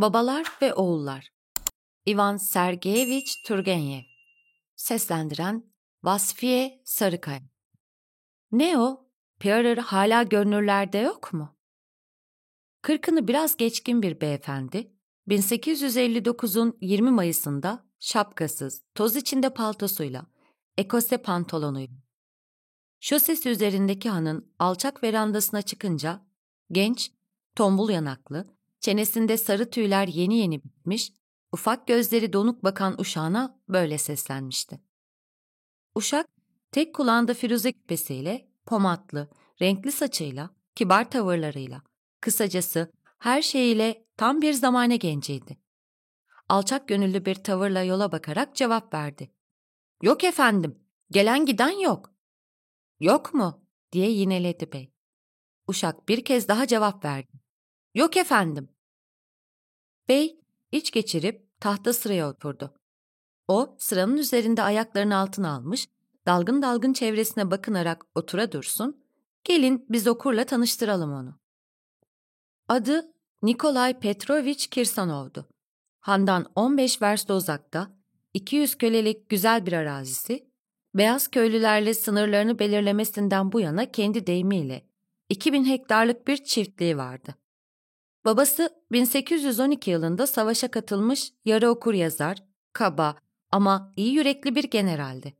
Babalar ve Oğullar Ivan Sergeyevich Turgenev Seslendiren Vasfiye Sarıkaya Ne o? Pierre hala görünürlerde yok mu? Kırkını biraz geçkin bir beyefendi, 1859'un 20 Mayıs'ında şapkasız, toz içinde paltosuyla, ekose pantolonuyla, şosesi üzerindeki hanın alçak verandasına çıkınca, genç, tombul yanaklı, çenesinde sarı tüyler yeni yeni bitmiş, ufak gözleri donuk bakan uşağına böyle seslenmişti. Uşak, tek kulağında firuze küpesiyle, pomatlı, renkli saçıyla, kibar tavırlarıyla, kısacası her şeyiyle tam bir zamane genciydi. Alçak gönüllü bir tavırla yola bakarak cevap verdi. Yok efendim, gelen giden yok. Yok mu? diye yineledi bey. Uşak bir kez daha cevap verdi. Yok efendim. Bey iç geçirip tahta sıraya oturdu. O sıranın üzerinde ayaklarını altına almış, dalgın dalgın çevresine bakınarak otura dursun, gelin biz okurla tanıştıralım onu. Adı Nikolay Petrovich Kirsanov'du. Handan 15 verste uzakta, 200 kölelik güzel bir arazisi, beyaz köylülerle sınırlarını belirlemesinden bu yana kendi deyimiyle 2000 hektarlık bir çiftliği vardı. Babası 1812 yılında savaşa katılmış yarı okur yazar, kaba ama iyi yürekli bir generaldi.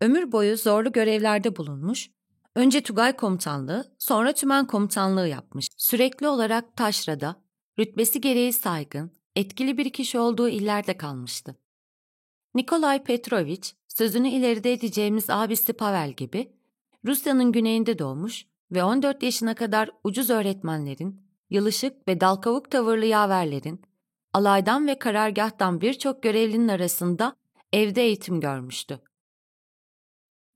Ömür boyu zorlu görevlerde bulunmuş, önce Tugay komutanlığı, sonra tümen komutanlığı yapmış. Sürekli olarak taşrada, rütbesi gereği saygın, etkili bir kişi olduğu illerde kalmıştı. Nikolay Petrovich, sözünü ileride edeceğimiz abisi Pavel gibi, Rusya'nın güneyinde doğmuş ve 14 yaşına kadar ucuz öğretmenlerin, yılışık ve dalkavuk tavırlı yaverlerin, alaydan ve karargahtan birçok görevlinin arasında evde eğitim görmüştü.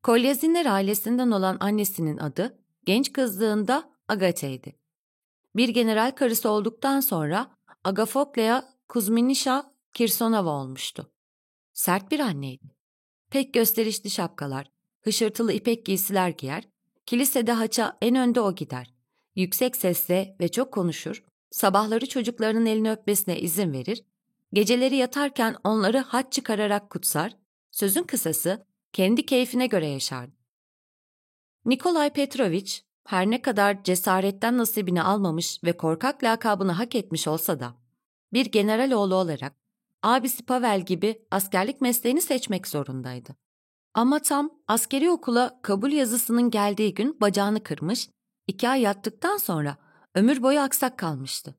Kolyazinler ailesinden olan annesinin adı genç kızlığında Agate'ydi. Bir general karısı olduktan sonra Agafoklea Kuzminisha Kirsonova olmuştu. Sert bir anneydi. Pek gösterişli şapkalar, hışırtılı ipek giysiler giyer, kilisede haça en önde o gider. Yüksek sesle ve çok konuşur, sabahları çocuklarının elini öpmesine izin verir, geceleri yatarken onları haç çıkararak kutsar, sözün kısası kendi keyfine göre yaşardı. Nikolay Petrovich her ne kadar cesaretten nasibini almamış ve korkak lakabını hak etmiş olsa da bir general oğlu olarak abisi Pavel gibi askerlik mesleğini seçmek zorundaydı. Ama tam askeri okula kabul yazısının geldiği gün bacağını kırmış, iki ay yattıktan sonra ömür boyu aksak kalmıştı.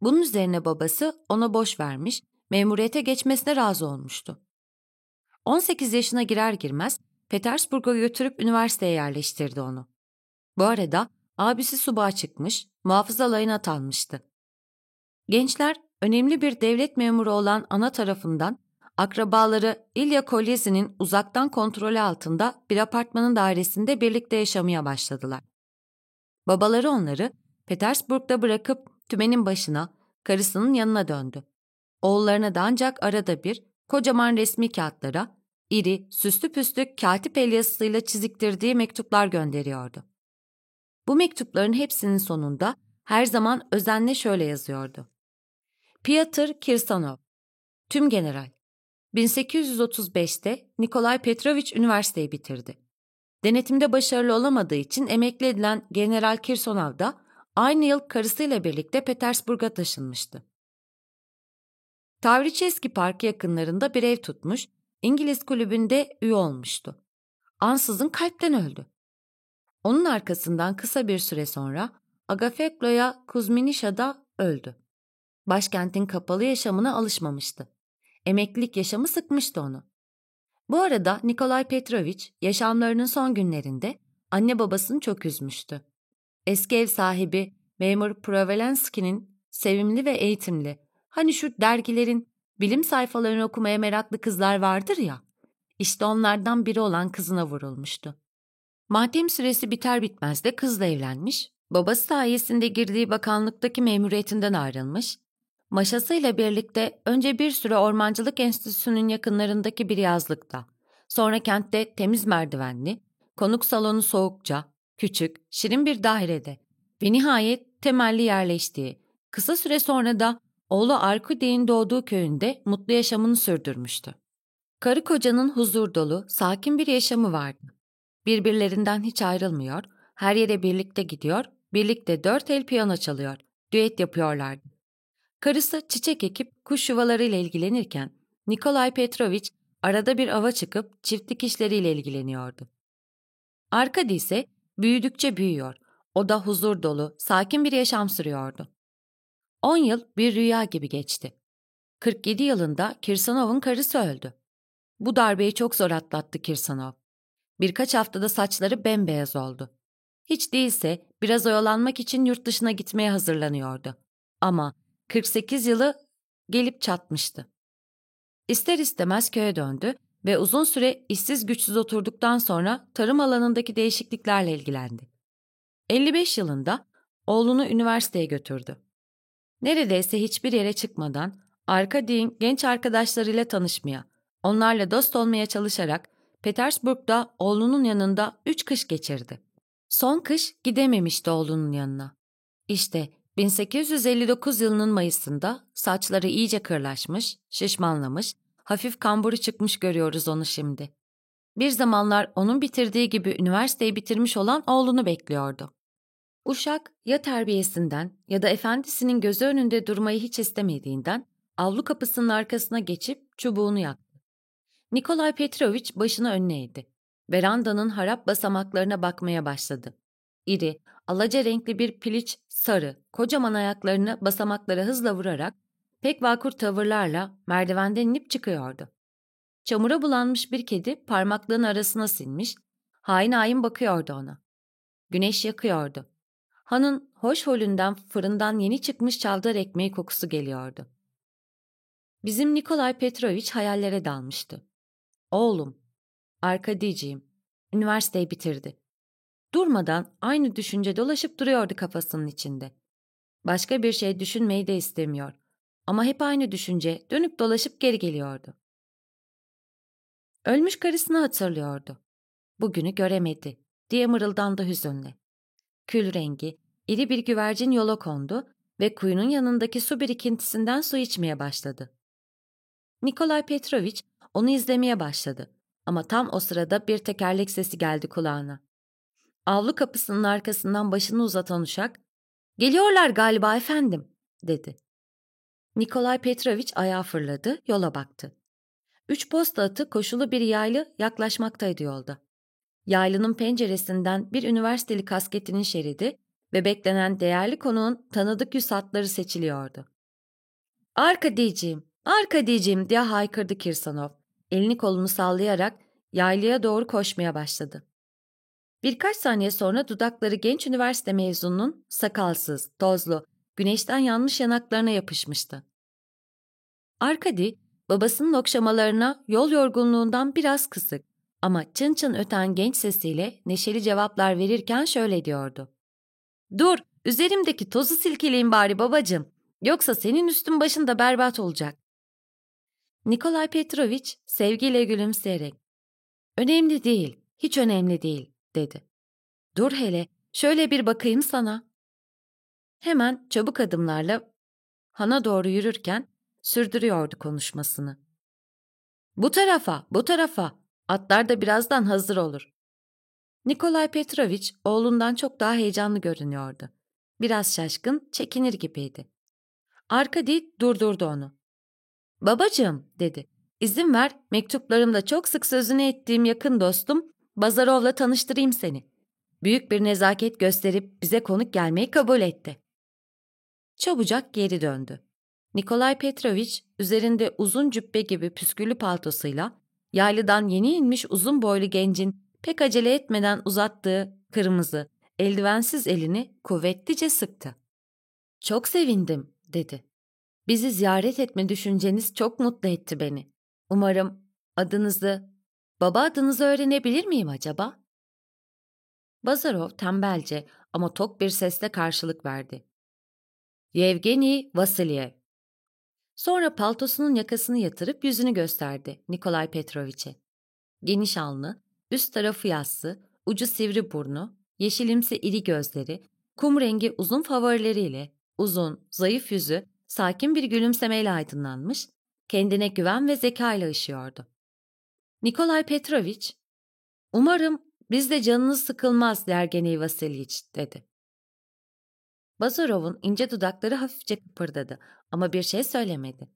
Bunun üzerine babası ona boş vermiş, memuriyete geçmesine razı olmuştu. 18 yaşına girer girmez Petersburg'a götürüp üniversiteye yerleştirdi onu. Bu arada abisi subağa çıkmış, muhafız alayına atanmıştı. Gençler önemli bir devlet memuru olan ana tarafından akrabaları İlya Kolyezi'nin uzaktan kontrolü altında bir apartmanın dairesinde birlikte yaşamaya başladılar. Babaları onları Petersburg'da bırakıp tümenin başına, karısının yanına döndü. Oğullarına da ancak arada bir kocaman resmi kağıtlara, iri, süslü püslü katip el yazısıyla çiziktirdiği mektuplar gönderiyordu. Bu mektupların hepsinin sonunda her zaman özenle şöyle yazıyordu. Piotr Kirsanov, Tüm General. 1835'te Nikolay Petrovich üniversiteyi bitirdi. Denetimde başarılı olamadığı için emekli edilen General Kirsonov da aynı yıl karısıyla birlikte Petersburg'a taşınmıştı. Tavriçeski Park yakınlarında bir ev tutmuş, İngiliz kulübünde üye olmuştu. Ansızın kalpten öldü. Onun arkasından kısa bir süre sonra Agafeklo'ya Kuzminişa da öldü. Başkentin kapalı yaşamına alışmamıştı. Emeklilik yaşamı sıkmıştı onu. Bu arada Nikolay Petrovich yaşamlarının son günlerinde anne babasını çok üzmüştü. Eski ev sahibi memur Provelensky'nin sevimli ve eğitimli, hani şu dergilerin bilim sayfalarını okumaya meraklı kızlar vardır ya, işte onlardan biri olan kızına vurulmuştu. Mahdem süresi biter bitmez de kızla evlenmiş, babası sayesinde girdiği bakanlıktaki memuriyetinden ayrılmış, maşasıyla birlikte önce bir süre Ormancılık Enstitüsü'nün yakınlarındaki bir yazlıkta, sonra kentte temiz merdivenli, konuk salonu soğukça, küçük, şirin bir dairede ve nihayet temelli yerleştiği, kısa süre sonra da oğlu Arkudi'nin doğduğu köyünde mutlu yaşamını sürdürmüştü. Karı kocanın huzur dolu, sakin bir yaşamı vardı. Birbirlerinden hiç ayrılmıyor, her yere birlikte gidiyor, birlikte dört el piyano çalıyor, düet yapıyorlardı. Karısı çiçek ekip kuş yuvalarıyla ilgilenirken Nikolay Petrovich arada bir ava çıkıp çiftlik işleriyle ilgileniyordu. Arkadi ise büyüdükçe büyüyor. O da huzur dolu, sakin bir yaşam sürüyordu. 10 yıl bir rüya gibi geçti. 47 yılında Kirsanov'un karısı öldü. Bu darbeyi çok zor atlattı Kirsanov. Birkaç haftada saçları bembeyaz oldu. Hiç değilse biraz oyalanmak için yurt dışına gitmeye hazırlanıyordu. Ama 48 yılı gelip çatmıştı. İster istemez köye döndü ve uzun süre işsiz güçsüz oturduktan sonra tarım alanındaki değişikliklerle ilgilendi. 55 yılında oğlunu üniversiteye götürdü. Neredeyse hiçbir yere çıkmadan Arkadiy'in genç arkadaşlarıyla tanışmaya, onlarla dost olmaya çalışarak Petersburg'da oğlunun yanında üç kış geçirdi. Son kış gidememişti oğlunun yanına. İşte 1859 yılının Mayıs'ında saçları iyice kırlaşmış, şişmanlamış, hafif kamburu çıkmış görüyoruz onu şimdi. Bir zamanlar onun bitirdiği gibi üniversiteyi bitirmiş olan oğlunu bekliyordu. Uşak ya terbiyesinden ya da efendisinin gözü önünde durmayı hiç istemediğinden avlu kapısının arkasına geçip çubuğunu yaktı. Nikolay Petrovich başını önüne eğdi. Verandanın harap basamaklarına bakmaya başladı. İri, alaca renkli bir piliç sarı, kocaman ayaklarını basamaklara hızla vurarak pek vakur tavırlarla merdivenden inip çıkıyordu. Çamura bulanmış bir kedi parmaklığın arasına sinmiş, hain hain bakıyordu ona. Güneş yakıyordu. Hanın hoş holünden fırından yeni çıkmış çavdar ekmeği kokusu geliyordu. Bizim Nikolay Petrovich hayallere dalmıştı. Oğlum, Arkadiciğim, üniversiteyi bitirdi. Durmadan aynı düşünce dolaşıp duruyordu kafasının içinde. Başka bir şey düşünmeyi de istemiyor. Ama hep aynı düşünce dönüp dolaşıp geri geliyordu. Ölmüş karısını hatırlıyordu. Bugünü göremedi diye mırıldandı hüzünle. Kül rengi, iri bir güvercin yola kondu ve kuyunun yanındaki su birikintisinden su içmeye başladı. Nikolay Petrovich onu izlemeye başladı ama tam o sırada bir tekerlek sesi geldi kulağına. Avlu kapısının arkasından başını uzatan uşak, ''Geliyorlar galiba efendim.'' dedi. Nikolay Petrovich ayağa fırladı, yola baktı. Üç posta atı koşulu bir yaylı yaklaşmaktaydı yolda. Yaylının penceresinden bir üniversiteli kasketinin şeridi ve beklenen değerli konuğun tanıdık yüz hatları seçiliyordu. ''Arka diyeceğim, arka diyeceğim.'' diye haykırdı Kirsanov. Elini kolunu sallayarak yaylıya doğru koşmaya başladı. Birkaç saniye sonra dudakları genç üniversite mezununun sakalsız, tozlu, güneşten yanmış yanaklarına yapışmıştı. Arkadi, babasının okşamalarına yol yorgunluğundan biraz kısık ama çın çın öten genç sesiyle neşeli cevaplar verirken şöyle diyordu. ''Dur, üzerimdeki tozu silkeleyin bari babacığım, yoksa senin üstün başın da berbat olacak.'' Nikolay Petrovich sevgiyle gülümseyerek ''Önemli değil, hiç önemli değil.'' Dedi. ''Dur hele, şöyle bir bakayım sana.'' Hemen çabuk adımlarla Han'a doğru yürürken sürdürüyordu konuşmasını. ''Bu tarafa, bu tarafa, atlar da birazdan hazır olur.'' Nikolay Petrovich oğlundan çok daha heyecanlı görünüyordu. Biraz şaşkın, çekinir gibiydi. Arkadi durdurdu onu. ''Babacığım'' dedi. ''İzin ver, mektuplarımda çok sık sözünü ettiğim yakın dostum Bazarov'la tanıştırayım seni. Büyük bir nezaket gösterip bize konuk gelmeyi kabul etti. Çabucak geri döndü. Nikolay Petrovich üzerinde uzun cübbe gibi püsküllü paltosuyla yaylıdan yeni inmiş uzun boylu gencin pek acele etmeden uzattığı kırmızı, eldivensiz elini kuvvetlice sıktı. Çok sevindim, dedi. Bizi ziyaret etme düşünceniz çok mutlu etti beni. Umarım adınızı Baba adınızı öğrenebilir miyim acaba? Bazarov tembelce ama tok bir sesle karşılık verdi. Yevgeni Vasilyev. Sonra paltosunun yakasını yatırıp yüzünü gösterdi Nikolay Petroviç'e. Geniş alnı, üst tarafı yassı, ucu sivri burnu, yeşilimsi iri gözleri, kum rengi uzun favorileriyle uzun, zayıf yüzü sakin bir gülümsemeyle aydınlanmış, kendine güven ve zeka ile ışıyordu. Nikolay Petrovich, umarım biz de canınız sıkılmaz Dergeni Vasiliç dedi. Bazarov'un ince dudakları hafifçe kıpırdadı ama bir şey söylemedi.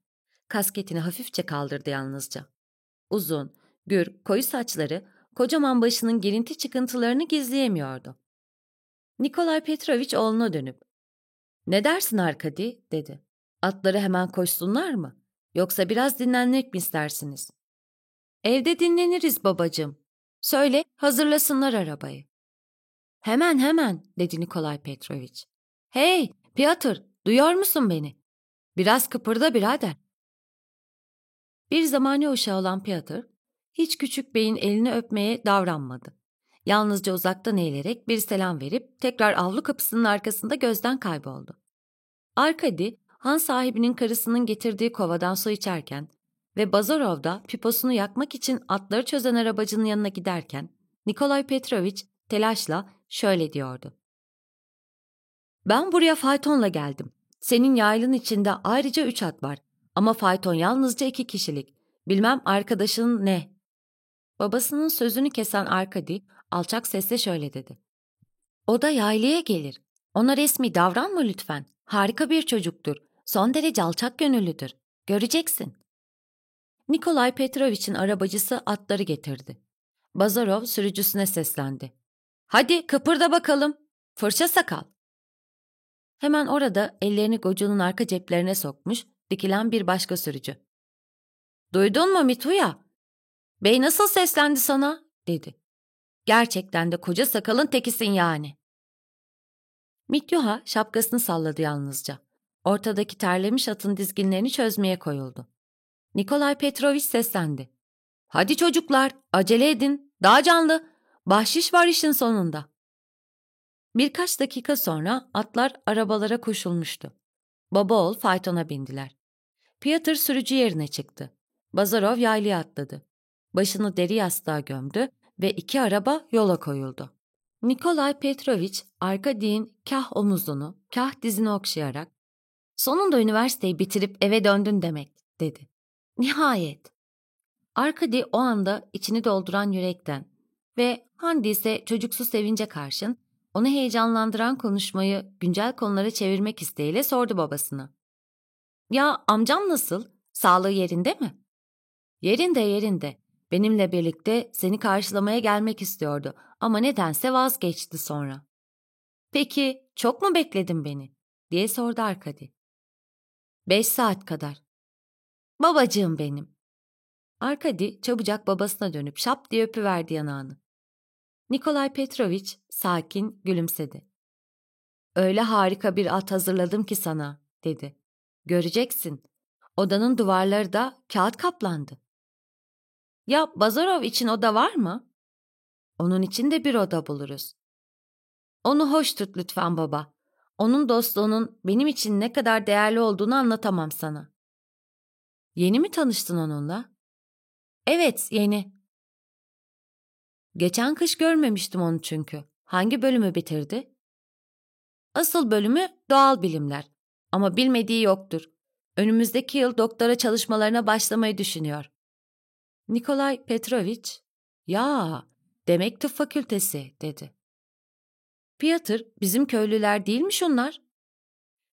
Kasketini hafifçe kaldırdı yalnızca. Uzun, gür, koyu saçları kocaman başının girinti çıkıntılarını gizleyemiyordu. Nikolay Petrovich oğluna dönüp, ''Ne dersin Arkadi?'' dedi. ''Atları hemen koşsunlar mı? Yoksa biraz dinlenmek mi istersiniz?'' ''Evde dinleniriz babacığım. Söyle, hazırlasınlar arabayı.'' ''Hemen hemen'' dedi Nikolay Petrovich. ''Hey, Piotr, duyuyor musun beni? Biraz kıpırda birader.'' Bir zamani uşağı olan Piotr, hiç küçük beyin elini öpmeye davranmadı. Yalnızca uzaktan eğilerek bir selam verip tekrar avlu kapısının arkasında gözden kayboldu. Arkadi, han sahibinin karısının getirdiği kovadan su içerken ve Bazarov da piposunu yakmak için atları çözen arabacının yanına giderken Nikolay Petrovich telaşla şöyle diyordu. Ben buraya faytonla geldim. Senin yaylın içinde ayrıca üç at var. Ama fayton yalnızca iki kişilik. Bilmem arkadaşın ne? Babasının sözünü kesen Arkadi alçak sesle şöyle dedi. O da yaylaya gelir. Ona resmi davranma lütfen. Harika bir çocuktur. Son derece alçak gönüllüdür. Göreceksin. Nikolay Petrovich'in arabacısı atları getirdi. Bazarov sürücüsüne seslendi. Hadi kıpırda bakalım. Fırça sakal. Hemen orada ellerini gocunun arka ceplerine sokmuş, dikilen bir başka sürücü. Duydun mu Mituya? Bey nasıl seslendi sana? dedi. Gerçekten de koca sakalın tekisin yani. Mityuha şapkasını salladı yalnızca. Ortadaki terlemiş atın dizginlerini çözmeye koyuldu. Nikolay Petrovich seslendi. Hadi çocuklar, acele edin, daha canlı. Bahşiş var işin sonunda. Birkaç dakika sonra atlar arabalara koşulmuştu. Baba oğul faytona bindiler. Piotr sürücü yerine çıktı. Bazarov yaylaya atladı. Başını deri yastığa gömdü ve iki araba yola koyuldu. Nikolay Petrovich arka diğin kah omuzunu, kah dizini okşayarak ''Sonunda üniversiteyi bitirip eve döndün demek.'' dedi. Nihayet. Arkadi o anda içini dolduran yürekten ve Handi ise çocuksu sevince karşın onu heyecanlandıran konuşmayı güncel konulara çevirmek isteğiyle sordu babasına. ''Ya amcam nasıl? Sağlığı yerinde mi?'' ''Yerinde yerinde. Benimle birlikte seni karşılamaya gelmek istiyordu ama nedense vazgeçti sonra. Peki çok mu bekledin beni? diye sordu Arkadi. Beş saat kadar. Babacığım benim. Arkadi çabucak babasına dönüp şap diye öpüverdi yanağını. Nikolay Petrovich sakin gülümsedi. Öyle harika bir at hazırladım ki sana, dedi. Göreceksin. Odanın duvarları da kağıt kaplandı. Ya Bazarov için oda var mı? Onun için de bir oda buluruz. Onu hoş tut lütfen baba. Onun dostluğunun benim için ne kadar değerli olduğunu anlatamam sana. Yeni mi tanıştın onunla? Evet, yeni. Geçen kış görmemiştim onu çünkü. Hangi bölümü bitirdi? Asıl bölümü doğal bilimler. Ama bilmediği yoktur. Önümüzdeki yıl doktora çalışmalarına başlamayı düşünüyor. Nikolay Petrovich, ya demek tıp fakültesi dedi. Piotr, bizim köylüler değilmiş onlar.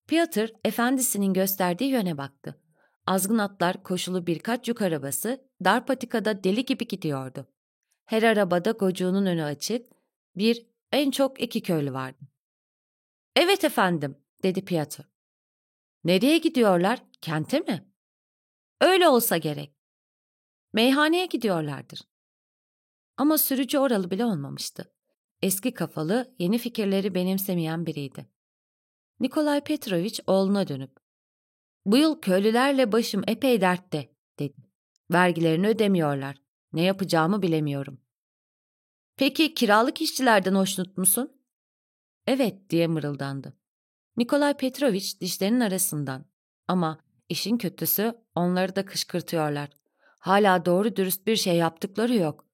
Piotr, efendisinin gösterdiği yöne baktı. Azgın atlar koşulu birkaç yük arabası dar patikada deli gibi gidiyordu. Her arabada gocuğunun önü açık, bir, en çok iki köylü vardı. Evet efendim, dedi Piotr. Nereye gidiyorlar, kente mi? Öyle olsa gerek. Meyhaneye gidiyorlardır. Ama sürücü oralı bile olmamıştı. Eski kafalı, yeni fikirleri benimsemeyen biriydi. Nikolay Petrovich oğluna dönüp, ''Bu yıl köylülerle başım epey dertte.'' dedi. ''Vergilerini ödemiyorlar. Ne yapacağımı bilemiyorum.'' ''Peki kiralık işçilerden hoşnut musun?'' ''Evet.'' diye mırıldandı. Nikolay Petrovich dişlerinin arasından. Ama işin kötüsü onları da kışkırtıyorlar. Hala doğru dürüst bir şey yaptıkları yok.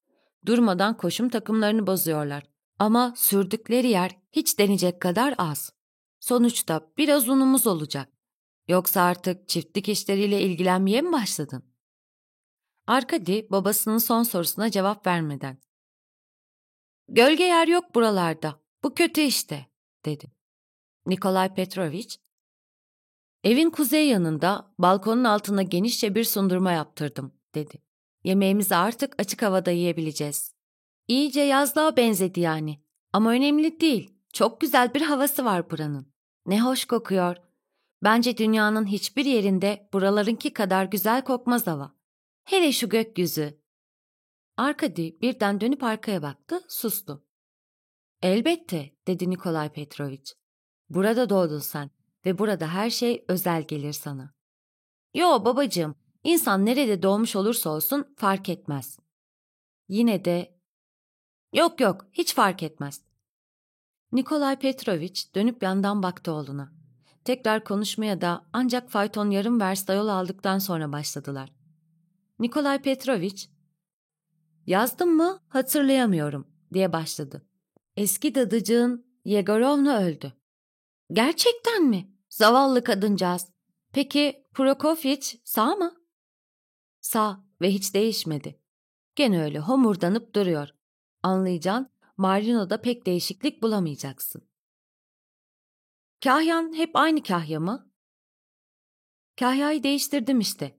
Durmadan koşum takımlarını bozuyorlar. Ama sürdükleri yer hiç denecek kadar az. Sonuçta biraz unumuz olacak. Yoksa artık çiftlik işleriyle ilgilenmeye mi başladın? Arkadi babasının son sorusuna cevap vermeden. Gölge yer yok buralarda. Bu kötü işte, dedi. Nikolay Petrovich, evin kuzey yanında balkonun altına genişçe bir sundurma yaptırdım, dedi. Yemeğimizi artık açık havada yiyebileceğiz. İyice yazlığa benzedi yani. Ama önemli değil. Çok güzel bir havası var buranın. Ne hoş kokuyor. Bence dünyanın hiçbir yerinde buralarınki kadar güzel kokmaz hava. Hele şu gökyüzü. Arkadi birden dönüp arkaya baktı, sustu. Elbette, dedi Nikolay Petrovich. Burada doğdun sen ve burada her şey özel gelir sana. Yo babacığım, insan nerede doğmuş olursa olsun fark etmez. Yine de... Yok yok, hiç fark etmez. Nikolay Petrovich dönüp yandan baktı oğluna. Tekrar konuşmaya da ancak fayton yarım versta yol aldıktan sonra başladılar. Nikolay Petrovich, ''Yazdım mı hatırlayamıyorum.'' diye başladı. Eski dadıcığın Yegorovna öldü. Gerçekten mi? Zavallı kadıncağız. Peki Prokofiev sağ mı? Sağ ve hiç değişmedi. Gene öyle homurdanıp duruyor. Anlayacağın Marino'da pek değişiklik bulamayacaksın. Kahyan hep aynı kahya mı? Kahyayı değiştirdim işte.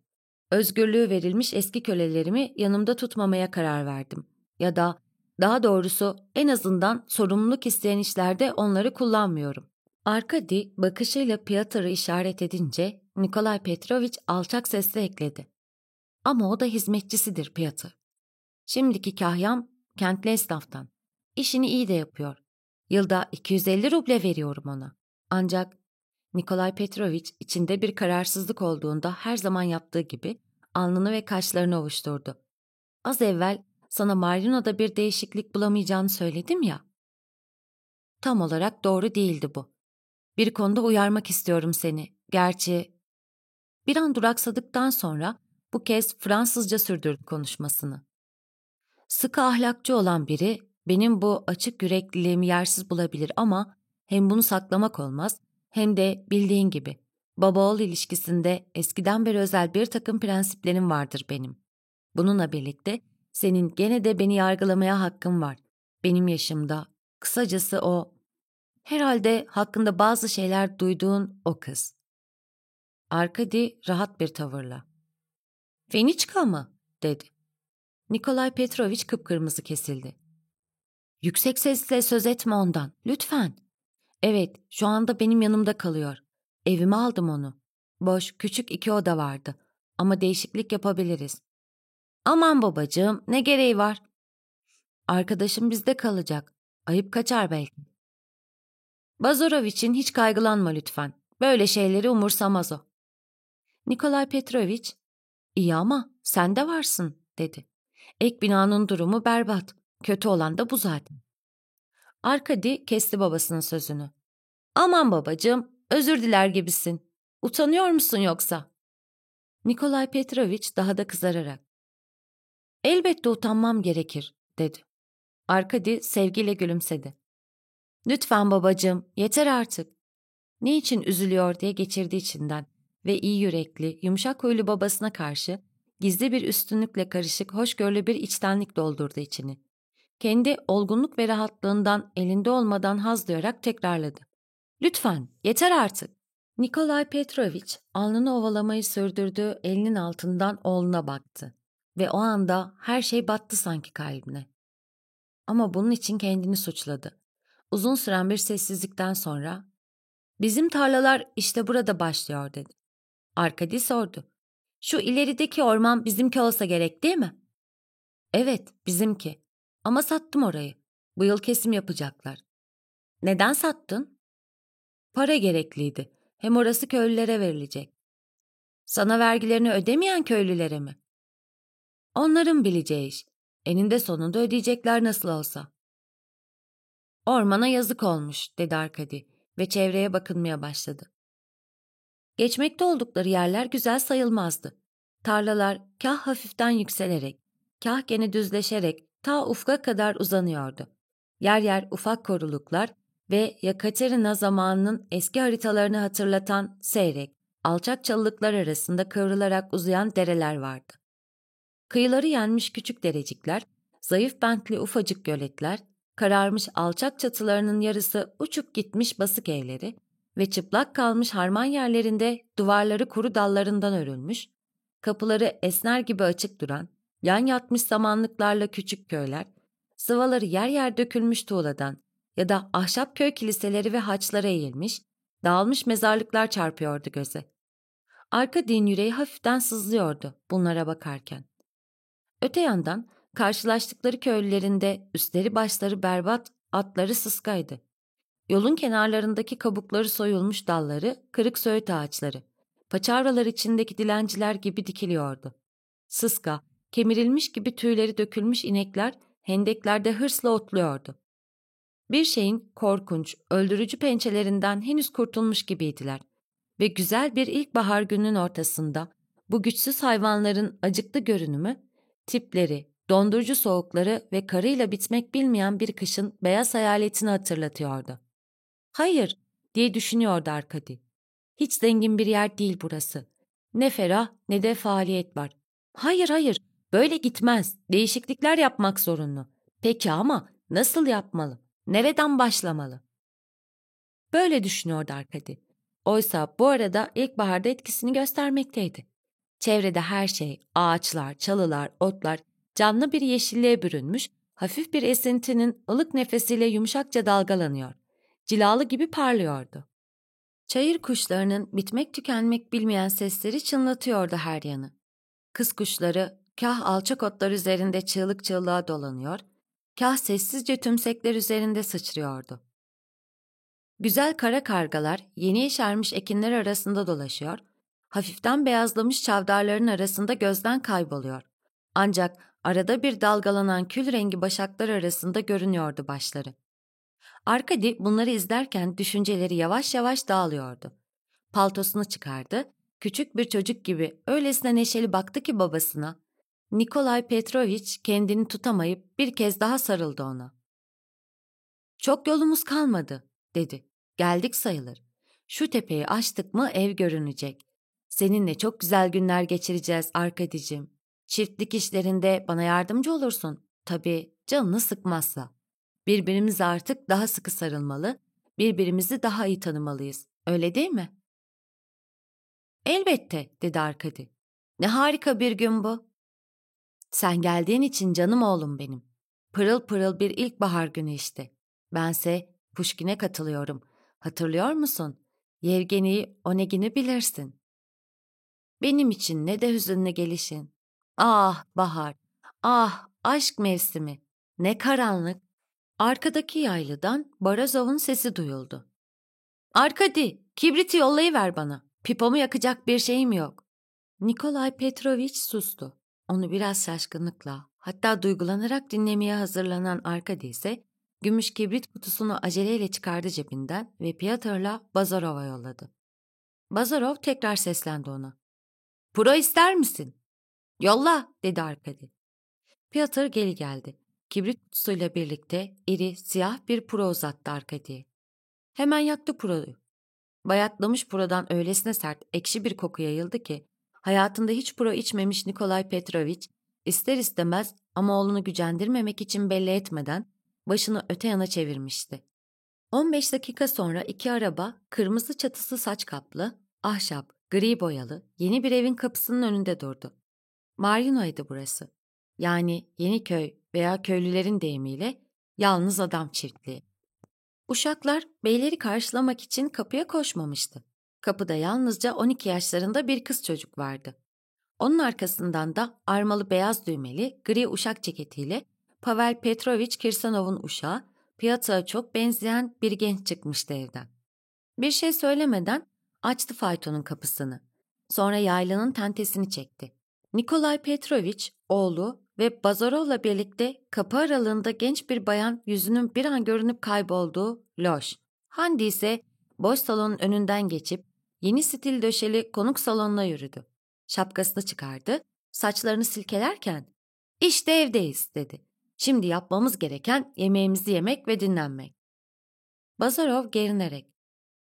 Özgürlüğü verilmiş eski kölelerimi yanımda tutmamaya karar verdim. Ya da daha doğrusu en azından sorumluluk isteyen işlerde onları kullanmıyorum. Arkadi bakışıyla Pietr'ı işaret edince Nikolay Petrovich alçak sesle ekledi. Ama o da hizmetçisidir Piotr. Şimdiki kahyam kentli esnaftan. İşini iyi de yapıyor. Yılda 250 ruble veriyorum ona. Ancak Nikolay Petrovich içinde bir kararsızlık olduğunda her zaman yaptığı gibi alnını ve kaşlarını ovuşturdu. Az evvel sana Marino'da bir değişiklik bulamayacağını söyledim ya. Tam olarak doğru değildi bu. Bir konuda uyarmak istiyorum seni. Gerçi bir an duraksadıktan sonra bu kez Fransızca sürdürdü konuşmasını. Sıkı ahlakçı olan biri benim bu açık yürekliliğimi yersiz bulabilir ama hem bunu saklamak olmaz hem de bildiğin gibi baba-oğul ilişkisinde eskiden beri özel bir takım prensiplerim vardır benim. Bununla birlikte senin gene de beni yargılamaya hakkın var. Benim yaşımda. Kısacası o. Herhalde hakkında bazı şeyler duyduğun o kız. Arkadi rahat bir tavırla. Feniçka mı? dedi. Nikolay Petrovich kıpkırmızı kesildi. Yüksek sesle söz etme ondan, lütfen. Evet, şu anda benim yanımda kalıyor. Evime aldım onu. Boş, küçük iki oda vardı. Ama değişiklik yapabiliriz. Aman babacığım, ne gereği var? Arkadaşım bizde kalacak. Ayıp kaçar belki. Bazorov için hiç kaygılanma lütfen. Böyle şeyleri umursamaz o. Nikolay Petrovich, iyi ama sen de varsın, dedi. Ek binanın durumu berbat. Kötü olan da bu zaten. Arkadi kesti babasının sözünü. Aman babacığım, özür diler gibisin. Utanıyor musun yoksa? Nikolay Petrovich daha da kızararak. Elbette utanmam gerekir, dedi. Arkadi sevgiyle gülümsedi. Lütfen babacığım, yeter artık. Ne için üzülüyor diye geçirdi içinden ve iyi yürekli, yumuşak huylu babasına karşı gizli bir üstünlükle karışık hoşgörülü bir içtenlik doldurdu içini. Kendi olgunluk ve rahatlığından elinde olmadan haz duyarak tekrarladı. Lütfen, yeter artık. Nikolay Petrovich alnını ovalamayı sürdürdüğü elinin altından oğluna baktı. Ve o anda her şey battı sanki kalbine. Ama bunun için kendini suçladı. Uzun süren bir sessizlikten sonra ''Bizim tarlalar işte burada başlıyor.'' dedi. Arkadi sordu. ''Şu ilerideki orman bizimki olsa gerek değil mi?'' ''Evet, bizimki. Ama sattım orayı. Bu yıl kesim yapacaklar.'' ''Neden sattın?'' ''Para gerekliydi. Hem orası köylülere verilecek.'' ''Sana vergilerini ödemeyen köylülere mi?'' Onların bileceği iş. Eninde sonunda ödeyecekler nasıl olsa. Ormana yazık olmuş, dedi Arkadi ve çevreye bakınmaya başladı. Geçmekte oldukları yerler güzel sayılmazdı. Tarlalar kah hafiften yükselerek, kah gene düzleşerek ta ufka kadar uzanıyordu. Yer yer ufak koruluklar ve Yakaterina zamanının eski haritalarını hatırlatan seyrek, alçak çalılıklar arasında kıvrılarak uzayan dereler vardı. Kıyıları yenmiş küçük derecikler, zayıf bentli ufacık göletler, kararmış alçak çatılarının yarısı uçup gitmiş basık evleri ve çıplak kalmış harman yerlerinde duvarları kuru dallarından örülmüş, kapıları esner gibi açık duran, yan yatmış samanlıklarla küçük köyler, sıvaları yer yer dökülmüş tuğladan ya da ahşap köy kiliseleri ve haçlara eğilmiş, dağılmış mezarlıklar çarpıyordu göze. Arka din yüreği hafiften sızlıyordu bunlara bakarken. Öte yandan karşılaştıkları köylülerinde üstleri başları berbat, atları sıskaydı. Yolun kenarlarındaki kabukları soyulmuş dalları, kırık söğüt ağaçları, paçavralar içindeki dilenciler gibi dikiliyordu. Sıska, kemirilmiş gibi tüyleri dökülmüş inekler hendeklerde hırsla otluyordu. Bir şeyin korkunç, öldürücü pençelerinden henüz kurtulmuş gibiydiler ve güzel bir ilkbahar gününün ortasında bu güçsüz hayvanların acıklı görünümü, tipleri, dondurucu soğukları ve karıyla bitmek bilmeyen bir kışın beyaz hayaletini hatırlatıyordu. Hayır, diye düşünüyordu Arkadi. Hiç zengin bir yer değil burası. Ne ferah ne de faaliyet var. Hayır hayır, böyle gitmez. Değişiklikler yapmak zorunlu. Peki ama nasıl yapmalı? Nereden başlamalı? Böyle düşünüyordu Arkadi. Oysa bu arada ilkbaharda etkisini göstermekteydi. Çevrede her şey, ağaçlar, çalılar, otlar canlı bir yeşilliğe bürünmüş, hafif bir esintinin ılık nefesiyle yumuşakça dalgalanıyor. Cilalı gibi parlıyordu. Çayır kuşlarının bitmek tükenmek bilmeyen sesleri çınlatıyordu her yanı. Kız kuşları kah alçak otlar üzerinde çığlık çığlığa dolanıyor, kah sessizce tümsekler üzerinde sıçrıyordu. Güzel kara kargalar yeni yeşermiş ekinler arasında dolaşıyor, hafiften beyazlamış çavdarların arasında gözden kayboluyor. Ancak arada bir dalgalanan kül rengi başaklar arasında görünüyordu başları. Arkadi bunları izlerken düşünceleri yavaş yavaş dağılıyordu. Paltosunu çıkardı, küçük bir çocuk gibi öylesine neşeli baktı ki babasına. Nikolay Petrovich kendini tutamayıp bir kez daha sarıldı ona. Çok yolumuz kalmadı, dedi. Geldik sayılır. Şu tepeyi açtık mı ev görünecek. Seninle çok güzel günler geçireceğiz Arkadicim. Çiftlik işlerinde bana yardımcı olursun. Tabii canını sıkmazsa. Birbirimize artık daha sıkı sarılmalı, birbirimizi daha iyi tanımalıyız. Öyle değil mi? Elbette, dedi Arkadi. Ne harika bir gün bu. Sen geldiğin için canım oğlum benim. Pırıl pırıl bir ilkbahar günü işte. Bense Puşkin'e katılıyorum. Hatırlıyor musun? Yevgeni Onegin'i bilirsin. Benim için ne de hüzünlü gelişin. Ah bahar, ah aşk mevsimi. Ne karanlık, Arkadaki yaylıdan Barazov'un sesi duyuldu. Arkadi, kibriti yollayıver bana. Pipomu yakacak bir şeyim yok. Nikolay Petrovich sustu. Onu biraz şaşkınlıkla, hatta duygulanarak dinlemeye hazırlanan Arkadi ise gümüş kibrit kutusunu aceleyle çıkardı cebinden ve Pyatr'la Bazarov'a yolladı. Bazarov tekrar seslendi ona. Pro ister misin? Yolla, dedi Arkadi. Pyotr geri geldi. Kibrit kutusuyla birlikte iri, siyah bir puro uzattı Arkadi'ye. Hemen yaktı puroyu. Bayatlamış purodan öylesine sert, ekşi bir koku yayıldı ki, hayatında hiç puro içmemiş Nikolay Petrovich, ister istemez ama oğlunu gücendirmemek için belli etmeden başını öte yana çevirmişti. 15 dakika sonra iki araba, kırmızı çatısı saç kaplı, ahşap, gri boyalı, yeni bir evin kapısının önünde durdu. Marino'ydu burası. Yani Yeniköy veya köylülerin deyimiyle yalnız adam çiftliği. Uşaklar beyleri karşılamak için kapıya koşmamıştı. Kapıda yalnızca 12 yaşlarında bir kız çocuk vardı. Onun arkasından da armalı beyaz düğmeli gri uşak ceketiyle Pavel Petrovich Kirsanov'un uşağı, Piyatr'a çok benzeyen bir genç çıkmıştı evden. Bir şey söylemeden açtı faytonun kapısını. Sonra yaylanın tentesini çekti. Nikolay Petrovich, oğlu ve Bazarov'la birlikte kapı aralığında genç bir bayan yüzünün bir an görünüp kaybolduğu loş. Handi ise boş salonun önünden geçip yeni stil döşeli konuk salonuna yürüdü. Şapkasını çıkardı, saçlarını silkelerken ''İşte evdeyiz'' dedi. ''Şimdi yapmamız gereken yemeğimizi yemek ve dinlenmek.'' Bazarov gerinerek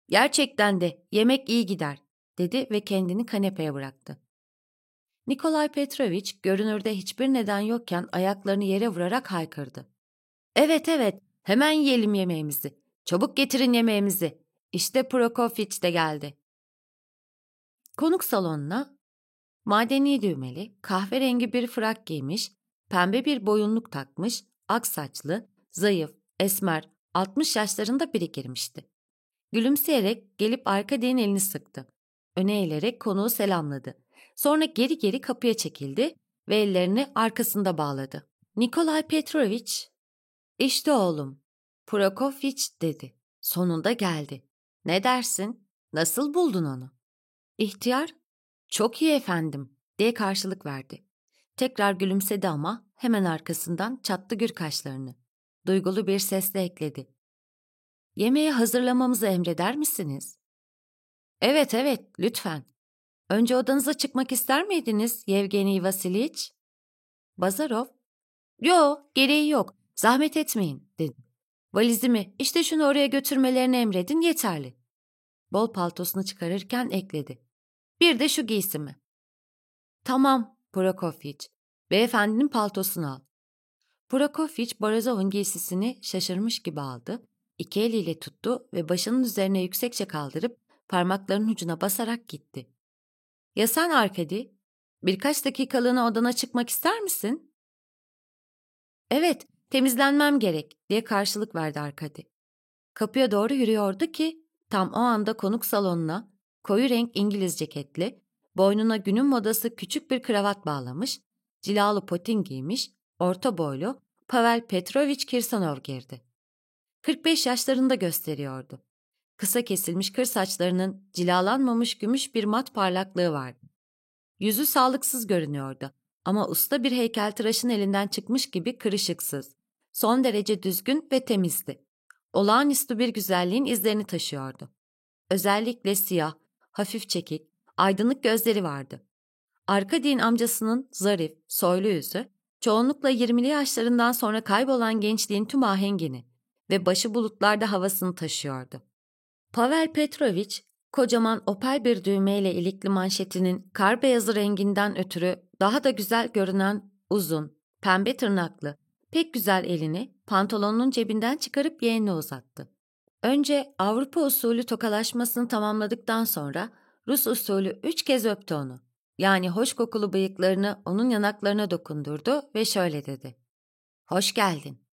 ''Gerçekten de yemek iyi gider.'' dedi ve kendini kanepeye bıraktı. Nikolay Petrovich görünürde hiçbir neden yokken ayaklarını yere vurarak haykırdı. Evet evet hemen yiyelim yemeğimizi. Çabuk getirin yemeğimizi. İşte Prokofiev de geldi. Konuk salonuna madeni düğmeli, kahverengi bir frak giymiş, pembe bir boyunluk takmış, ak saçlı, zayıf, esmer, 60 yaşlarında biri girmişti. Gülümseyerek gelip Arkadi'nin elini sıktı. Öne eğilerek konuğu selamladı. Sonra geri geri kapıya çekildi ve ellerini arkasında bağladı. Nikolay Petrovich, işte oğlum, Prokofiev dedi. Sonunda geldi. Ne dersin? Nasıl buldun onu? İhtiyar, çok iyi efendim diye karşılık verdi. Tekrar gülümsedi ama hemen arkasından çattı gür kaşlarını. Duygulu bir sesle ekledi. Yemeği hazırlamamızı emreder misiniz? Evet evet lütfen. Önce odanıza çıkmak ister miydiniz Yevgeni Vasiliç? Bazarov, yo gereği yok zahmet etmeyin dedi. Valizimi işte şunu oraya götürmelerini emredin yeterli. Bol paltosunu çıkarırken ekledi. Bir de şu giysimi. Tamam Prokofiev. Beyefendinin paltosunu al. Prokofiev Borazov'un giysisini şaşırmış gibi aldı, iki eliyle tuttu ve başının üzerine yüksekçe kaldırıp parmaklarının ucuna basarak gitti. Ya sen Arkadi? Birkaç dakikalığına odana çıkmak ister misin? Evet, temizlenmem gerek diye karşılık verdi Arkadi. Kapıya doğru yürüyordu ki tam o anda konuk salonuna koyu renk İngiliz ceketli, boynuna günün modası küçük bir kravat bağlamış, cilalı potin giymiş, orta boylu Pavel Petrovich Kirsanov girdi. 45 yaşlarında gösteriyordu. Kısa kesilmiş kır saçlarının cilalanmamış gümüş bir mat parlaklığı vardı. Yüzü sağlıksız görünüyordu ama usta bir heykeltıraşın elinden çıkmış gibi kırışıksız. Son derece düzgün ve temizdi. Olağanüstü bir güzelliğin izlerini taşıyordu. Özellikle siyah, hafif çekik, aydınlık gözleri vardı. Arkadin amcasının zarif, soylu yüzü, çoğunlukla 20'li yaşlarından sonra kaybolan gençliğin tüm ahengini ve başı bulutlarda havasını taşıyordu. Pavel Petrovich, kocaman opal bir düğmeyle ilikli manşetinin kar beyazı renginden ötürü daha da güzel görünen uzun, pembe tırnaklı, pek güzel elini pantolonunun cebinden çıkarıp yeğenine uzattı. Önce Avrupa usulü tokalaşmasını tamamladıktan sonra Rus usulü üç kez öptü onu. Yani hoş kokulu bıyıklarını onun yanaklarına dokundurdu ve şöyle dedi. Hoş geldin.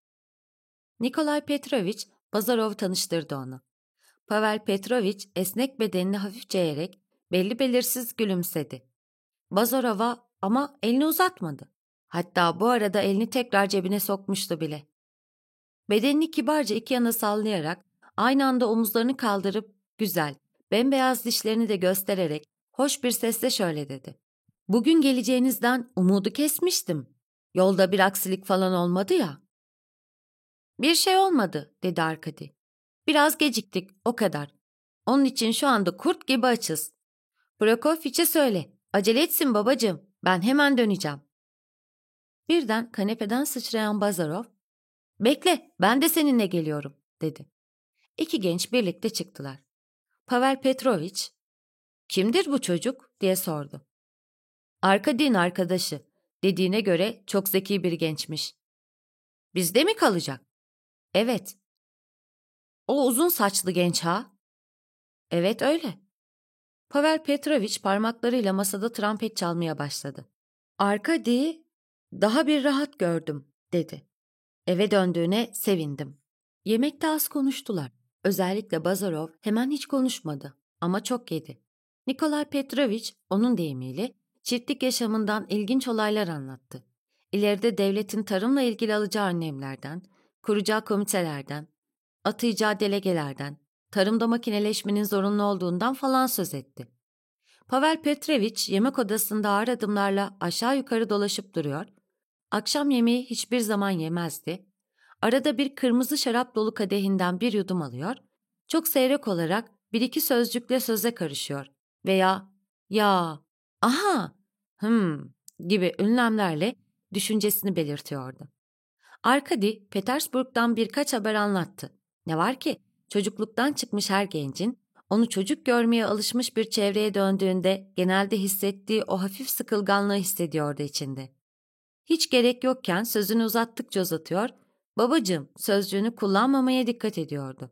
Nikolay Petrovich Bazarov tanıştırdı onu. Pavel Petrovich esnek bedenini hafifçe eğerek belli belirsiz gülümsedi. Bazarov'a ama elini uzatmadı. Hatta bu arada elini tekrar cebine sokmuştu bile. Bedenini kibarca iki yana sallayarak aynı anda omuzlarını kaldırıp güzel, bembeyaz dişlerini de göstererek hoş bir sesle şöyle dedi. Bugün geleceğinizden umudu kesmiştim. Yolda bir aksilik falan olmadı ya. Bir şey olmadı dedi Arkadi. Biraz geciktik o kadar. Onun için şu anda kurt gibi açız. Prokofiç'e söyle. Acele etsin babacığım. Ben hemen döneceğim. Birden kanepeden sıçrayan Bazarov, ''Bekle, ben de seninle geliyorum.'' dedi. İki genç birlikte çıktılar. Pavel Petrovich, ''Kimdir bu çocuk?'' diye sordu. ''Arkadin arkadaşı. Dediğine göre çok zeki bir gençmiş.'' ''Bizde mi kalacak?'' ''Evet.'' ''O uzun saçlı genç ha?'' ''Evet öyle.'' Pavel Petrovich parmaklarıyla masada trompet çalmaya başladı. Arkadi, daha bir rahat gördüm, dedi. Eve döndüğüne sevindim. Yemekte az konuştular. Özellikle Bazarov hemen hiç konuşmadı ama çok yedi. Nikolay Petrovich onun deyimiyle çiftlik yaşamından ilginç olaylar anlattı. İleride devletin tarımla ilgili alacağı önlemlerden, kuracağı komitelerden, atayacağı delegelerden, tarımda makineleşmenin zorunlu olduğundan falan söz etti. Pavel Petrovich yemek odasında ağır adımlarla aşağı yukarı dolaşıp duruyor, akşam yemeği hiçbir zaman yemezdi, arada bir kırmızı şarap dolu kadehinden bir yudum alıyor, çok seyrek olarak bir iki sözcükle söze karışıyor veya ya, aha, hım gibi ünlemlerle düşüncesini belirtiyordu. Arkadi, Petersburg'dan birkaç haber anlattı. Ne var ki çocukluktan çıkmış her gencin onu çocuk görmeye alışmış bir çevreye döndüğünde genelde hissettiği o hafif sıkılganlığı hissediyordu içinde. Hiç gerek yokken sözünü uzattıkça uzatıyor, babacığım sözcüğünü kullanmamaya dikkat ediyordu.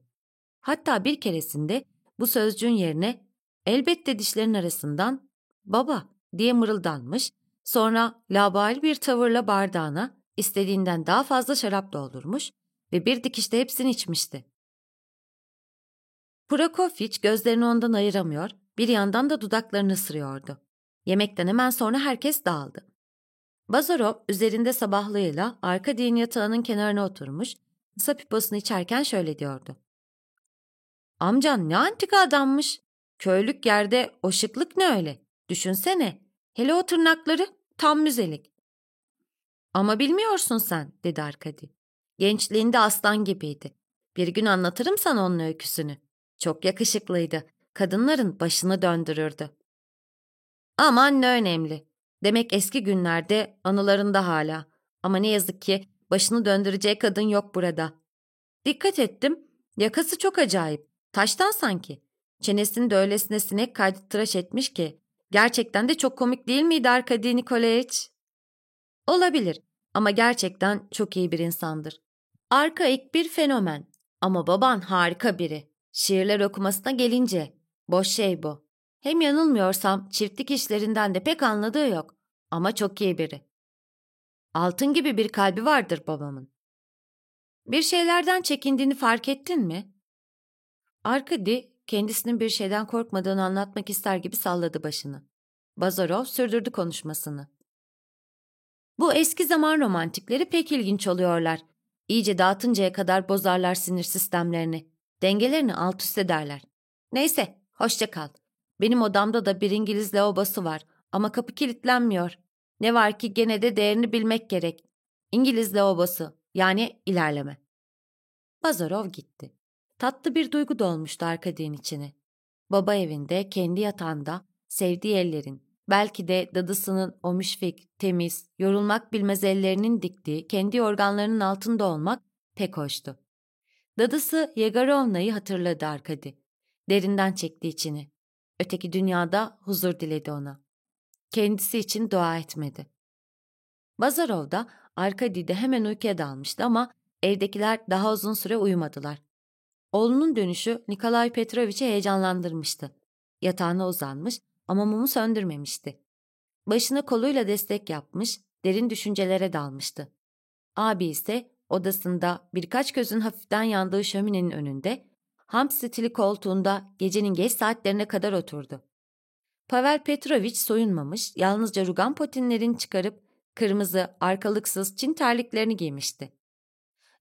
Hatta bir keresinde bu sözcüğün yerine elbette dişlerin arasından baba diye mırıldanmış, sonra labali bir tavırla bardağına istediğinden daha fazla şarap doldurmuş ve bir dikişte hepsini içmişti. Prokofiev gözlerini ondan ayıramıyor, bir yandan da dudaklarını ısırıyordu. Yemekten hemen sonra herkes dağıldı. Bazarov üzerinde sabahlığıyla arka din yatağının kenarına oturmuş, kısa piposunu içerken şöyle diyordu. Amcan ne antika adammış. Köylük yerde o şıklık ne öyle? Düşünsene. Hele o tırnakları tam müzelik. Ama bilmiyorsun sen dedi Arkadi. Gençliğinde aslan gibiydi. Bir gün anlatırım sana onun öyküsünü. Çok yakışıklıydı. Kadınların başını döndürürdü. Aman ne önemli. Demek eski günlerde anılarında hala. Ama ne yazık ki başını döndüreceği kadın yok burada. Dikkat ettim. Yakası çok acayip. Taştan sanki. Çenesini de öylesine sinek kaydı tıraş etmiş ki. Gerçekten de çok komik değil miydi Arkadi Nikolaevich? Olabilir ama gerçekten çok iyi bir insandır. Arkaik bir fenomen ama baban harika biri. Şiirler okumasına gelince boş şey bu. Hem yanılmıyorsam çiftlik işlerinden de pek anladığı yok ama çok iyi biri. Altın gibi bir kalbi vardır babamın. Bir şeylerden çekindiğini fark ettin mi? Arkadi kendisinin bir şeyden korkmadığını anlatmak ister gibi salladı başını. Bazarov sürdürdü konuşmasını. Bu eski zaman romantikleri pek ilginç oluyorlar. İyice dağıtıncaya kadar bozarlar sinir sistemlerini. Dengelerini alt üst ederler. Neyse, hoşça kal. Benim odamda da bir İngiliz lavabası var ama kapı kilitlenmiyor. Ne var ki gene de değerini bilmek gerek. İngiliz lavabası, yani ilerleme. Bazarov gitti. Tatlı bir duygu dolmuştu Arkadin içine. Baba evinde, kendi yatağında, sevdiği ellerin, belki de dadısının o müşfik, temiz, yorulmak bilmez ellerinin diktiği kendi organlarının altında olmak pek hoştu. Dadısı Yegarovna'yı hatırladı Arkadi. Derinden çekti içini. Öteki dünyada huzur diledi ona. Kendisi için dua etmedi. Bazarov da Arkadi'de hemen uykuya dalmıştı ama evdekiler daha uzun süre uyumadılar. Oğlunun dönüşü Nikolay Petrovich'i heyecanlandırmıştı. Yatağına uzanmış ama mumu söndürmemişti. Başına koluyla destek yapmış, derin düşüncelere dalmıştı. Abi ise odasında birkaç gözün hafiften yandığı şöminenin önünde, ham stili koltuğunda gecenin geç saatlerine kadar oturdu. Pavel Petrovich soyunmamış, yalnızca rugan potinlerini çıkarıp kırmızı, arkalıksız Çin terliklerini giymişti.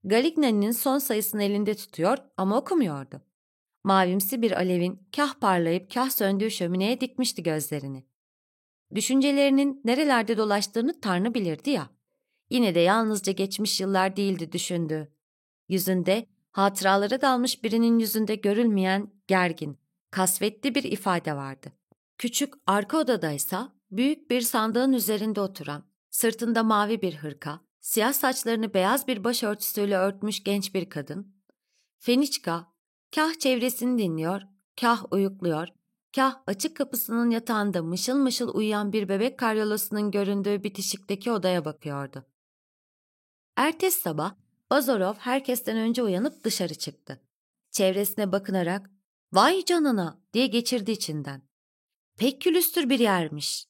Galignani'nin son sayısını elinde tutuyor ama okumuyordu. Mavimsi bir alevin kah parlayıp kah söndüğü şömineye dikmişti gözlerini. Düşüncelerinin nerelerde dolaştığını Tanrı bilirdi ya. Yine de yalnızca geçmiş yıllar değildi düşündüğü. Yüzünde, hatıralara dalmış birinin yüzünde görülmeyen gergin, kasvetli bir ifade vardı. Küçük arka odadaysa büyük bir sandığın üzerinde oturan, sırtında mavi bir hırka, Siyah saçlarını beyaz bir başörtüsüyle örtmüş genç bir kadın. Feniçka, kah çevresini dinliyor, kah uyukluyor, kah açık kapısının yatağında mışıl mışıl uyuyan bir bebek karyolasının göründüğü bitişikteki odaya bakıyordu. Ertesi sabah Bazarov herkesten önce uyanıp dışarı çıktı. Çevresine bakınarak ''Vay canına!'' diye geçirdi içinden. Pek külüstür bir yermiş.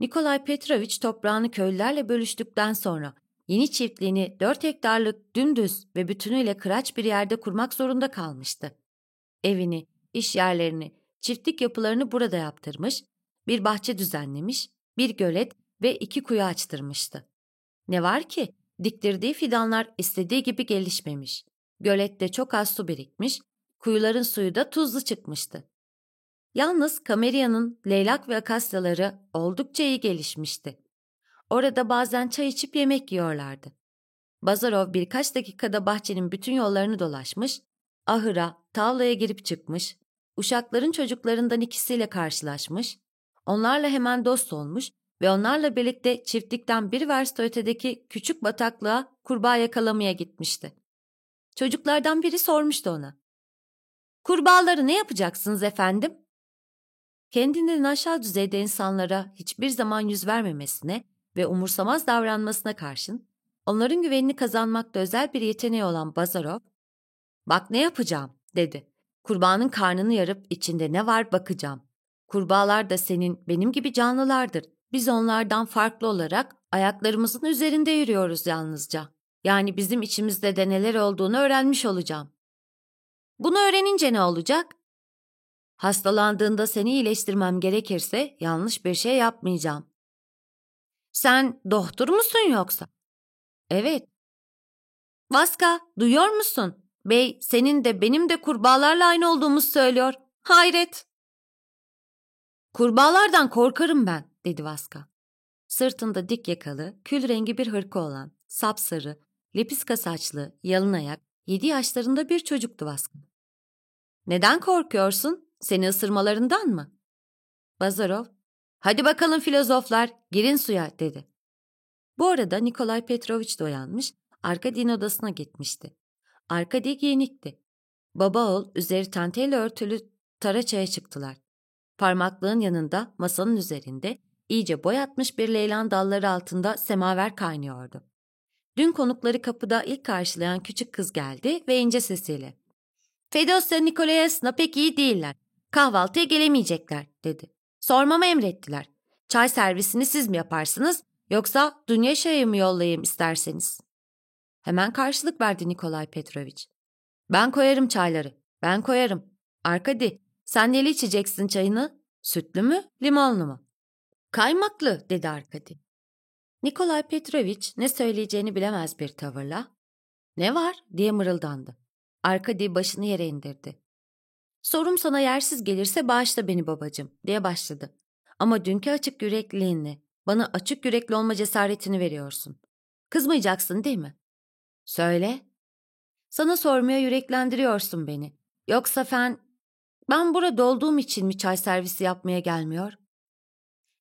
Nikolay Petrovich toprağını köylülerle bölüştükten sonra yeni çiftliğini dört hektarlık dümdüz ve bütünüyle kıraç bir yerde kurmak zorunda kalmıştı. Evini, iş yerlerini, çiftlik yapılarını burada yaptırmış, bir bahçe düzenlemiş, bir gölet ve iki kuyu açtırmıştı. Ne var ki diktirdiği fidanlar istediği gibi gelişmemiş. Gölette çok az su birikmiş, kuyuların suyu da tuzlu çıkmıştı. Yalnız Kameria'nın leylak ve akasyaları oldukça iyi gelişmişti. Orada bazen çay içip yemek yiyorlardı. Bazarov birkaç dakikada bahçenin bütün yollarını dolaşmış, ahıra, tavlaya girip çıkmış, uşakların çocuklarından ikisiyle karşılaşmış, onlarla hemen dost olmuş ve onlarla birlikte çiftlikten bir verste ötedeki küçük bataklığa kurbağa yakalamaya gitmişti. Çocuklardan biri sormuştu ona. Kurbağaları ne yapacaksınız efendim? Kendinden aşağı düzeyde insanlara hiçbir zaman yüz vermemesine ve umursamaz davranmasına karşın, onların güvenini kazanmakta özel bir yeteneği olan Bazarov, ''Bak ne yapacağım.'' dedi. ''Kurbağanın karnını yarıp içinde ne var bakacağım. Kurbağalar da senin, benim gibi canlılardır. Biz onlardan farklı olarak ayaklarımızın üzerinde yürüyoruz yalnızca. Yani bizim içimizde de neler olduğunu öğrenmiş olacağım. Bunu öğrenince ne olacak? Hastalandığında seni iyileştirmem gerekirse yanlış bir şey yapmayacağım. Sen doktor musun yoksa? Evet. Vaska, duyuyor musun? Bey, senin de benim de kurbağalarla aynı olduğumuzu söylüyor. Hayret. Kurbağalardan korkarım ben, dedi Vaska. Sırtında dik yakalı, kül rengi bir hırka olan, sapsarı, lepiska saçlı, yalın ayak, yedi yaşlarında bir çocuktu Vaska. Neden korkuyorsun? Seni ısırmalarından mı? Bazarov, hadi bakalım filozoflar, girin suya, dedi. Bu arada Nikolay Petrovich de uyanmış, Arkadi'nin odasına gitmişti. Arkadi giyinikti. Baba oğul üzeri tenteyle örtülü taraçaya çıktılar. Parmaklığın yanında masanın üzerinde iyice boyatmış bir leylan dalları altında semaver kaynıyordu. Dün konukları kapıda ilk karşılayan küçük kız geldi ve ince sesiyle ''Fedosya Nikolayas'la pek iyi değiller. Kahvaltıya gelemeyecekler.'' dedi. Sormamı emrettiler. Çay servisini siz mi yaparsınız yoksa Dünya Şah'ı mı yollayayım isterseniz? Hemen karşılık verdi Nikolay Petrovich. Ben koyarım çayları. Ben koyarım. Arkadi, sen neli içeceksin çayını? Sütlü mü, limonlu mu? Kaymaklı, dedi Arkadi. Nikolay Petrovich ne söyleyeceğini bilemez bir tavırla. Ne var, diye mırıldandı. Arkadi başını yere indirdi. Sorum sana yersiz gelirse bağışla beni babacığım, diye başladı. Ama dünkü açık yürekliliğinle, bana açık yürekli olma cesaretini veriyorsun. Kızmayacaksın değil mi? Söyle. Sana sormaya yüreklendiriyorsun beni. Yoksa fen ben burada olduğum için mi çay servisi yapmaya gelmiyor?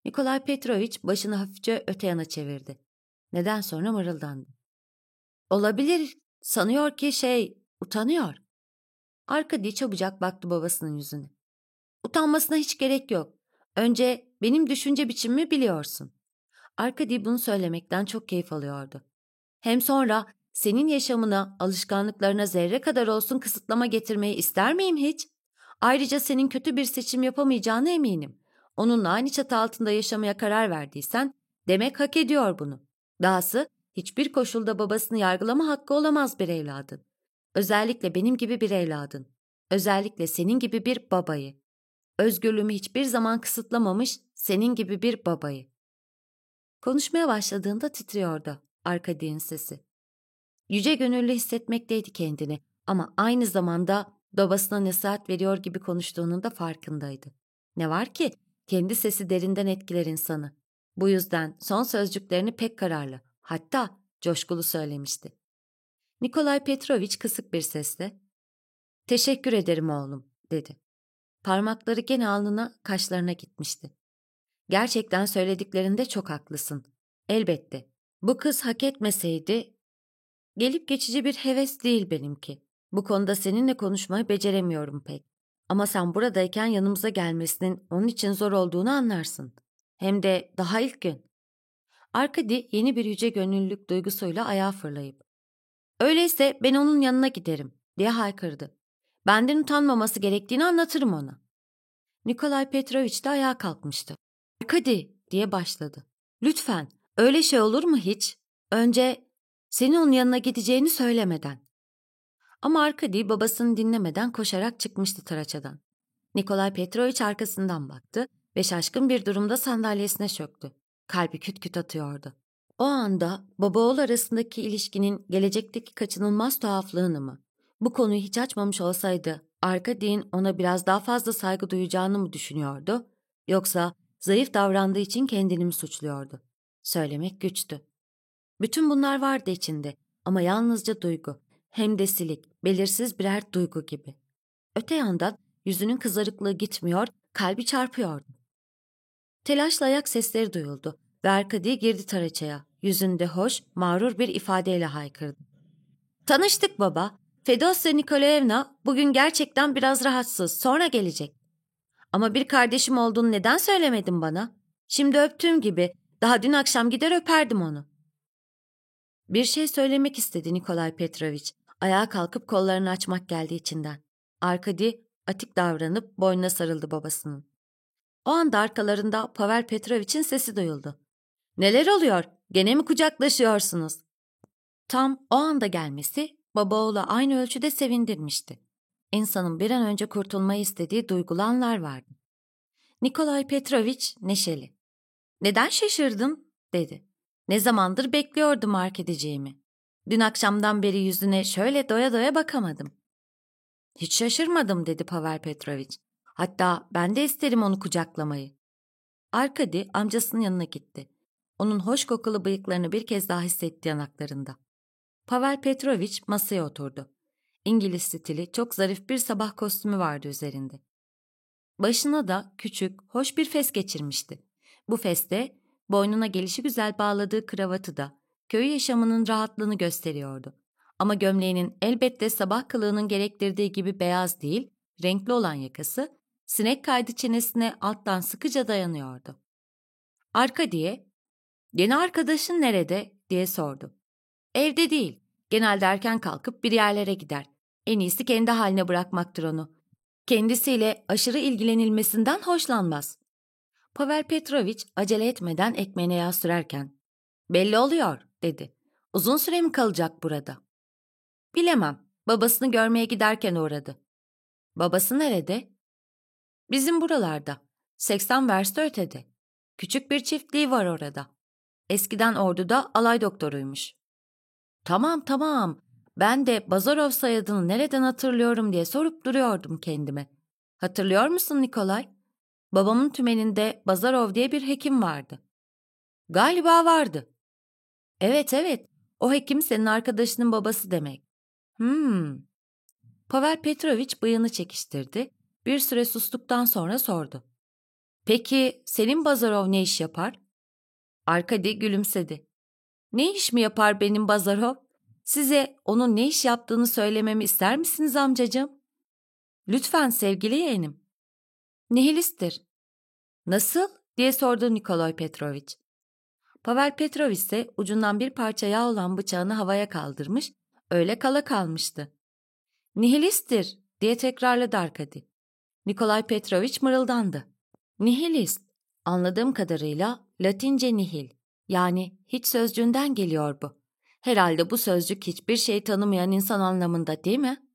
Nikolay Petrovich başını hafifçe öte yana çevirdi. Neden sonra mırıldandı. Olabilir, sanıyor ki şey, utanıyor. Arkadi çabucak baktı babasının yüzüne. Utanmasına hiç gerek yok. Önce benim düşünce biçimimi biliyorsun. Arkadi bunu söylemekten çok keyif alıyordu. Hem sonra senin yaşamına, alışkanlıklarına zerre kadar olsun kısıtlama getirmeyi ister miyim hiç? Ayrıca senin kötü bir seçim yapamayacağına eminim. Onunla aynı çatı altında yaşamaya karar verdiysen demek hak ediyor bunu. Dahası hiçbir koşulda babasını yargılama hakkı olamaz bir evladın. Özellikle benim gibi bir evladın. Özellikle senin gibi bir babayı. Özgürlüğümü hiçbir zaman kısıtlamamış senin gibi bir babayı. Konuşmaya başladığında titriyordu Arkadi'nin sesi. Yüce gönüllü hissetmekteydi kendini ama aynı zamanda babasına nasihat veriyor gibi konuştuğunun da farkındaydı. Ne var ki kendi sesi derinden etkiler insanı. Bu yüzden son sözcüklerini pek kararlı, hatta coşkulu söylemişti. Nikolay Petrovich kısık bir sesle ''Teşekkür ederim oğlum'' dedi. Parmakları gene alnına, kaşlarına gitmişti. Gerçekten söylediklerinde çok haklısın. Elbette. Bu kız hak etmeseydi... Gelip geçici bir heves değil benimki. Bu konuda seninle konuşmayı beceremiyorum pek. Ama sen buradayken yanımıza gelmesinin onun için zor olduğunu anlarsın. Hem de daha ilk gün. Arkadi yeni bir yüce gönüllülük duygusuyla ayağa fırlayıp ''Öyleyse ben onun yanına giderim.'' diye haykırdı. Benden utanmaması gerektiğini anlatırım ona. Nikolay Petrovich de ayağa kalkmıştı. ''Arkadi'' diye başladı. ''Lütfen öyle şey olur mu hiç? Önce senin onun yanına gideceğini söylemeden. Ama Arkadi babasını dinlemeden koşarak çıkmıştı taraçadan. Nikolay Petrovich arkasından baktı ve şaşkın bir durumda sandalyesine çöktü. Kalbi küt küt atıyordu. O anda baba oğul arasındaki ilişkinin gelecekteki kaçınılmaz tuhaflığını mı? Bu konuyu hiç açmamış olsaydı Arkadi'nin ona biraz daha fazla saygı duyacağını mı düşünüyordu? Yoksa zayıf davrandığı için kendini mi suçluyordu? Söylemek güçtü. Bütün bunlar vardı içinde ama yalnızca duygu hem de silik, belirsiz birer duygu gibi. Öte yandan yüzünün kızarıklığı gitmiyor, kalbi çarpıyordu. Telaşla ayak sesleri duyuldu ve Arkadi girdi taraçaya. Yüzünde hoş, mağrur bir ifadeyle haykırdı. Tanıştık baba. Fedosya Nikolaevna bugün gerçekten biraz rahatsız. Sonra gelecek. Ama bir kardeşim olduğunu neden söylemedin bana? Şimdi öptüğüm gibi daha dün akşam gider öperdim onu. Bir şey söylemek istedi Nikolay Petrovich. Ayağa kalkıp kollarını açmak geldi içinden. Arkadi atik davranıp boynuna sarıldı babasının. O anda arkalarında Pavel Petrovich'in sesi duyuldu. Neler oluyor? Gene mi kucaklaşıyorsunuz? Tam o anda gelmesi baba oğlu aynı ölçüde sevindirmişti. İnsanın bir an önce kurtulmayı istediği duygulu anlar vardı. Nikolay Petrovich neşeli. Neden şaşırdın? dedi. Ne zamandır bekliyordum mark edeceğimi. Dün akşamdan beri yüzüne şöyle doya doya bakamadım. Hiç şaşırmadım dedi Pavel Petrovich. Hatta ben de isterim onu kucaklamayı. Arkadi amcasının yanına gitti. Onun hoş kokulu bıyıklarını bir kez daha hissetti yanaklarında. Pavel Petrovich masaya oturdu. İngiliz stili çok zarif bir sabah kostümü vardı üzerinde. Başına da küçük, hoş bir fes geçirmişti. Bu feste boynuna gelişi güzel bağladığı kravatı da köy yaşamının rahatlığını gösteriyordu. Ama gömleğinin elbette sabah kılığının gerektirdiği gibi beyaz değil, renkli olan yakası, sinek kaydı çenesine alttan sıkıca dayanıyordu. Arka diye, yeni arkadaşın nerede diye sordu. Evde değil, genelde erken kalkıp bir yerlere gider. En iyisi kendi haline bırakmaktır onu. Kendisiyle aşırı ilgilenilmesinden hoşlanmaz. Pavel Petrovich acele etmeden ekmeğine yağ sürerken, belli oluyor dedi. Uzun süre mi kalacak burada? Bilemem. Babasını görmeye giderken uğradı. Babası nerede? Bizim buralarda. 80 verste ötede. Küçük bir çiftliği var orada. Eskiden orduda alay doktoruymuş. Tamam tamam. Ben de Bazarov soyadını nereden hatırlıyorum diye sorup duruyordum kendime. Hatırlıyor musun Nikolay? Babamın tümeninde Bazarov diye bir hekim vardı. Galiba vardı. Evet evet. O hekim senin arkadaşının babası demek. Hmm. Pavel Petrovich bıyığını çekiştirdi. Bir süre sustuktan sonra sordu. Peki senin Bazarov ne iş yapar? Arkadi gülümsedi. Ne iş mi yapar benim Bazarov? Size onun ne iş yaptığını söylememi ister misiniz amcacığım? Lütfen sevgili yeğenim. Nihilisttir. Nasıl? diye sordu Nikolay Petrovich. Pavel Petrovich ise ucundan bir parça yağ olan bıçağını havaya kaldırmış, öyle kala kalmıştı. Nihilisttir diye tekrarladı Arkadi. Nikolay Petrovich mırıldandı. Nihilist, anladığım kadarıyla Latince nihil, yani hiç sözcüğünden geliyor bu. Herhalde bu sözcük hiçbir şey tanımayan insan anlamında değil mi?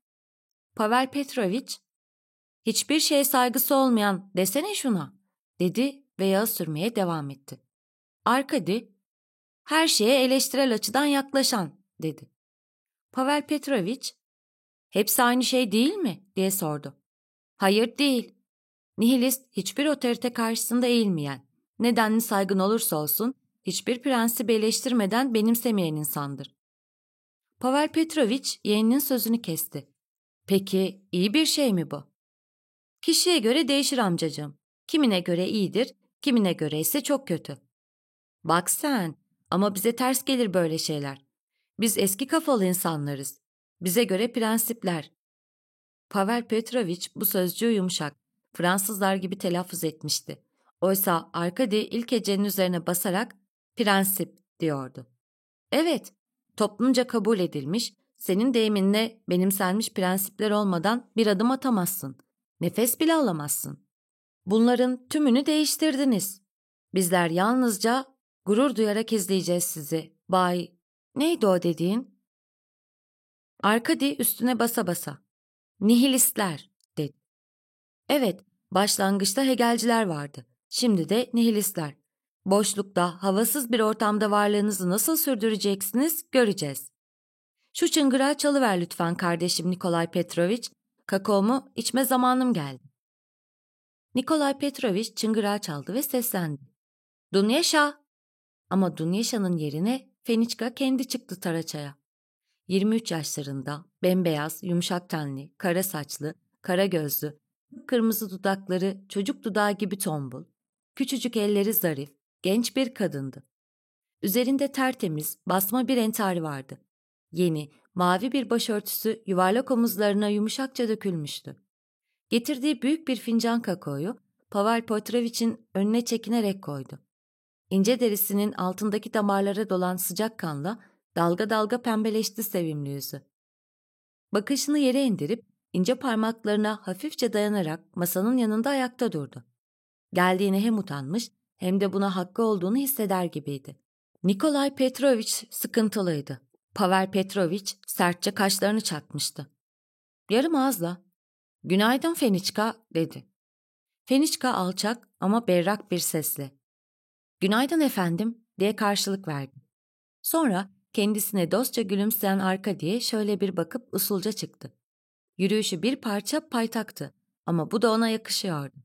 Pavel Petrovich, hiçbir şeye saygısı olmayan desene şuna, dedi ve yağ sürmeye devam etti. Arkadi, her şeye eleştirel açıdan yaklaşan, dedi. Pavel Petrovich, hepsi aynı şey değil mi, diye sordu. Hayır değil. Nihilist hiçbir otorite karşısında eğilmeyen, nedenli saygın olursa olsun, hiçbir prensibi eleştirmeden benimsemeyen insandır. Pavel Petrovich yeğeninin sözünü kesti. Peki iyi bir şey mi bu? Kişiye göre değişir amcacığım. Kimine göre iyidir, kimine göre ise çok kötü. Bak sen, ama bize ters gelir böyle şeyler. Biz eski kafalı insanlarız. Bize göre prensipler. Pavel Petrovich bu sözcüğü yumuşak, Fransızlar gibi telaffuz etmişti. Oysa Arkady ilk hecenin üzerine basarak prensip diyordu. Evet, toplumca kabul edilmiş, senin deyiminle benimsenmiş prensipler olmadan bir adım atamazsın. Nefes bile alamazsın. Bunların tümünü değiştirdiniz. Bizler yalnızca gurur duyarak izleyeceğiz sizi. Bay, neydi o dediğin? Arkadi üstüne basa basa. Nihilistler, dedi. Evet, başlangıçta Hegelciler vardı. Şimdi de nihilistler. Boşlukta, havasız bir ortamda varlığınızı nasıl sürdüreceksiniz göreceğiz. Şu çıngırağı çalıver lütfen kardeşim Nikolay Petrovich. Kakaomu içme zamanım geldi. Nikolay Petrovich çıngırağı çaldı ve seslendi. Dunyaşa! Ama Dunyaşa'nın yerine Feniçka kendi çıktı taraçaya. 23 yaşlarında, bembeyaz, yumuşak tenli, kara saçlı, kara gözlü, kırmızı dudakları çocuk dudağı gibi tombul, küçücük elleri zarif, genç bir kadındı. Üzerinde tertemiz, basma bir entari vardı. Yeni, mavi bir başörtüsü yuvarlak omuzlarına yumuşakça dökülmüştü. Getirdiği büyük bir fincan kakaoyu Pavel Petrovich'in önüne çekinerek koydu. İnce derisinin altındaki damarlara dolan sıcak kanla dalga dalga pembeleşti sevimli yüzü. Bakışını yere indirip ince parmaklarına hafifçe dayanarak masanın yanında ayakta durdu. Geldiğine hem utanmış hem de buna hakkı olduğunu hisseder gibiydi. Nikolay Petrovich sıkıntılıydı. Pavel Petrovich sertçe kaşlarını çatmıştı. Yarım ağızla, ''Günaydın Feniçka'' dedi. Feniçka alçak ama berrak bir sesle, ''Günaydın efendim'' diye karşılık verdi. Sonra kendisine dostça gülümseyen arka diye şöyle bir bakıp usulca çıktı. Yürüyüşü bir parça paytaktı ama bu da ona yakışıyordu.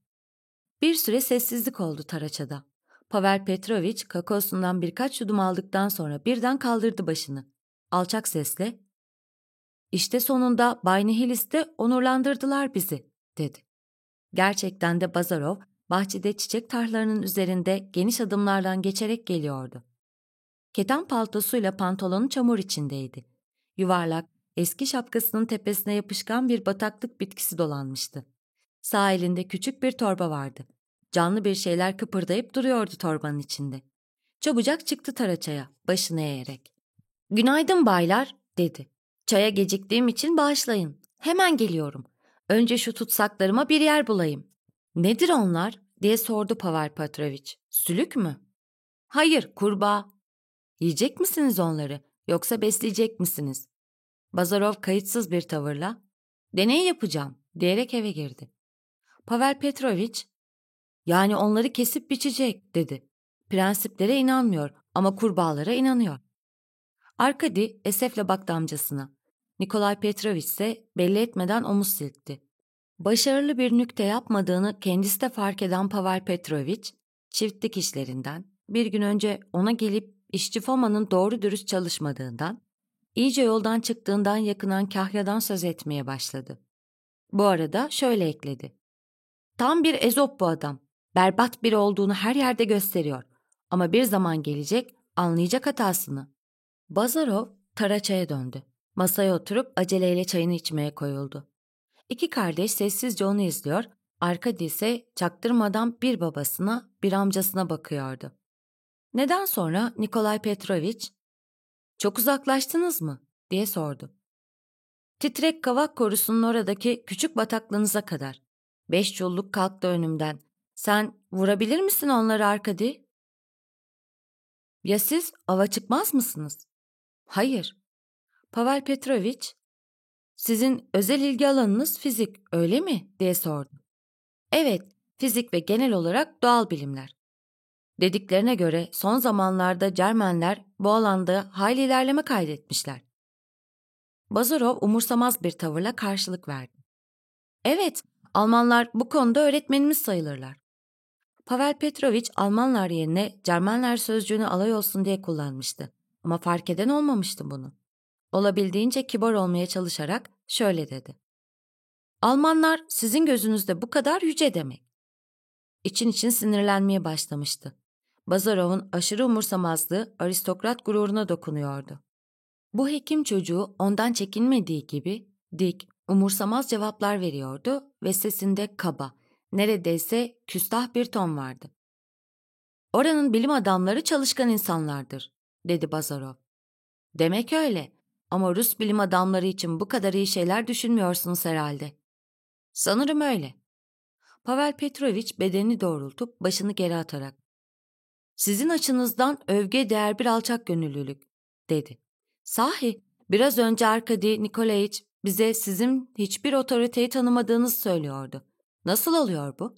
Bir süre sessizlik oldu Taraça'da. Pavel Petrovich kakaosundan birkaç yudum aldıktan sonra birden kaldırdı başını. Alçak sesle, ''İşte sonunda Bay Nihilis'te onurlandırdılar bizi.'' dedi. Gerçekten de Bazarov, bahçede çiçek tarlalarının üzerinde geniş adımlardan geçerek geliyordu. Keten paltosuyla pantolonu çamur içindeydi. Yuvarlak, eski şapkasının tepesine yapışkan bir bataklık bitkisi dolanmıştı. Sağ elinde küçük bir torba vardı. Canlı bir şeyler kıpırdayıp duruyordu torbanın içinde. Çabucak çıktı taraçaya, başını eğerek. ''Günaydın baylar'' dedi. ''Çaya geciktiğim için bağışlayın. Hemen geliyorum. Önce şu tutsaklarıma bir yer bulayım.'' ''Nedir onlar?'' diye sordu Pavel Petrovich. ''Sülük mü?'' ''Hayır, kurbağa.'' ''Yiyecek misiniz onları yoksa besleyecek misiniz?'' Bazarov kayıtsız bir tavırla ''Deney yapacağım.'' diyerek eve girdi. Pavel Petrovich ''Yani onları kesip biçecek.'' dedi. Prensiplere inanmıyor ama kurbağalara inanıyor. Arkadi esefle baktı amcasına. Nikolay Petrovich ise belli etmeden omuz silkti. Başarılı bir nükte yapmadığını kendisi de fark eden Pavel Petrovich, çiftlik işlerinden, bir gün önce ona gelip işçi Foma'nın doğru dürüst çalışmadığından, iyice yoldan çıktığından yakınan Kahya'dan söz etmeye başladı. Bu arada şöyle ekledi. Tam bir ezop bu adam. Berbat biri olduğunu her yerde gösteriyor. Ama bir zaman gelecek, anlayacak hatasını. Bazarov Taraça'ya döndü. Masaya oturup aceleyle çayını içmeye koyuldu. İki kardeş sessizce onu izliyor, Arkadi ise çaktırmadan bir babasına bir amcasına bakıyordu. Neden sonra Nikolay Petrovich, ''Çok uzaklaştınız mı?'' diye sordu. Titrek kavak korusunun oradaki küçük bataklığınıza kadar. Beş çulluk kalktı önümden. Sen vurabilir misin onları Arkadi? Ya siz ava çıkmaz mısınız? Hayır. Pavel Petrovich, sizin özel ilgi alanınız fizik, öyle mi? diye sordu. Evet, fizik ve genel olarak doğal bilimler. Dediklerine göre son zamanlarda Cermenler bu alanda hayli ilerleme kaydetmişler. Bazarov umursamaz bir tavırla karşılık verdi. Evet, Almanlar bu konuda öğretmenimiz sayılırlar. Pavel Petrovich Almanlar yerine Cermenler sözcüğünü alay olsun diye kullanmıştı. Ama fark eden olmamıştı bunu. Olabildiğince kibar olmaya çalışarak şöyle dedi. Almanlar sizin gözünüzde bu kadar yüce demek. İçin için sinirlenmeye başlamıştı. Bazarov'un aşırı umursamazlığı aristokrat gururuna dokunuyordu. Bu hekim çocuğu ondan çekinmediği gibi dik, umursamaz cevaplar veriyordu ve sesinde kaba, neredeyse küstah bir ton vardı. Oranın bilim adamları çalışkan insanlardır, dedi Bazarov. Demek öyle ama Rus bilim adamları için bu kadar iyi şeyler düşünmüyorsunuz herhalde. Sanırım öyle. Pavel Petrovich bedenini doğrultup başını geri atarak. Sizin açınızdan övgüye değer bir alçak gönüllülük, dedi. Sahi, biraz önce Arkadi Nikolaevich bize sizin hiçbir otoriteyi tanımadığınızı söylüyordu. Nasıl oluyor bu?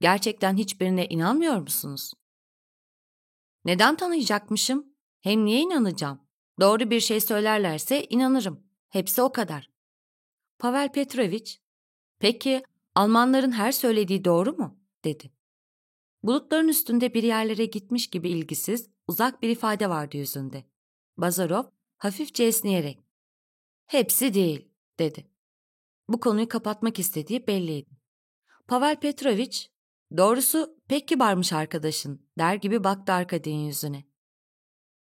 Gerçekten hiçbirine inanmıyor musunuz? Neden tanıyacakmışım? Hem niye inanacağım? Doğru bir şey söylerlerse inanırım. Hepsi o kadar. Pavel Petrovich, peki Almanların her söylediği doğru mu? dedi. Bulutların üstünde bir yerlere gitmiş gibi ilgisiz, uzak bir ifade vardı yüzünde. Bazarov hafifçe esneyerek, hepsi değil, dedi. Bu konuyu kapatmak istediği belliydi. Pavel Petrovich, doğrusu pek kibarmış arkadaşın, der gibi baktı Arkadin yüzüne.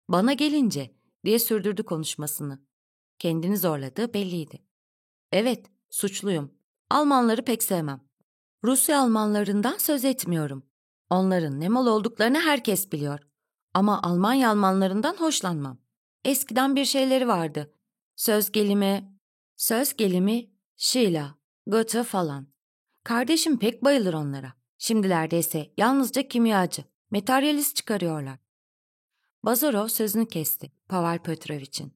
Bana gelince, diye sürdürdü konuşmasını. kendini zorladığı belliydi. Evet, suçluyum. Almanları pek sevmem. Rusya Almanlarından söz etmiyorum. Onların ne mal olduklarını herkes biliyor. Ama Almanya Almanlarından hoşlanmam. Eskiden bir şeyleri vardı. Söz gelimi, söz gelimi, Sheila, Goethe falan. Kardeşim pek bayılır onlara. Şimdilerde ise yalnızca kimyacı, materyalist çıkarıyorlar. Bazarov sözünü kesti Pavel Petrovich'in.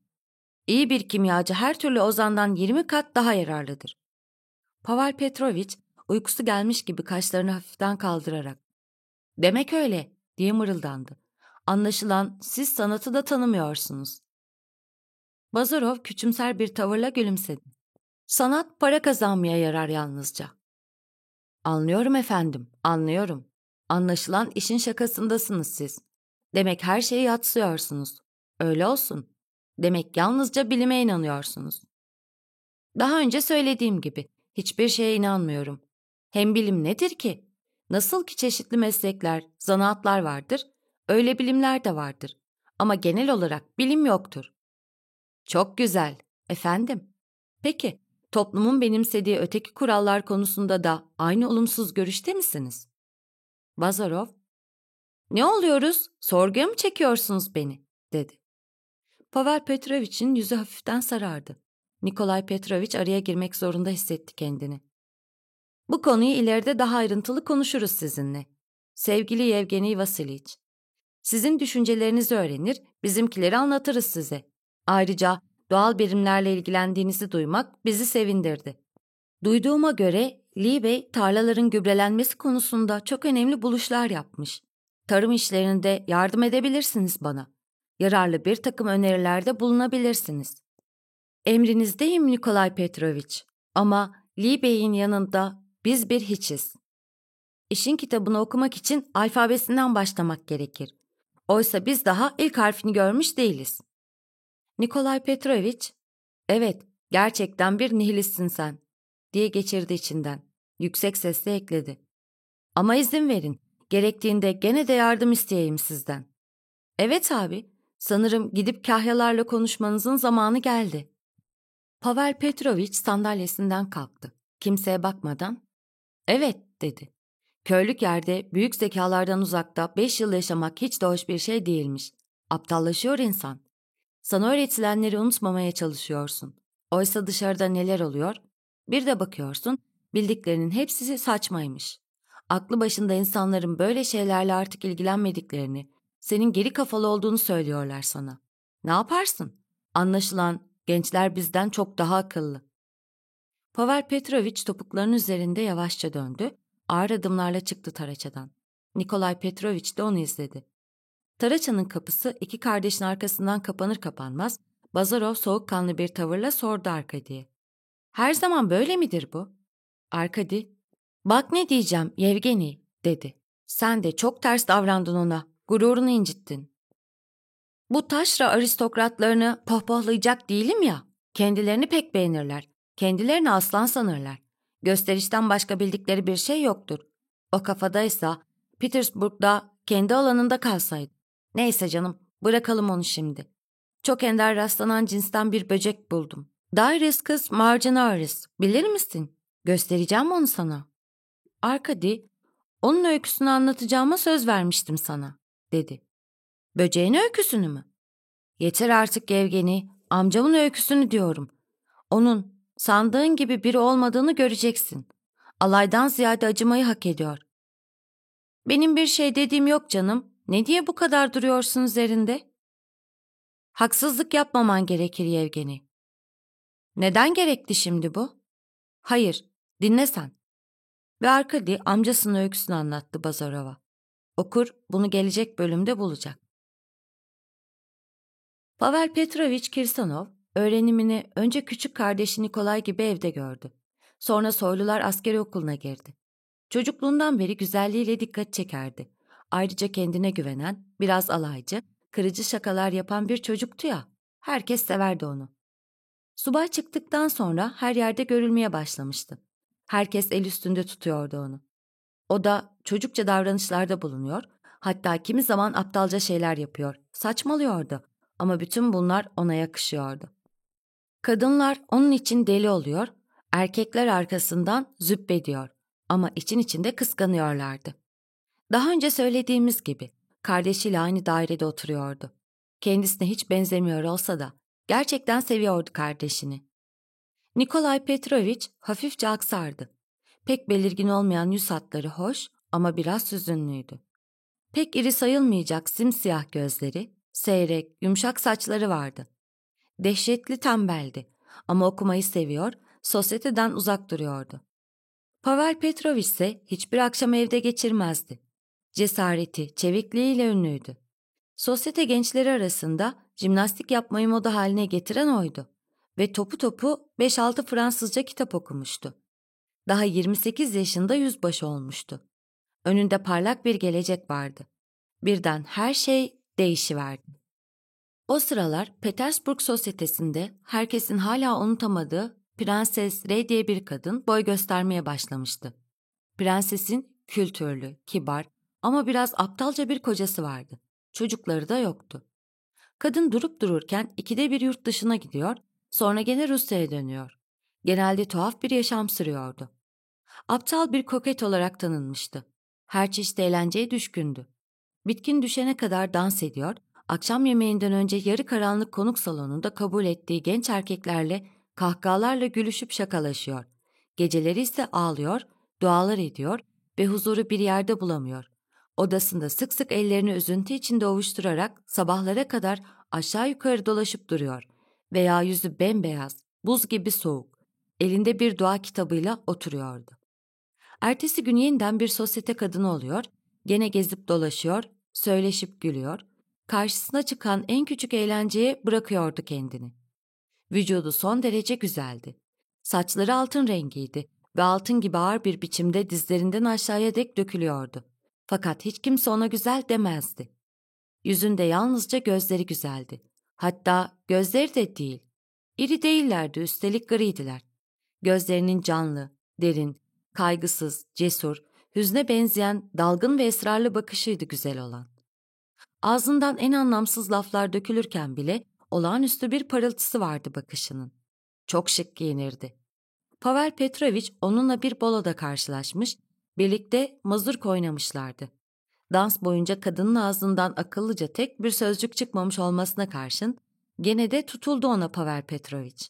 İyi bir kimyacı her türlü ozandan 20 kat daha yararlıdır. Pavel Petrovich uykusu gelmiş gibi kaşlarını hafiften kaldırarak. Demek öyle diye mırıldandı. Anlaşılan siz sanatı da tanımıyorsunuz. Bazarov küçümser bir tavırla gülümsedi. Sanat para kazanmaya yarar yalnızca. Anlıyorum efendim, anlıyorum. Anlaşılan işin şakasındasınız siz. Demek her şeyi yatsıyorsunuz. Öyle olsun. Demek yalnızca bilime inanıyorsunuz. Daha önce söylediğim gibi hiçbir şeye inanmıyorum. Hem bilim nedir ki? Nasıl ki çeşitli meslekler, zanaatlar vardır, öyle bilimler de vardır. Ama genel olarak bilim yoktur. Çok güzel, efendim. Peki, toplumun benimsediği öteki kurallar konusunda da aynı olumsuz görüşte misiniz? Bazarov, ne oluyoruz, sorguya mı çekiyorsunuz beni, dedi. Pavel Petrovich'in yüzü hafiften sarardı. Nikolay Petrovich araya girmek zorunda hissetti kendini. Bu konuyu ileride daha ayrıntılı konuşuruz sizinle. Sevgili Yevgeni Vasiliç, sizin düşüncelerinizi öğrenir, bizimkileri anlatırız size. Ayrıca doğal birimlerle ilgilendiğinizi duymak bizi sevindirdi. Duyduğuma göre Lee Bey tarlaların gübrelenmesi konusunda çok önemli buluşlar yapmış. Tarım işlerinde yardım edebilirsiniz bana. Yararlı bir takım önerilerde bulunabilirsiniz. Emrinizdeyim Nikolay Petrovich ama Lee Bey'in yanında biz bir hiçiz. İşin kitabını okumak için alfabesinden başlamak gerekir. Oysa biz daha ilk harfini görmüş değiliz. Nikolay Petrovich, evet gerçekten bir nihilistsin sen diye geçirdi içinden. Yüksek sesle ekledi. Ama izin verin, gerektiğinde gene de yardım isteyeyim sizden. Evet abi, sanırım gidip kahyalarla konuşmanızın zamanı geldi. Pavel Petrovich sandalyesinden kalktı. Kimseye bakmadan, evet dedi. Köylük yerde büyük zekalardan uzakta beş yıl yaşamak hiç de hoş bir şey değilmiş. Aptallaşıyor insan. Sana öğretilenleri unutmamaya çalışıyorsun. Oysa dışarıda neler oluyor? Bir de bakıyorsun, bildiklerinin hepsi saçmaymış. Aklı başında insanların böyle şeylerle artık ilgilenmediklerini, senin geri kafalı olduğunu söylüyorlar sana. Ne yaparsın? Anlaşılan gençler bizden çok daha akıllı. Pavel Petrovich topuklarının üzerinde yavaşça döndü, ağır adımlarla çıktı Taraça'dan. Nikolay Petrovich de onu izledi. Taraça'nın kapısı iki kardeşin arkasından kapanır kapanmaz, Bazarov soğukkanlı bir tavırla sordu Arkadi'ye. Her zaman böyle midir bu? Arkadi, bak ne diyeceğim Yevgeni, dedi. Sen de çok ters davrandın ona, gururunu incittin. Bu taşra aristokratlarını pohpohlayacak değilim ya, kendilerini pek beğenirler, kendilerini aslan sanırlar. Gösterişten başka bildikleri bir şey yoktur. O kafadaysa Petersburg'da kendi alanında kalsaydı. Neyse canım, bırakalım onu şimdi. Çok ender rastlanan cinsten bir böcek buldum. Dairiscus marginaris, bilir misin? Göstereceğim onu sana. Arkadi, onun öyküsünü anlatacağıma söz vermiştim sana, dedi. Böceğin öyküsünü mü? Yeter artık Evgeni, amcamın öyküsünü diyorum. Onun sandığın gibi biri olmadığını göreceksin. Alaydan ziyade acımayı hak ediyor. Benim bir şey dediğim yok canım. Ne diye bu kadar duruyorsun üzerinde? Haksızlık yapmaman gerekir Yevgeni. Neden gerekti şimdi bu? Hayır, dinle sen. Ve Arkadi amcasının öyküsünü anlattı Bazarov'a. Okur bunu gelecek bölümde bulacak. Pavel Petrovich Kirsanov öğrenimini önce küçük kardeşi Nikolay gibi evde gördü. Sonra soylular askeri okuluna girdi. Çocukluğundan beri güzelliğiyle dikkat çekerdi. Ayrıca kendine güvenen, biraz alaycı, kırıcı şakalar yapan bir çocuktu ya. Herkes severdi onu. Subay çıktıktan sonra her yerde görülmeye başlamıştı. Herkes el üstünde tutuyordu onu. O da çocukça davranışlarda bulunuyor, hatta kimi zaman aptalca şeyler yapıyor, saçmalıyordu ama bütün bunlar ona yakışıyordu. Kadınlar onun için deli oluyor, erkekler arkasından züppediyor ama için içinde kıskanıyorlardı. Daha önce söylediğimiz gibi kardeşiyle aynı dairede oturuyordu. Kendisine hiç benzemiyor olsa da gerçekten seviyordu kardeşini. Nikolay Petrovich hafifçe aksardı. Pek belirgin olmayan yüz hatları hoş ama biraz süzünlüydü. Pek iri sayılmayacak simsiyah gözleri, seyrek, yumuşak saçları vardı. Dehşetli tembeldi ama okumayı seviyor, sosyeteden uzak duruyordu. Pavel Petrovich ise hiçbir akşam evde geçirmezdi. Cesareti, çevikliğiyle ünlüydü. Sosyete gençleri arasında jimnastik yapmayı moda haline getiren oydu ve topu topu 5-6 Fransızca kitap okumuştu. Daha 28 yaşında yüzbaşı olmuştu. Önünde parlak bir gelecek vardı. Birden her şey değişiverdi. O sıralar Petersburg sosyetesinde herkesin hala unutamadığı Prenses Rey diye bir kadın boy göstermeye başlamıştı. Prensesin kültürlü, kibar ama biraz aptalca bir kocası vardı. Çocukları da yoktu. Kadın durup dururken ikide bir yurt dışına gidiyor, sonra gene Rusya'ya dönüyor. Genelde tuhaf bir yaşam sürüyordu. Aptal bir koket olarak tanınmıştı. Her çeşit eğlenceye düşkündü. Bitkin düşene kadar dans ediyor, akşam yemeğinden önce yarı karanlık konuk salonunda kabul ettiği genç erkeklerle kahkahalarla gülüşüp şakalaşıyor. Geceleri ise ağlıyor, dualar ediyor ve huzuru bir yerde bulamıyor. Odasında sık sık ellerini üzüntü içinde ovuşturarak sabahlara kadar aşağı yukarı dolaşıp duruyor veya yüzü bembeyaz, buz gibi soğuk, elinde bir dua kitabıyla oturuyordu. Ertesi gün yeniden bir sosyete kadını oluyor, gene gezip dolaşıyor, söyleşip gülüyor, karşısına çıkan en küçük eğlenceye bırakıyordu kendini. Vücudu son derece güzeldi. Saçları altın rengiydi ve altın gibi ağır bir biçimde dizlerinden aşağıya dek dökülüyordu. Fakat hiç kimse ona güzel demezdi. Yüzünde yalnızca gözleri güzeldi. Hatta gözleri de değil. İri değillerdi üstelik griydiler. Gözlerinin canlı, derin, kaygısız, cesur, hüzne benzeyen dalgın ve esrarlı bakışıydı güzel olan. Ağzından en anlamsız laflar dökülürken bile olağanüstü bir parıltısı vardı bakışının. Çok şık giyinirdi. Pavel Petrovich onunla bir boloda karşılaşmış, birlikte mazurk oynamışlardı. Dans boyunca kadının ağzından akıllıca tek bir sözcük çıkmamış olmasına karşın gene de tutuldu ona Pavel Petrovich.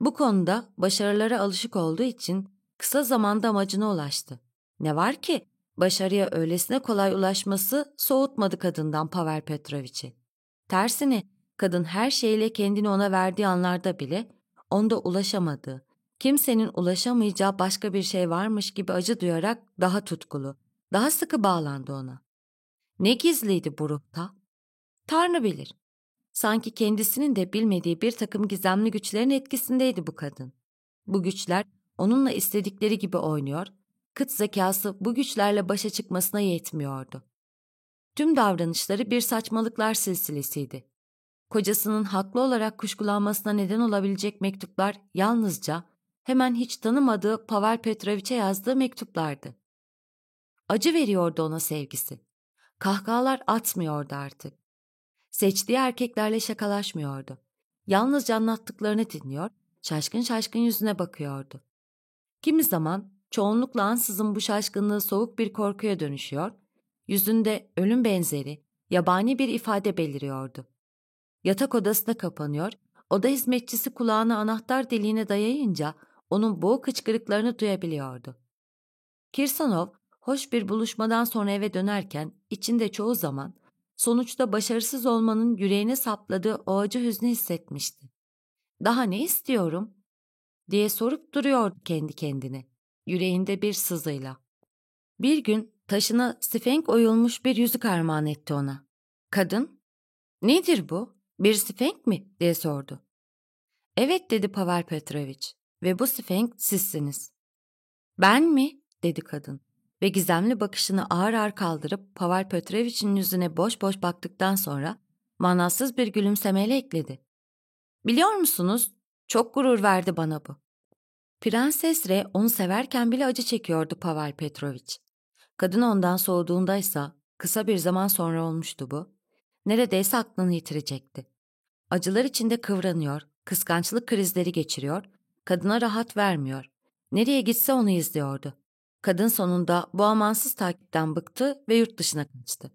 Bu konuda başarılara alışık olduğu için kısa zamanda amacına ulaştı. Ne var ki başarıya öylesine kolay ulaşması soğutmadı kadından Pavel Petrovich'i. Tersine kadın her şeyle kendini ona verdiği anlarda bile onda ulaşamadığı, kimsenin ulaşamayacağı başka bir şey varmış gibi acı duyarak daha tutkulu, daha sıkı bağlandı ona. Ne gizliydi bu ruhta? Tanrı bilir. Sanki kendisinin de bilmediği bir takım gizemli güçlerin etkisindeydi bu kadın. Bu güçler onunla istedikleri gibi oynuyor, kıt zekası bu güçlerle başa çıkmasına yetmiyordu. Tüm davranışları bir saçmalıklar silsilesiydi. Kocasının haklı olarak kuşkulanmasına neden olabilecek mektuplar yalnızca hemen hiç tanımadığı Pavel Petroviç'e yazdığı mektuplardı. Acı veriyordu ona sevgisi. Kahkahalar atmıyordu artık. Seçtiği erkeklerle şakalaşmıyordu. Yalnızca anlattıklarını dinliyor, şaşkın şaşkın yüzüne bakıyordu. Kimi zaman çoğunlukla ansızın bu şaşkınlığı soğuk bir korkuya dönüşüyor, yüzünde ölüm benzeri, yabani bir ifade beliriyordu. Yatak odasına kapanıyor, oda hizmetçisi kulağını anahtar deliğine dayayınca onun boğuk hıçkırıklarını duyabiliyordu. Kirsanov, hoş bir buluşmadan sonra eve dönerken içinde çoğu zaman sonuçta başarısız olmanın yüreğine sapladığı o acı hüznü hissetmişti. Daha ne istiyorum? diye sorup duruyordu kendi kendine, yüreğinde bir sızıyla. Bir gün taşına sifenk oyulmuş bir yüzük armağan etti ona. Kadın, nedir bu, bir sifenk mi diye sordu. Evet dedi Pavel Petrovich ve bu sifenk sizsiniz. Ben mi? dedi kadın ve gizemli bakışını ağır ağır kaldırıp Pavel Petrovich'in yüzüne boş boş baktıktan sonra manasız bir gülümsemeyle ekledi. Biliyor musunuz? Çok gurur verdi bana bu. Prenses Re onu severken bile acı çekiyordu Pavel Petrovich. Kadın ondan soğuduğundaysa kısa bir zaman sonra olmuştu bu. Neredeyse aklını yitirecekti. Acılar içinde kıvranıyor, Kıskançlık krizleri geçiriyor, kadına rahat vermiyor. Nereye gitse onu izliyordu. Kadın sonunda bu amansız takipten bıktı ve yurt dışına kaçtı.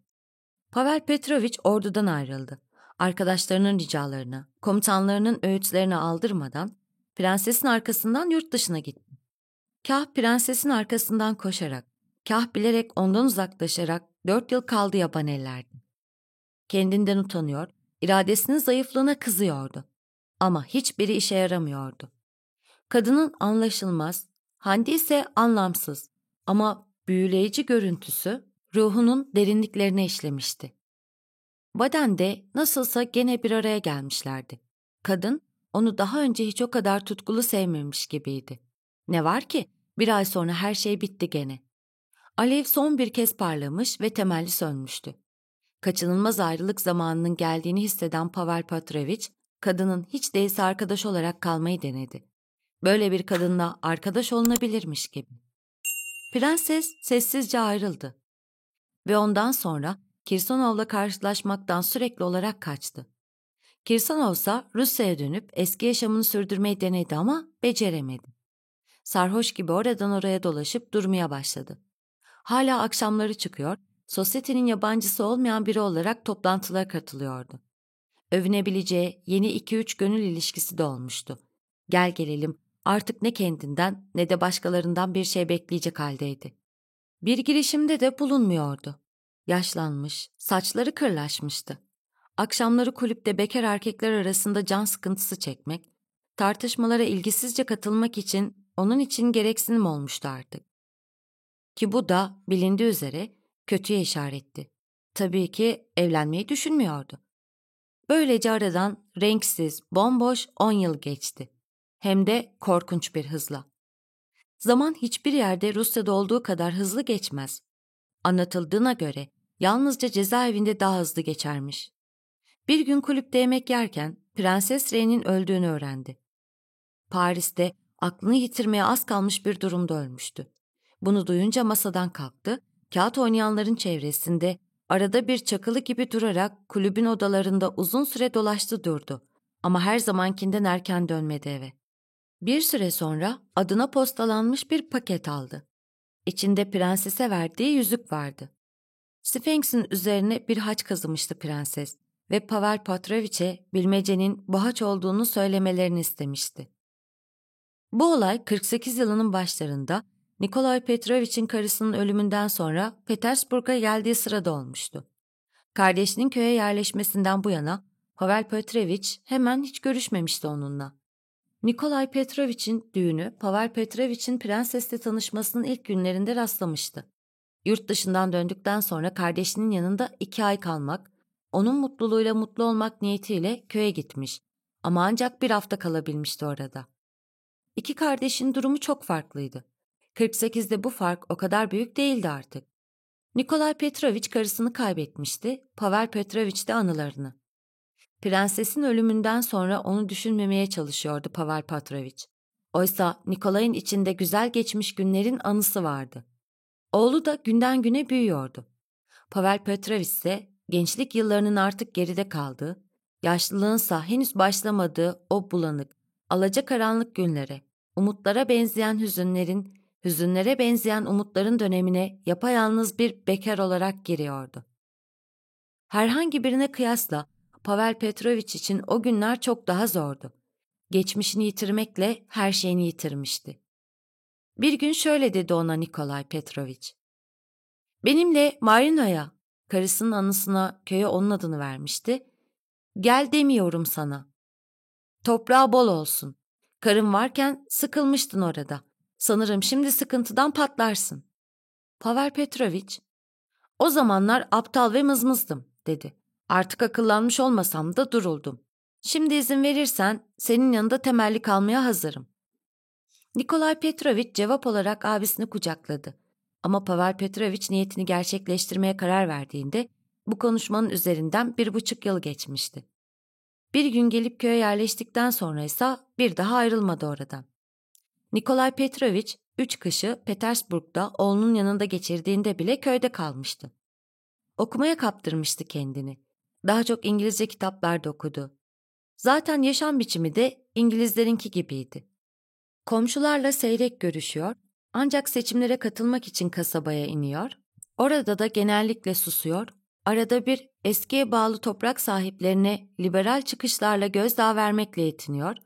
Pavel Petrovich ordudan ayrıldı. Arkadaşlarının ricalarına, komutanlarının öğütlerine aldırmadan prensesin arkasından yurt dışına gitti. Kah prensesin arkasından koşarak, kah bilerek ondan uzaklaşarak dört yıl kaldı yaban ellerde. Kendinden utanıyor, iradesinin zayıflığına kızıyordu. Ama hiçbiri işe yaramıyordu. Kadının anlaşılmaz, Handi ise anlamsız ama büyüleyici görüntüsü ruhunun derinliklerine işlemişti. Baden'de nasılsa gene bir araya gelmişlerdi. Kadın onu daha önce hiç o kadar tutkulu sevmemiş gibiydi. Ne var ki bir ay sonra her şey bitti gene. Alev son bir kez parlamış ve temelli sönmüştü. Kaçınılmaz ayrılık zamanının geldiğini hisseden Pavel Petrovich, kadının hiç değilse arkadaş olarak kalmayı denedi. Böyle bir kadınla arkadaş olunabilirmiş gibi. Prenses sessizce ayrıldı ve ondan sonra Kirsanov'la karşılaşmaktan sürekli olarak kaçtı. Kirsanov ise Rusya'ya dönüp eski yaşamını sürdürmeyi denedi ama beceremedi. Sarhoş gibi oradan oraya dolaşıp durmaya başladı. Hala akşamları çıkıyor, sosyetenin yabancısı olmayan biri olarak toplantılara katılıyordu. Övünebileceği yeni iki üç gönül ilişkisi de olmuştu. Gel gelelim artık ne kendinden ne de başkalarından bir şey bekleyecek haldeydi. Bir girişimde de bulunmuyordu. Yaşlanmış, saçları kırlaşmıştı. Akşamları kulüpte bekar erkekler arasında can sıkıntısı çekmek, tartışmalara ilgisizce katılmak için onun için gereksinim olmuştu artık. Ki bu da bilindiği üzere kötüye işaretti. Tabii ki evlenmeyi düşünmüyordu. Böylece aradan renksiz, bomboş on yıl geçti. Hem de korkunç bir hızla. Zaman hiçbir yerde Rusya'da olduğu kadar hızlı geçmez. Anlatıldığına göre yalnızca cezaevinde daha hızlı geçermiş. Bir gün kulüpte yemek yerken Prenses Rey'nin öldüğünü öğrendi. Paris'te aklını yitirmeye az kalmış bir durumda ölmüştü. Bunu duyunca masadan kalktı, kağıt oynayanların çevresinde arada bir çakılı gibi durarak kulübün odalarında uzun süre dolaştı durdu. Ama her zamankinden erken dönmedi eve. Bir süre sonra adına postalanmış bir paket aldı. İçinde prensese verdiği yüzük vardı. Sphinx'in üzerine bir haç kazımıştı prenses ve Pavel Petrovich'e bilmecenin bu haç olduğunu söylemelerini istemişti. Bu olay 48 yılının başlarında Nikolay Petrovich'in karısının ölümünden sonra Petersburg'a geldiği sırada olmuştu. Kardeşinin köye yerleşmesinden bu yana Pavel Petrovich hemen hiç görüşmemişti onunla. Nikolay Petrovich'in düğünü Pavel Petrovich'in prensesle tanışmasının ilk günlerinde rastlamıştı. Yurt dışından döndükten sonra kardeşinin yanında iki ay kalmak, onun mutluluğuyla mutlu olmak niyetiyle köye gitmiş ama ancak bir hafta kalabilmişti orada. İki kardeşin durumu çok farklıydı. 48'de bu fark o kadar büyük değildi artık. Nikolay Petrovich karısını kaybetmişti, Pavel Petrovich de anılarını. Prensesin ölümünden sonra onu düşünmemeye çalışıyordu Pavel Petrovich. Oysa Nikolay'ın içinde güzel geçmiş günlerin anısı vardı. Oğlu da günden güne büyüyordu. Pavel Petrovich ise gençlik yıllarının artık geride kaldığı, yaşlılığınsa henüz başlamadığı o bulanık, alacakaranlık günlere, umutlara benzeyen hüzünlerin, hüzünlere benzeyen umutların dönemine yapayalnız bir bekar olarak giriyordu. Herhangi birine kıyasla Pavel Petrovich için o günler çok daha zordu. Geçmişini yitirmekle her şeyini yitirmişti. Bir gün şöyle dedi ona Nikolay Petrovich. Benimle Marina'ya, karısının anısına köye onun adını vermişti. Gel demiyorum sana. Toprağı bol olsun. Karın varken sıkılmıştın orada. Sanırım şimdi sıkıntıdan patlarsın. Pavel Petrovich, o zamanlar aptal ve mızmızdım, dedi. Artık akıllanmış olmasam da duruldum. Şimdi izin verirsen senin yanında temelli kalmaya hazırım. Nikolay Petrovich cevap olarak abisini kucakladı. Ama Pavel Petrovich niyetini gerçekleştirmeye karar verdiğinde bu konuşmanın üzerinden bir buçuk yıl geçmişti. Bir gün gelip köye yerleştikten sonra ise bir daha ayrılmadı oradan. Nikolay Petrovich üç kışı Petersburg'da oğlunun yanında geçirdiğinde bile köyde kalmıştı. Okumaya kaptırmıştı kendini. Daha çok İngilizce kitaplar da okudu. Zaten yaşam biçimi de İngilizlerinki gibiydi. Komşularla seyrek görüşüyor, ancak seçimlere katılmak için kasabaya iniyor, orada da genellikle susuyor, arada bir eskiye bağlı toprak sahiplerine liberal çıkışlarla gözdağı vermekle yetiniyor,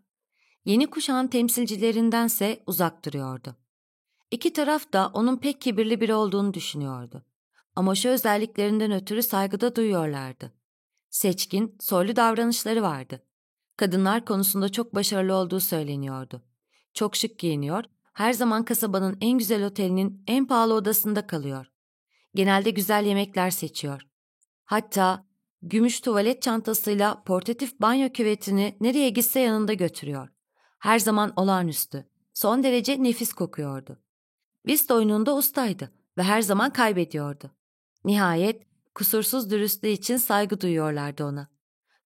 yeni kuşağın temsilcilerindense uzak duruyordu. İki taraf da onun pek kibirli biri olduğunu düşünüyordu. Ama şu özelliklerinden ötürü saygıda duyuyorlardı. Seçkin, soylu davranışları vardı. Kadınlar konusunda çok başarılı olduğu söyleniyordu. Çok şık giyiniyor, her zaman kasabanın en güzel otelinin en pahalı odasında kalıyor. Genelde güzel yemekler seçiyor. Hatta gümüş tuvalet çantasıyla portatif banyo küvetini nereye gitse yanında götürüyor. Her zaman olağanüstü, son derece nefis kokuyordu. Whist oyununda ustaydı ve her zaman kaybediyordu. Nihayet kusursuz dürüstlüğü için saygı duyuyorlardı ona.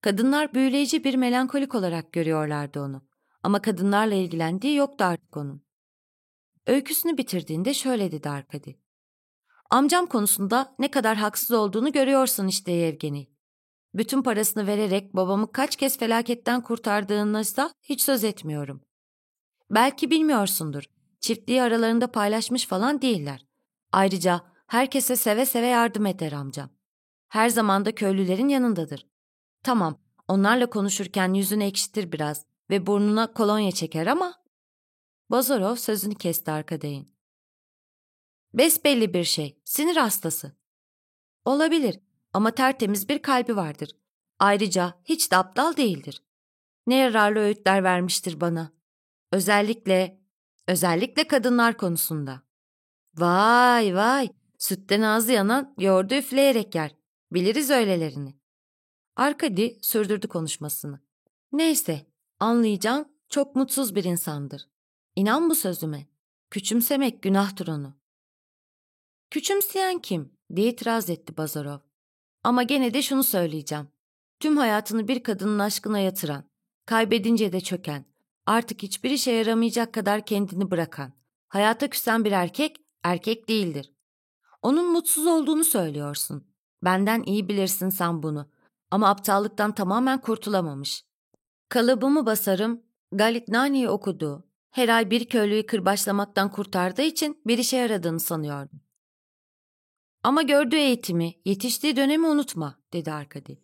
Kadınlar büyüleyici bir melankolik olarak görüyorlardı onu. Ama kadınlarla ilgilendiği yoktu artık onun. Öyküsünü bitirdiğinde şöyle dedi Arkadi. Amcam konusunda ne kadar haksız olduğunu görüyorsun işte Yevgeni. Bütün parasını vererek babamı kaç kez felaketten kurtardığınızda hiç söz etmiyorum. Belki bilmiyorsundur. Çiftliği aralarında paylaşmış falan değiller. Ayrıca herkese seve seve yardım eder amcam. Her zaman da köylülerin yanındadır. Tamam, onlarla konuşurken yüzünü ekşitir biraz ve burnuna kolonya çeker ama... Bozorov sözünü kesti arkadayın. Besbelli bir şey, sinir hastası. Olabilir ama tertemiz bir kalbi vardır. Ayrıca hiç de aptal değildir. Ne yararlı öğütler vermiştir bana. Özellikle, özellikle kadınlar konusunda. Vay vay, sütten ağzı yanan yoğurdu üfleyerek yer. Biliriz öylelerini. Arkadi sürdürdü konuşmasını. Neyse, anlayacağım çok mutsuz bir insandır. İnan bu sözüme. Küçümsemek günahtır onu. Küçümseyen kim? diye itiraz etti Bazarov. Ama gene de şunu söyleyeceğim. Tüm hayatını bir kadının aşkına yatıran, kaybedince de çöken, artık hiçbir işe yaramayacak kadar kendini bırakan, hayata küsen bir erkek, erkek değildir. Onun mutsuz olduğunu söylüyorsun. Benden iyi bilirsin sen bunu. Ama aptallıktan tamamen kurtulamamış. Kalıbımı basarım, Galitnani'yi okudu. Her ay bir köylüyü kırbaçlamaktan kurtardığı için bir işe yaradığını sanıyordum. Ama gördüğü eğitimi, yetiştiği dönemi unutma, dedi Arkadi.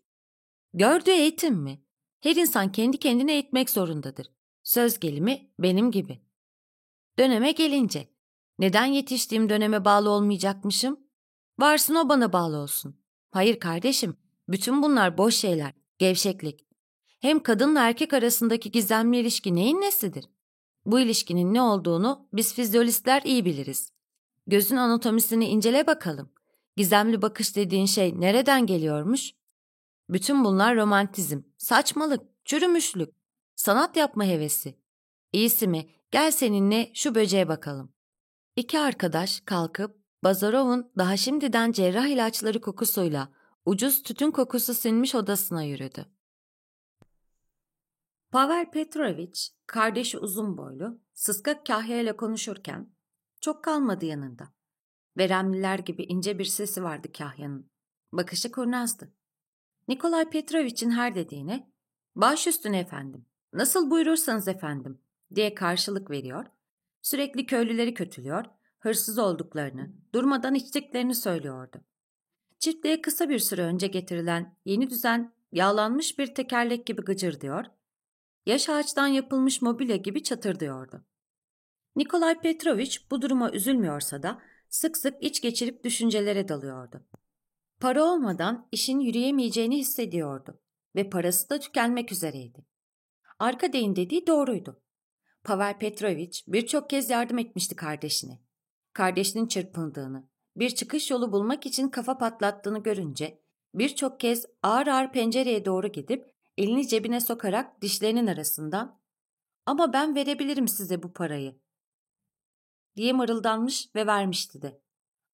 Gördüğü eğitim mi? Her insan kendi kendine eğitmek zorundadır. Söz gelimi benim gibi. Döneme gelince, neden yetiştiğim döneme bağlı olmayacakmışım? Varsın o bana bağlı olsun. Hayır kardeşim, bütün bunlar boş şeyler, gevşeklik. Hem kadınla erkek arasındaki gizemli ilişki neyin nesidir? Bu ilişkinin ne olduğunu biz fizyolistler iyi biliriz. Gözün anatomisini incele bakalım. Gizemli bakış dediğin şey nereden geliyormuş? Bütün bunlar romantizm, saçmalık, çürümüşlük, sanat yapma hevesi. İyisi mi gel seninle şu böceğe bakalım. İki arkadaş kalkıp Bazarov'un daha şimdiden cerrah ilaçları kokusuyla ucuz tütün kokusu sinmiş odasına yürüdü. Pavel Petrovich, kardeşi uzun boylu, sıska kahya ile konuşurken çok kalmadı yanında. Veremliler gibi ince bir sesi vardı kahyanın. Bakışı kurnazdı. Nikolay Petrovich'in her dediğine baş üstüne efendim, nasıl buyurursanız efendim diye karşılık veriyor, sürekli köylüleri kötülüyor, hırsız olduklarını, durmadan içtiklerini söylüyordu. Çiftliğe kısa bir süre önce getirilen yeni düzen yağlanmış bir tekerlek gibi gıcırdıyor, yaş ağaçtan yapılmış mobilya gibi çatırdıyordu. Nikolay Petrovich bu duruma üzülmüyorsa da sık sık iç geçirip düşüncelere dalıyordu. Para olmadan işin yürüyemeyeceğini hissediyordu ve parası da tükenmek üzereydi. Arkadeyin dediği doğruydu. Pavel Petrovich birçok kez yardım etmişti kardeşine. Kardeşinin çırpındığını, bir çıkış yolu bulmak için kafa patlattığını görünce birçok kez ağır ağır pencereye doğru gidip elini cebine sokarak dişlerinin arasından ''Ama ben verebilirim size bu parayı.'' diye mırıldanmış ve vermişti de.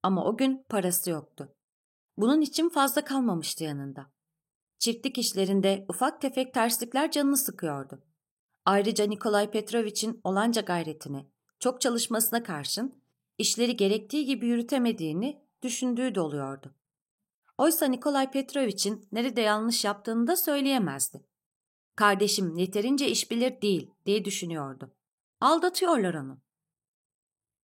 Ama o gün parası yoktu. Bunun için fazla kalmamıştı yanında. Çiftlik işlerinde ufak tefek terslikler canını sıkıyordu. Ayrıca Nikolay Petrovich'in olanca gayretine, çok çalışmasına karşın işleri gerektiği gibi yürütemediğini düşündüğü de oluyordu. Oysa Nikolay Petrovich'in nerede yanlış yaptığını da söyleyemezdi. Kardeşim yeterince iş bilir değil diye düşünüyordu. Aldatıyorlar onu.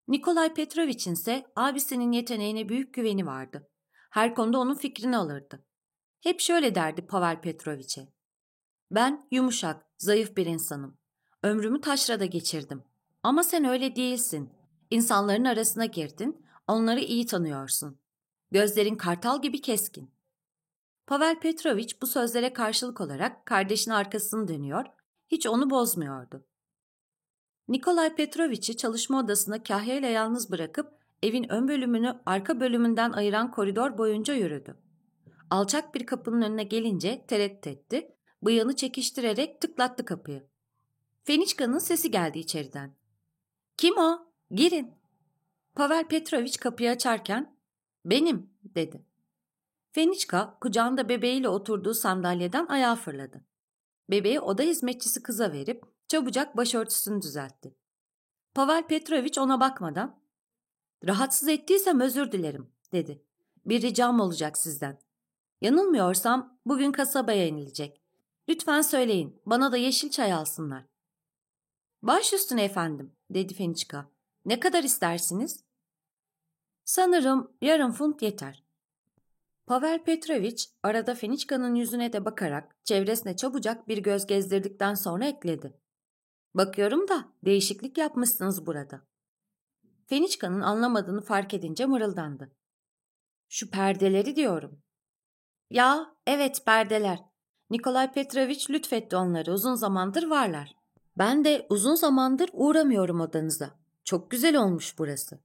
Nikolay Petrovich'in ise abisinin yeteneğine büyük güveni vardı. Her konuda onun fikrini alırdı. Hep şöyle derdi Pavel Petrovich'e. Ben yumuşak, zayıf bir insanım. Ömrümü taşrada geçirdim. Ama sen öyle değilsin. İnsanların arasına girdin, onları iyi tanıyorsun. Gözlerin kartal gibi keskin. Pavel Petrovich bu sözlere karşılık olarak kardeşinin arkasını dönüyor, hiç onu bozmuyordu. Nikolay Petrovich'i çalışma odasına Kahya yalnız bırakıp evin ön bölümünü arka bölümünden ayıran koridor boyunca yürüdü. Alçak bir kapının önüne gelince tereddüt etti, bıyığını çekiştirerek tıklattı kapıyı. Feniçka'nın sesi geldi içeriden. Kim o? Girin. Pavel Petrovich kapıyı açarken benim dedi. Feniçka kucağında bebeğiyle oturduğu sandalyeden ayağa fırladı. Bebeği oda hizmetçisi kıza verip çabucak başörtüsünü düzeltti. Pavel Petrovich ona bakmadan ''Rahatsız ettiysem özür dilerim.'' dedi. ''Bir ricam olacak sizden. Yanılmıyorsam bugün kasabaya inilecek. Lütfen söyleyin, bana da yeşil çay alsınlar.'' ''Baş üstüne efendim.'' dedi Feniçka. ''Ne kadar istersiniz?'' ''Sanırım yarım funt yeter.'' Pavel Petrovich arada Feniçka'nın yüzüne de bakarak çevresine çabucak bir göz gezdirdikten sonra ekledi. Bakıyorum da değişiklik yapmışsınız burada. Feniçka'nın anlamadığını fark edince mırıldandı. Şu perdeleri diyorum. Ya evet perdeler. Nikolay Petrovich lütfetti onları uzun zamandır varlar. Ben de uzun zamandır uğramıyorum odanıza. Çok güzel olmuş burası.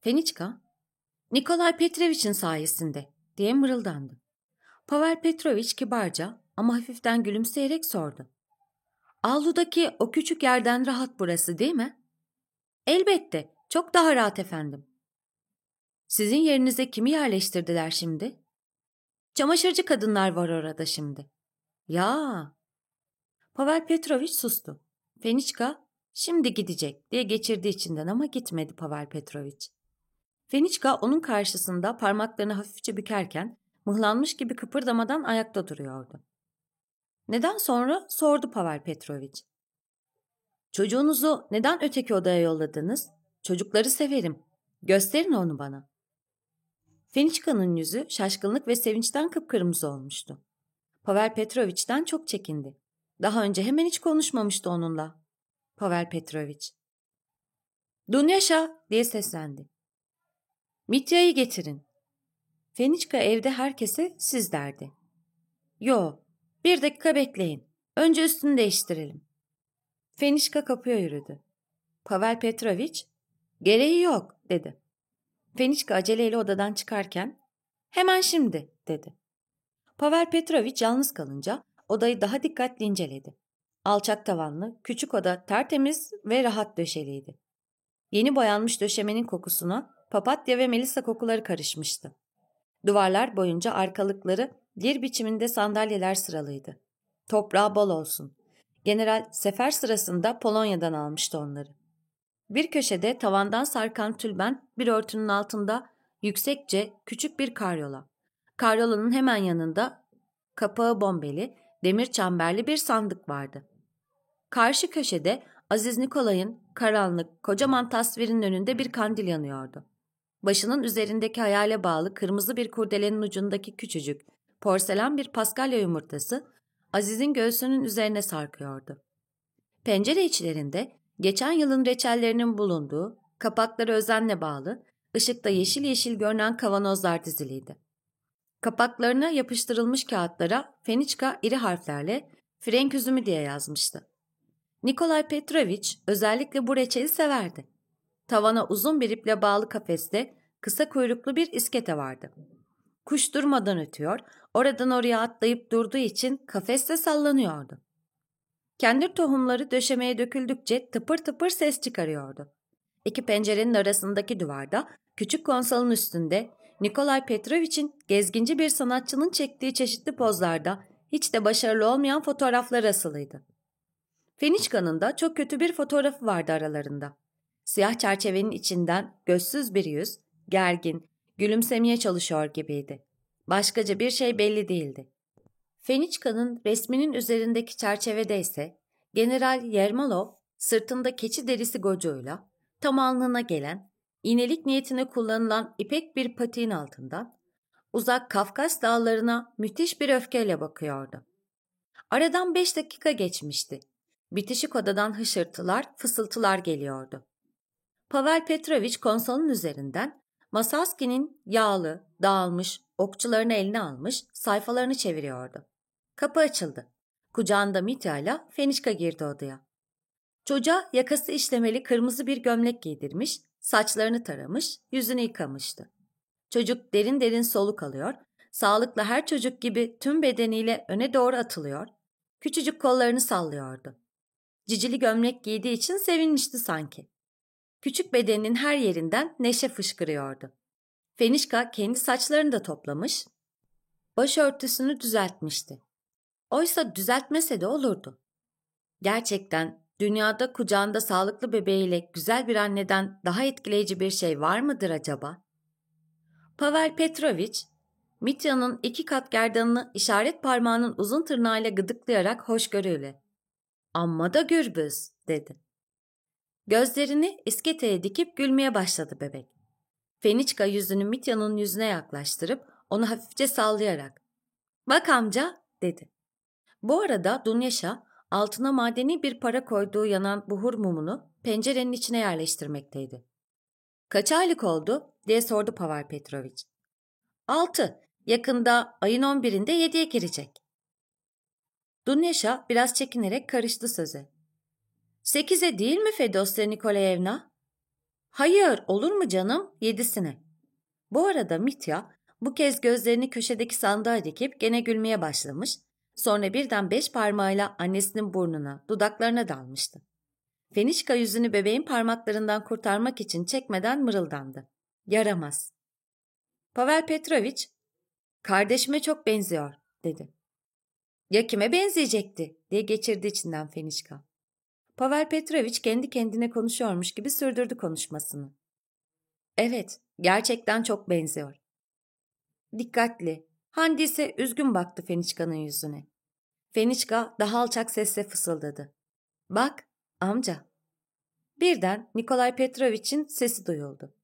Feniçka, Nikolay Petrovich'in sayesinde diye mırıldandı. Pavel Petrovich kibarca ama hafiften gülümseyerek sordu. Avludaki o küçük yerden rahat burası değil mi? Elbette, çok daha rahat efendim. Sizin yerinize kimi yerleştirdiler şimdi? Çamaşırcı kadınlar var orada şimdi. Ya. Pavel Petrovich sustu. Feniçka şimdi gidecek diye geçirdi içinden ama gitmedi Pavel Petrovich. Feniçka onun karşısında parmaklarını hafifçe bükerken mıhlanmış gibi kıpırdamadan ayakta duruyordu. Neden sonra sordu Pavel Petrovich. Çocuğunuzu neden öteki odaya yolladınız? Çocukları severim. Gösterin onu bana. Feniçka'nın yüzü şaşkınlık ve sevinçten kıpkırmızı olmuştu. Pavel Petrovich'ten çok çekindi. Daha önce hemen hiç konuşmamıştı onunla. Pavel Petrovich. Dunyaşa diye seslendi. Mitya'yı getirin. Feniçka evde herkese siz derdi. Yo, bir dakika bekleyin. Önce üstünü değiştirelim. Fenişka kapıya yürüdü. Pavel Petrovich, gereği yok dedi. Fenişka aceleyle odadan çıkarken, hemen şimdi dedi. Pavel Petrovich yalnız kalınca odayı daha dikkatli inceledi. Alçak tavanlı, küçük oda tertemiz ve rahat döşeliydi. Yeni boyanmış döşemenin kokusuna papatya ve melisa kokuları karışmıştı. Duvarlar boyunca arkalıkları lir biçiminde sandalyeler sıralıydı. Toprağı bol olsun. General sefer sırasında Polonya'dan almıştı onları. Bir köşede tavandan sarkan tülben bir örtünün altında yüksekçe küçük bir karyola. Karyolanın hemen yanında kapağı bombeli, demir çemberli bir sandık vardı. Karşı köşede Aziz Nikolay'ın karanlık, kocaman tasvirinin önünde bir kandil yanıyordu. Başının üzerindeki hayale bağlı kırmızı bir kurdelenin ucundaki küçücük, porselen bir paskalya yumurtası Aziz'in göğsünün üzerine sarkıyordu. Pencere içlerinde geçen yılın reçellerinin bulunduğu, kapakları özenle bağlı, ışıkta yeşil yeşil görünen kavanozlar diziliydi. Kapaklarına yapıştırılmış kağıtlara Feniçka iri harflerle Frenk üzümü diye yazmıştı. Nikolay Petrovich özellikle bu reçeli severdi. Tavana uzun bir iple bağlı kafeste kısa kuyruklu bir iskete vardı. Kuş durmadan ötüyor, oradan oraya atlayıp durduğu için kafeste sallanıyordu. Kendir tohumları döşemeye döküldükçe tıpır tıpır ses çıkarıyordu. İki pencerenin arasındaki duvarda, küçük konsolun üstünde Nikolay Petrovich'in gezginci bir sanatçının çektiği çeşitli pozlarda hiç de başarılı olmayan fotoğraflar asılıydı. Feniçka'nın da çok kötü bir fotoğrafı vardı aralarında. Siyah çerçevenin içinden gözsüz bir yüz, gergin, gülümsemeye çalışıyor gibiydi. Başkaca bir şey belli değildi. Feniçka'nın resminin üzerindeki çerçevede ise General Yermalov sırtında keçi derisi gocuğuyla tam alnına gelen, iğnelik niyetine kullanılan ipek bir patiğin altından uzak Kafkas dağlarına müthiş bir öfkeyle bakıyordu. Aradan beş dakika geçmişti. Bitişik odadan hışırtılar, fısıltılar geliyordu. Pavel Petrovich konsolun üzerinden Masalski'nin yağlı, dağılmış, okçularını eline almış, sayfalarını çeviriyordu. Kapı açıldı. Kucağında Mitya ile Fenişka girdi odaya. Çocuğa yakası işlemeli kırmızı bir gömlek giydirmiş, saçlarını taramış, yüzünü yıkamıştı. Çocuk derin derin soluk alıyor, sağlıklı her çocuk gibi tüm bedeniyle öne doğru atılıyor, küçücük kollarını sallıyordu. Cicili gömlek giydiği için sevinmişti sanki. Küçük bedeninin her yerinden neşe fışkırıyordu. Fenişka kendi saçlarını da toplamış, başörtüsünü düzeltmişti. Oysa düzeltmese de olurdu. Gerçekten dünyada kucağında sağlıklı bebeğiyle güzel bir anneden daha etkileyici bir şey var mıdır acaba? Pavel Petrovich, Mitya'nın iki kat gerdanını işaret parmağının uzun tırnağıyla gıdıklayarak hoşgörüyle ''Amma da gürbüz'' dedi. Gözlerini isketeye dikip gülmeye başladı bebek. Feniçka yüzünü Mitya'nın yüzüne yaklaştırıp onu hafifçe sallayarak ''Bak amca'' dedi. Bu arada Dunyaşa altına madeni bir para koyduğu yanan buhur mumunu pencerenin içine yerleştirmekteydi. ''Kaç aylık oldu?'' diye sordu Pavel Petrovich. ''Altı. Yakında ayın on birinde yediye girecek.'' Dunyaşa biraz çekinerek karıştı söze. ''Sekize değil mi Fedosya Nikolayevna?'' ''Hayır, olur mu canım? Yedisine.'' Bu arada Mitya bu kez gözlerini köşedeki sandığa dikip gene gülmeye başlamış, sonra birden beş parmağıyla annesinin burnuna, dudaklarına dalmıştı. Fenişka yüzünü bebeğin parmaklarından kurtarmak için çekmeden mırıldandı. Yaramaz. Pavel Petrovich, kardeşime çok benziyor, dedi. Ya kime benzeyecekti, diye geçirdi içinden Fenişka. Pavel Petrovich kendi kendine konuşuyormuş gibi sürdürdü konuşmasını. Evet, gerçekten çok benziyor. Dikkatli. Handi ise üzgün baktı Feniçka'nın yüzüne. Feniçka daha alçak sesle fısıldadı. Bak, amca. Birden Nikolay Petrovich'in sesi duyuldu.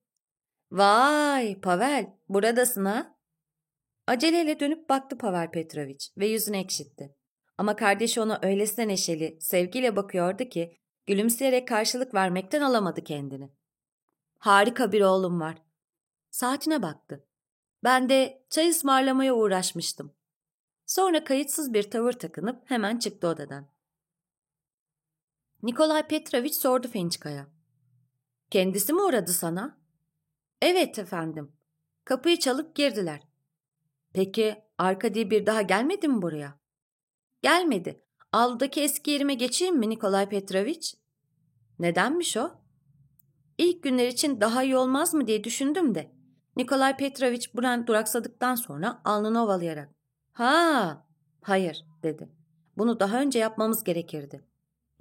Vay Pavel buradasın ha? Aceleyle dönüp baktı Pavel Petrovich ve yüzünü ekşitti. Ama kardeşi ona öylesine neşeli, sevgiyle bakıyordu ki gülümseyerek karşılık vermekten alamadı kendini. Harika bir oğlum var. Saatine baktı. Ben de çay ısmarlamaya uğraşmıştım. Sonra kayıtsız bir tavır takınıp hemen çıktı odadan. Nikolay Petrovich sordu Fençka'ya. Kendisi mi uğradı sana? Evet efendim. Kapıyı çalıp girdiler. Peki Arkadi bir daha gelmedi mi buraya? Gelmedi. Aldaki eski yerime geçeyim mi Nikolay Petrovich? Nedenmiş o? İlk günler için daha iyi olmaz mı diye düşündüm de. Nikolay Petrovich Buran duraksadıktan sonra alnını ovalayarak. Ha, hayır dedi. Bunu daha önce yapmamız gerekirdi.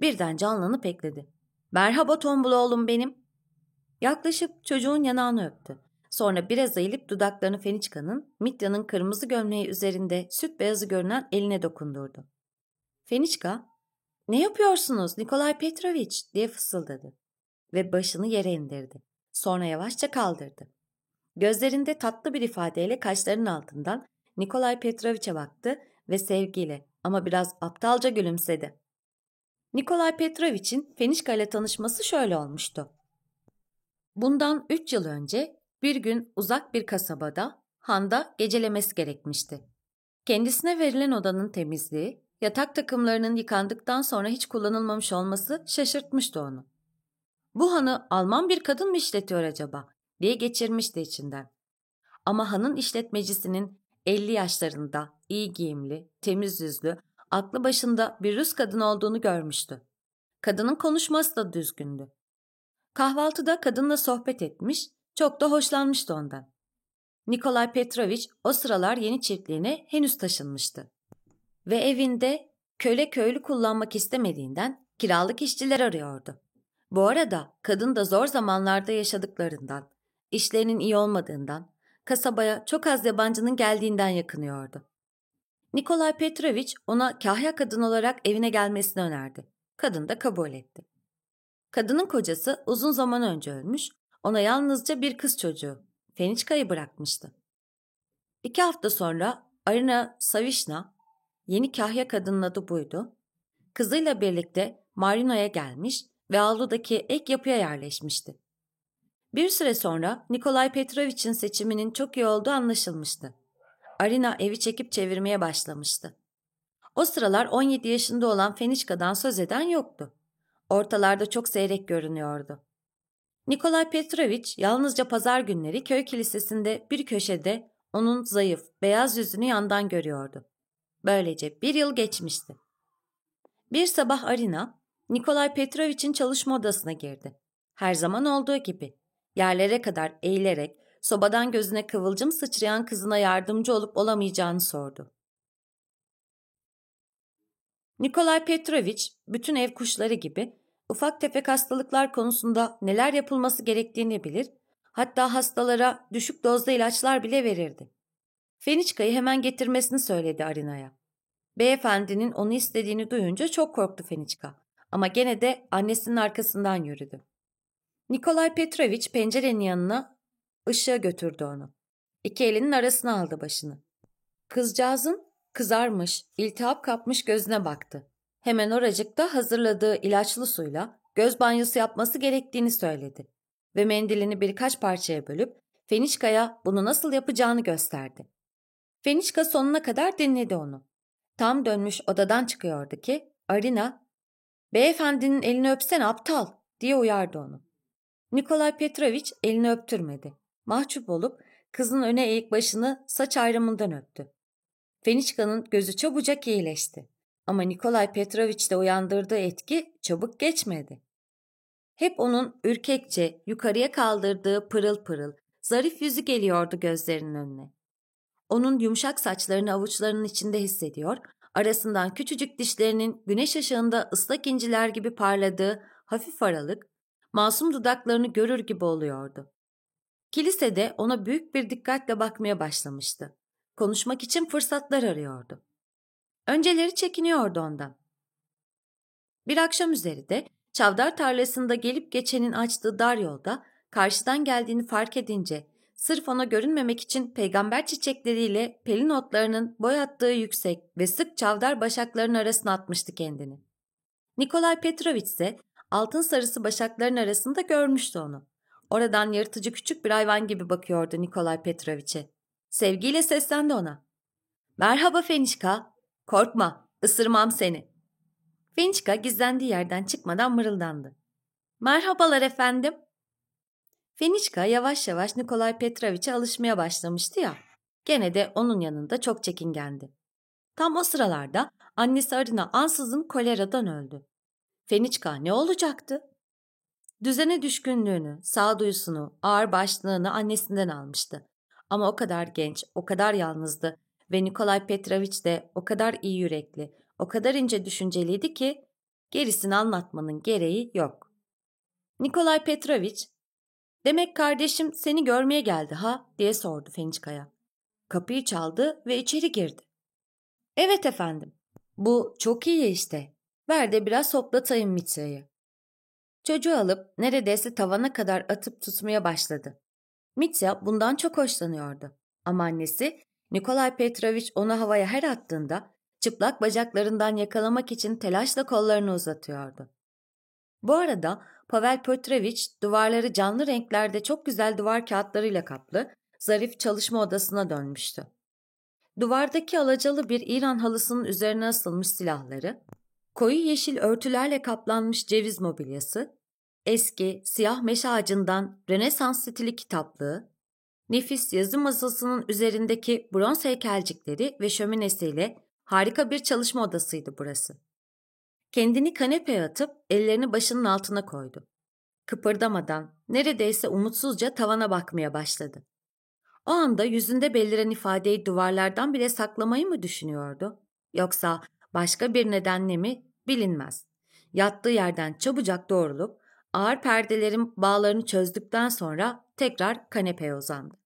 Birden canlanıp ekledi. Merhaba tombul oğlum benim. Yaklaşıp çocuğun yanağını öptü. Sonra biraz eğilip dudaklarını Feniçka'nın, Mitya'nın kırmızı gömleği üzerinde süt beyazı görünen eline dokundurdu. Feniçka, ''Ne yapıyorsunuz Nikolay Petrovich?'' diye fısıldadı ve başını yere indirdi. Sonra yavaşça kaldırdı. Gözlerinde tatlı bir ifadeyle kaşlarının altından Nikolay Petrovich'e baktı ve sevgiyle ama biraz aptalca gülümsedi. Nikolay Petrovich'in Fenişka ile tanışması şöyle olmuştu. Bundan üç yıl önce bir gün uzak bir kasabada Han'da gecelemesi gerekmişti. Kendisine verilen odanın temizliği, yatak takımlarının yıkandıktan sonra hiç kullanılmamış olması şaşırtmıştı onu. Bu hanı Alman bir kadın mı işletiyor acaba diye geçirmişti içinden. Ama hanın işletmecisinin 50 yaşlarında, iyi giyimli, temiz yüzlü, aklı başında bir Rus kadın olduğunu görmüştü. Kadının konuşması da düzgündü. Kahvaltıda kadınla sohbet etmiş, çok da hoşlanmıştı ondan. Nikolay Petrovich o sıralar yeni çiftliğine henüz taşınmıştı. Ve evinde köle köylü kullanmak istemediğinden kiralık işçiler arıyordu. Bu arada kadın da zor zamanlarda yaşadıklarından, işlerinin iyi olmadığından, kasabaya çok az yabancının geldiğinden yakınıyordu. Nikolay Petrovich ona kahya kadın olarak evine gelmesini önerdi. Kadın da kabul etti. Kadının kocası uzun zaman önce ölmüş, ona yalnızca bir kız çocuğu, Feniçka'yı bırakmıştı. İki hafta sonra Arina Savishna, yeni kahya kadının adı buydu, kızıyla birlikte Marino'ya gelmiş ve avludaki ek yapıya yerleşmişti. Bir süre sonra Nikolay Petrovich'in seçiminin çok iyi olduğu anlaşılmıştı. Arina evi çekip çevirmeye başlamıştı. O sıralar 17 yaşında olan Fenişka'dan söz eden yoktu. Ortalarda çok seyrek görünüyordu. Nikolay Petrovich yalnızca pazar günleri köy kilisesinde bir köşede onun zayıf, beyaz yüzünü yandan görüyordu. Böylece bir yıl geçmişti. Bir sabah Arina, Nikolay Petrovich'in çalışma odasına girdi. Her zaman olduğu gibi. Yerlere kadar eğilerek sobadan gözüne kıvılcım sıçrayan kızına yardımcı olup olamayacağını sordu. Nikolay Petrovich bütün ev kuşları gibi ufak tefek hastalıklar konusunda neler yapılması gerektiğini bilir, hatta hastalara düşük dozda ilaçlar bile verirdi. Feniçka'yı hemen getirmesini söyledi Arina'ya. Beyefendinin onu istediğini duyunca çok korktu Feniçka ama gene de annesinin arkasından yürüdü. Nikolay Petrovich pencerenin yanına ışığa götürdü onu. İki elinin arasına aldı başını. Kızcağızın kızarmış, iltihap kapmış gözüne baktı. Hemen oracıkta hazırladığı ilaçlı suyla göz banyosu yapması gerektiğini söyledi ve mendilini birkaç parçaya bölüp Fenişka'ya bunu nasıl yapacağını gösterdi. Fenişka sonuna kadar dinledi onu. Tam dönmüş odadan çıkıyordu ki Arina, ''Beyefendinin elini öpsen aptal.'' diye uyardı onu. Nikolay Petrovich elini öptürmedi. Mahcup olup kızın öne eğik başını saç ayrımından öptü. Feniçka'nın gözü çabucak iyileşti. Ama Nikolay Petrovich'te uyandırdığı etki çabuk geçmedi. Hep onun ürkekçe yukarıya kaldırdığı pırıl pırıl, zarif yüzü geliyordu gözlerinin önüne. Onun yumuşak saçlarını avuçlarının içinde hissediyor, arasından küçücük dişlerinin güneş ışığında ıslak inciler gibi parladığı hafif aralık, masum dudaklarını görür gibi oluyordu. Kilisede ona büyük bir dikkatle bakmaya başlamıştı. Konuşmak için fırsatlar arıyordu. Önceleri çekiniyordu ondan. Bir akşam üzeri de çavdar tarlasında gelip geçenin açtığı dar yolda karşıdan geldiğini fark edince sırf ona görünmemek için peygamber çiçekleriyle pelin otlarının boy attığı yüksek ve sık çavdar başakların arasına atmıştı kendini. Nikolay Petrovich ise altın sarısı başakların arasında görmüştü onu. Oradan yırtıcı küçük bir hayvan gibi bakıyordu Nikolay Petrovich'e. Sevgiyle seslendi ona. Merhaba Fenişka. Korkma, ısırmam seni. Fenişka gizlendiği yerden çıkmadan mırıldandı. Merhabalar efendim. Fenişka yavaş yavaş Nikolay Petrovich'e alışmaya başlamıştı ya. Gene de onun yanında çok çekingendi. Tam o sıralarda annesi Arina ansızın koleradan öldü. Feniçka ne olacaktı? Düzene düşkünlüğünü, sağduyusunu, ağır başlığını annesinden almıştı. Ama o kadar genç, o kadar yalnızdı ve Nikolay Petrovich de o kadar iyi yürekli, o kadar ince düşünceliydi ki gerisini anlatmanın gereği yok. Nikolay Petrovich, demek kardeşim seni görmeye geldi ha diye sordu Feniçka'ya. Kapıyı çaldı ve içeri girdi. Evet efendim. Bu çok iyi işte. Ver de biraz hoplatayım Mitya'yı. Çocuğu alıp neredeyse tavana kadar atıp tutmaya başladı. Mitya bundan çok hoşlanıyordu. Ama annesi Nikolay Petrovich onu havaya her attığında çıplak bacaklarından yakalamak için telaşla kollarını uzatıyordu. Bu arada Pavel Petrovich duvarları canlı renklerde çok güzel duvar kağıtlarıyla kaplı, zarif çalışma odasına dönmüştü. Duvardaki alacalı bir İran halısının üzerine asılmış silahları, koyu yeşil örtülerle kaplanmış ceviz mobilyası, eski siyah meşe ağacından Rönesans stili kitaplığı, nefis yazı masasının üzerindeki bronz heykelcikleri ve şöminesiyle harika bir çalışma odasıydı burası. Kendini kanepeye atıp ellerini başının altına koydu. Kıpırdamadan, neredeyse umutsuzca tavana bakmaya başladı. O anda yüzünde beliren ifadeyi duvarlardan bile saklamayı mı düşünüyordu? Yoksa başka bir nedenle mi bilinmez. Yattığı yerden çabucak doğrulup ağır perdelerin bağlarını çözdükten sonra tekrar kanepeye uzandı.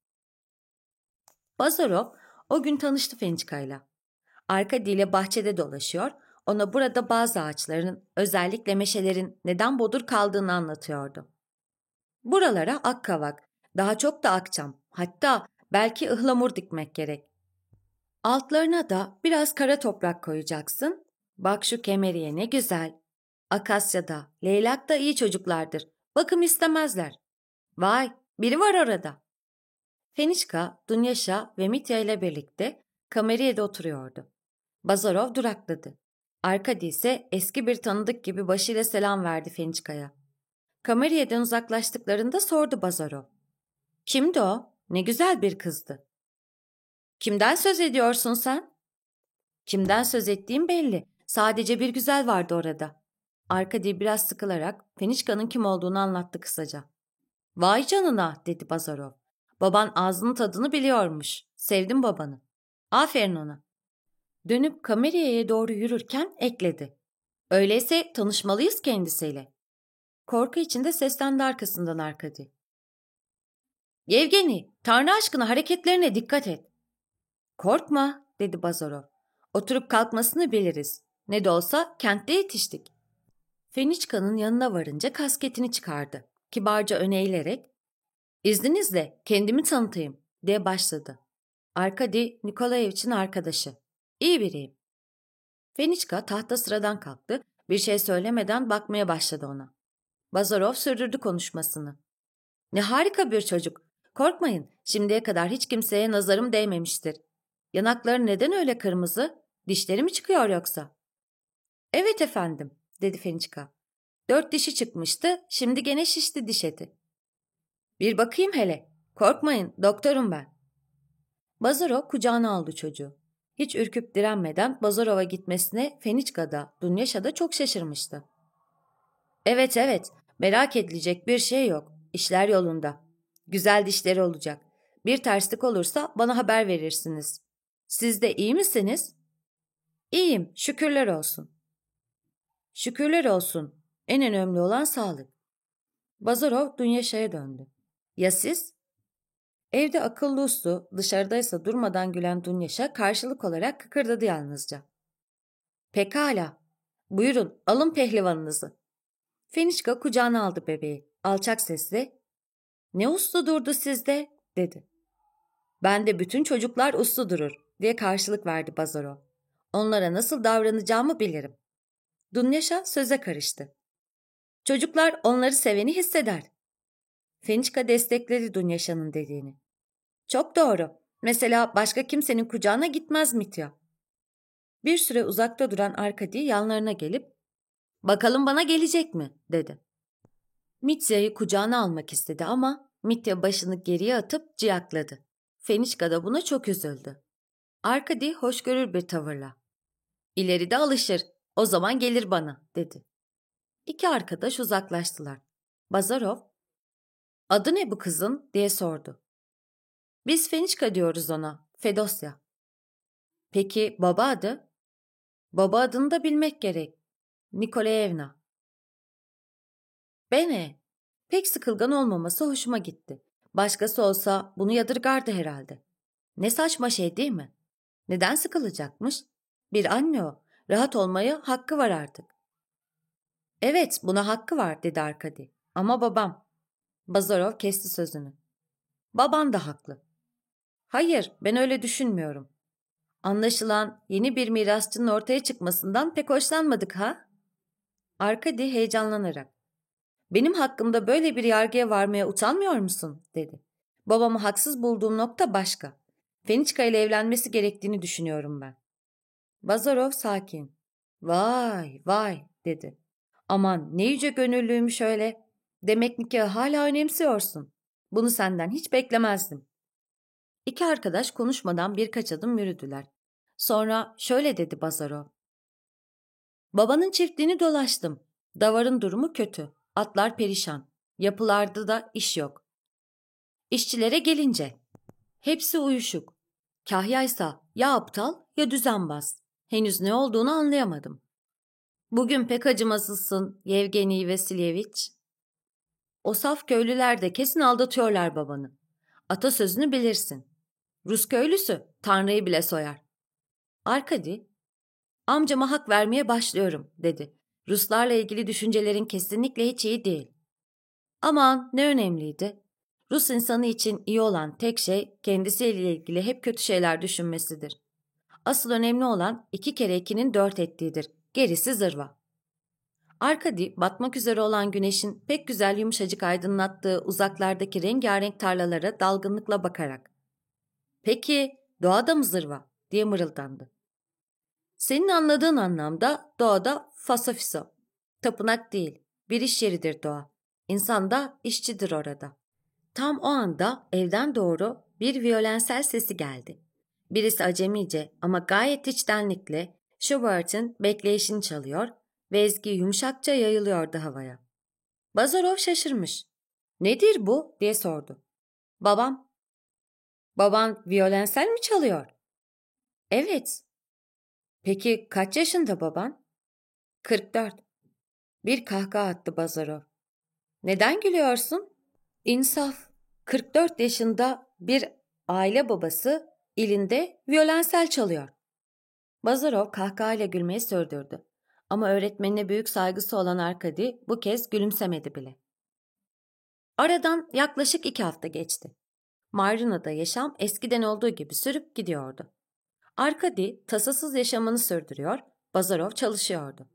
Bazarov o gün tanıştı Fençka'yla. Arkadi ile bahçede dolaşıyor, ona burada bazı ağaçların, özellikle meşelerin neden bodur kaldığını anlatıyordu. Buralara akkavak, daha çok da akçam, hatta belki ıhlamur dikmek gerek. Altlarına da biraz kara toprak koyacaksın. Bak şu kemeriye ne güzel. Akasya'da, leylak da iyi çocuklardır. Bakım istemezler. Vay, biri var orada. Fenişka, Dunyaşa ve Mitya ile birlikte Kameriye'de oturuyordu. Bazarov durakladı. Arkadi ise eski bir tanıdık gibi başıyla selam verdi Fenişka'ya. Kameriye'den uzaklaştıklarında sordu Bazarov. Kimdi o? Ne güzel bir kızdı. Kimden söz ediyorsun sen? Kimden söz ettiğim belli. Sadece bir güzel vardı orada. Arkadi biraz sıkılarak Fenişka'nın kim olduğunu anlattı kısaca. Vay canına dedi Bazarov. Baban ağzının tadını biliyormuş. Sevdim babanı. Aferin ona. Dönüp kameraya doğru yürürken ekledi. Öyleyse tanışmalıyız kendisiyle. Korku içinde seslendi arkasından Arkadi. Yevgeni, Tanrı aşkına hareketlerine dikkat et. Korkma, dedi Bazarov. Oturup kalkmasını biliriz. Ne de olsa kentte yetiştik. Feniçka'nın yanına varınca kasketini çıkardı. Kibarca öne eğilerek, İzninizle kendimi tanıtayım, diye başladı. Arkadi Nikolaevç'in arkadaşı. İyi biriyim. Feniçka tahta sıradan kalktı, bir şey söylemeden bakmaya başladı ona. Bazarov sürdürdü konuşmasını. Ne harika bir çocuk. Korkmayın, şimdiye kadar hiç kimseye nazarım değmemiştir. Yanakları neden öyle kırmızı? Dişleri mi çıkıyor yoksa? Evet efendim, dedi Feniçka. Dört dişi çıkmıştı, şimdi gene şişti diş eti. Bir bakayım hele. Korkmayın, doktorum ben. Bazarov kucağına aldı çocuğu. Hiç ürküp direnmeden Bazarov'a gitmesine Feniçka'da, Dunyaşa'da çok şaşırmıştı. Evet evet, merak edilecek bir şey yok. İşler yolunda. Güzel dişleri olacak. Bir terslik olursa bana haber verirsiniz. Siz de iyi misiniz? İyiyim, şükürler olsun. Şükürler olsun. En önemli olan sağlık. Bazarov Dunyaşa'ya döndü. Ya siz? Evde akıllı uslu, dışarıdaysa durmadan gülen Dunyaş'a karşılık olarak kıkırdadı yalnızca. Pekala. Buyurun, alın pehlivanınızı. Fenişka kucağına aldı bebeği. Alçak sesle, ''Ne uslu durdu sizde?'' dedi. ''Ben de bütün çocuklar uslu durur.'' diye karşılık verdi Bazarov. ''Onlara nasıl davranacağımı bilirim.'' Dunyaşa söze karıştı. ''Çocuklar onları seveni hisseder. Feniçka destekledi Dunyaşa'nın dediğini. Çok doğru. Mesela başka kimsenin kucağına gitmez Mitya. Bir süre uzakta duran Arkadi yanlarına gelip ''Bakalım bana gelecek mi?'' dedi. Mitya'yı kucağına almak istedi ama Mitya başını geriye atıp ciyakladı. Feniçka da buna çok üzüldü. Arkadi hoşgörür bir tavırla. ''İleride alışır, o zaman gelir bana.'' dedi. İki arkadaş uzaklaştılar. Bazarov Adı ne bu kızın diye sordu. Biz Feniçka diyoruz ona, Fedosya. Peki baba adı? Baba adını da bilmek gerek. Nikolaevna. Bene. Pek sıkılgan olmaması hoşuma gitti. Başkası olsa bunu yadırgardı herhalde. Ne saçma şey değil mi? Neden sıkılacakmış? Bir anne o. Rahat olmaya hakkı var artık. Evet buna hakkı var dedi Arkadi. Ama babam. Bazarov kesti sözünü. Baban da haklı. Hayır, ben öyle düşünmüyorum. Anlaşılan yeni bir mirasçının ortaya çıkmasından pek hoşlanmadık ha? Arkadi heyecanlanarak. Benim hakkımda böyle bir yargıya varmaya utanmıyor musun? dedi. Babamı haksız bulduğum nokta başka. Feniçka ile evlenmesi gerektiğini düşünüyorum ben. Bazarov sakin. Vay vay dedi. Aman ne yüce gönüllüymüş öyle. Demek nikahı hala önemsiyorsun. Bunu senden hiç beklemezdim. İki arkadaş konuşmadan birkaç adım yürüdüler. Sonra şöyle dedi Bazaro. Babanın çiftliğini dolaştım. Davarın durumu kötü. Atlar perişan. Yapılarda da iş yok. İşçilere gelince. Hepsi uyuşuk. Kahyaysa ya aptal ya düzenbaz. Henüz ne olduğunu anlayamadım. Bugün pek acımasızsın Yevgeni Vesilyeviç. O saf köylüler de kesin aldatıyorlar babanı. Atasözünü bilirsin. Rus köylüsü Tanrı'yı bile soyar. Arkadi, amcama hak vermeye başlıyorum dedi. Ruslarla ilgili düşüncelerin kesinlikle hiç iyi değil. Aman ne önemliydi. Rus insanı için iyi olan tek şey kendisiyle ilgili hep kötü şeyler düşünmesidir. Asıl önemli olan iki kere ikinin dört ettiğidir. Gerisi zırva. Arkadi batmak üzere olan güneşin pek güzel yumuşacık aydınlattığı uzaklardaki rengarenk tarlalara dalgınlıkla bakarak. Peki doğada mı zırva diye mırıldandı. Senin anladığın anlamda doğada fasafiso. Tapınak değil, bir iş yeridir doğa. İnsan da işçidir orada. Tam o anda evden doğru bir violensel sesi geldi. Birisi acemice ama gayet içtenlikle Schubert'in bekleyişini çalıyor ve ezgi yumuşakça yayılıyordu havaya. Bazarov şaşırmış. Nedir bu diye sordu. Babam. Baban violensel mi çalıyor? Evet. Peki kaç yaşında baban? 44. Bir kahkaha attı Bazarov. Neden gülüyorsun? İnsaf. 44 yaşında bir aile babası elinde violensel çalıyor. Bazarov kahkahayla gülmeyi sürdürdü. Ama öğretmenine büyük saygısı olan Arkadi bu kez gülümsemedi bile. Aradan yaklaşık iki hafta geçti. Marina'da yaşam eskiden olduğu gibi sürüp gidiyordu. Arkadi tasasız yaşamını sürdürüyor, Bazarov çalışıyordu.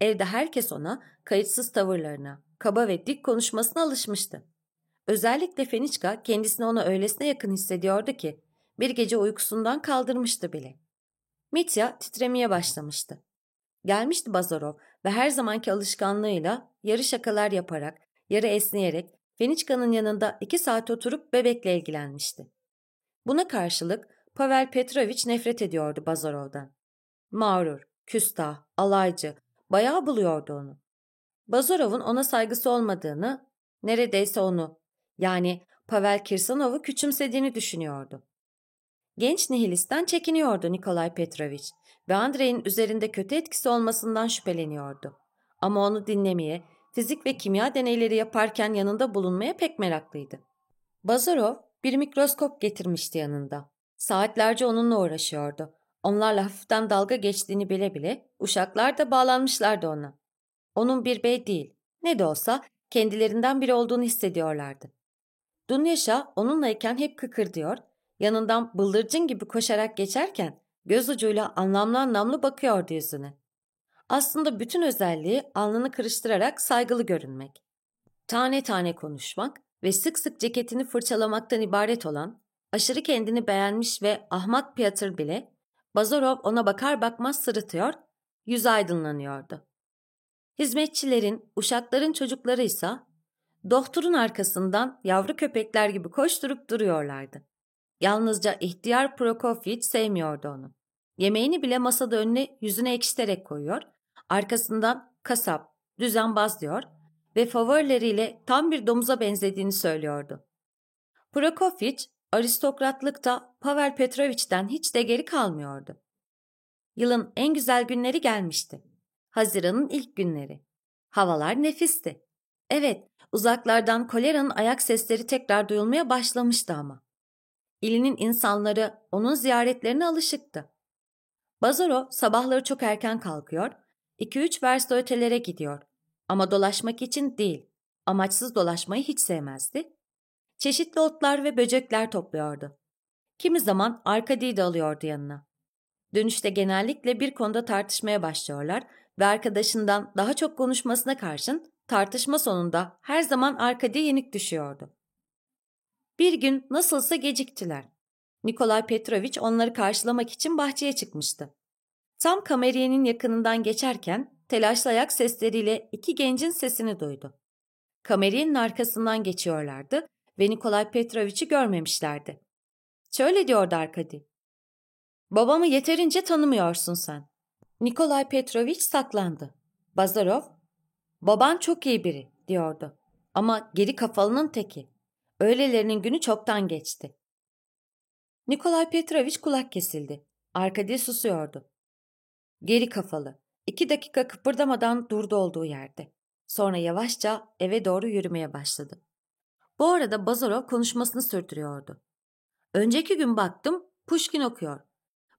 Evde herkes ona kayıtsız tavırlarına, kaba ve dik konuşmasına alışmıştı. Özellikle Feniçka kendisini ona öylesine yakın hissediyordu ki bir gece uykusundan kaldırmıştı bile. Mitya titremeye başlamıştı. Gelmişti Bazarov ve her zamanki alışkanlığıyla yarı şakalar yaparak, yarı esneyerek Feniçka'nın yanında iki saat oturup bebekle ilgilenmişti. Buna karşılık Pavel Petrovich nefret ediyordu Bazarov'dan. Mağrur, küstah, alaycı, bayağı buluyordu onu. Bazarov'un ona saygısı olmadığını, neredeyse onu, yani Pavel Kirsanov'u küçümsediğini düşünüyordu. Genç nihilistten çekiniyordu Nikolay Petrovich ve Andrei'nin üzerinde kötü etkisi olmasından şüpheleniyordu. Ama onu dinlemeye, fizik ve kimya deneyleri yaparken yanında bulunmaya pek meraklıydı. Bazarov bir mikroskop getirmişti yanında. Saatlerce onunla uğraşıyordu. Onlarla hafiften dalga geçtiğini bile bile uşaklar da bağlanmışlardı ona. Onun bir bey değil, ne de olsa kendilerinden biri olduğunu hissediyorlardı. Dunyaşa onunlayken hep kıkırdıyor, yanından bıldırcın gibi koşarak geçerken göz ucuyla anlamlı anlamlı bakıyordu yüzüne. Aslında bütün özelliği alnını kırıştırarak saygılı görünmek. Tane tane konuşmak ve sık sık ceketini fırçalamaktan ibaret olan, aşırı kendini beğenmiş ve ahmak Piotr bile, Bazarov ona bakar bakmaz sırıtıyor, yüz aydınlanıyordu. Hizmetçilerin, uşakların çocukları ise doktorun arkasından yavru köpekler gibi koşturup duruyorlardı. Yalnızca ihtiyar Prokofiev sevmiyordu onu. Yemeğini bile masada önüne yüzüne ekşiterek koyuyor, arkasından kasap, düzenbaz diyor ve favorileriyle tam bir domuza benzediğini söylüyordu. Prokofiev aristokratlıkta Pavel Petrovich'ten hiç de geri kalmıyordu. Yılın en güzel günleri gelmişti. Haziran'ın ilk günleri. Havalar nefisti. Evet, uzaklardan koleranın ayak sesleri tekrar duyulmaya başlamıştı ama. İlinin insanları onun ziyaretlerine alışıktı. Bazaro sabahları çok erken kalkıyor, 2-3 verste ötelere gidiyor. Ama dolaşmak için değil, amaçsız dolaşmayı hiç sevmezdi. Çeşitli otlar ve böcekler topluyordu. Kimi zaman Arkadi'yi de alıyordu yanına. Dönüşte genellikle bir konuda tartışmaya başlıyorlar ve arkadaşından daha çok konuşmasına karşın tartışma sonunda her zaman Arkadi yenik düşüyordu. Bir gün nasılsa geciktiler. Nikolay Petrovich onları karşılamak için bahçeye çıkmıştı. Tam kameriyenin yakınından geçerken telaşlı ayak sesleriyle iki gencin sesini duydu. Kameriyenin arkasından geçiyorlardı ve Nikolay Petrovich'i görmemişlerdi. Şöyle diyordu Arkadi. Babamı yeterince tanımıyorsun sen. Nikolay Petrovich saklandı. Bazarov, baban çok iyi biri diyordu. Ama geri kafalının teki. Öğlelerinin günü çoktan geçti. Nikolay Petrovich kulak kesildi. Arkadi susuyordu. Geri kafalı. İki dakika kıpırdamadan durdu olduğu yerde. Sonra yavaşça eve doğru yürümeye başladı. Bu arada Bazarov konuşmasını sürdürüyordu. Önceki gün baktım Pushkin okuyor.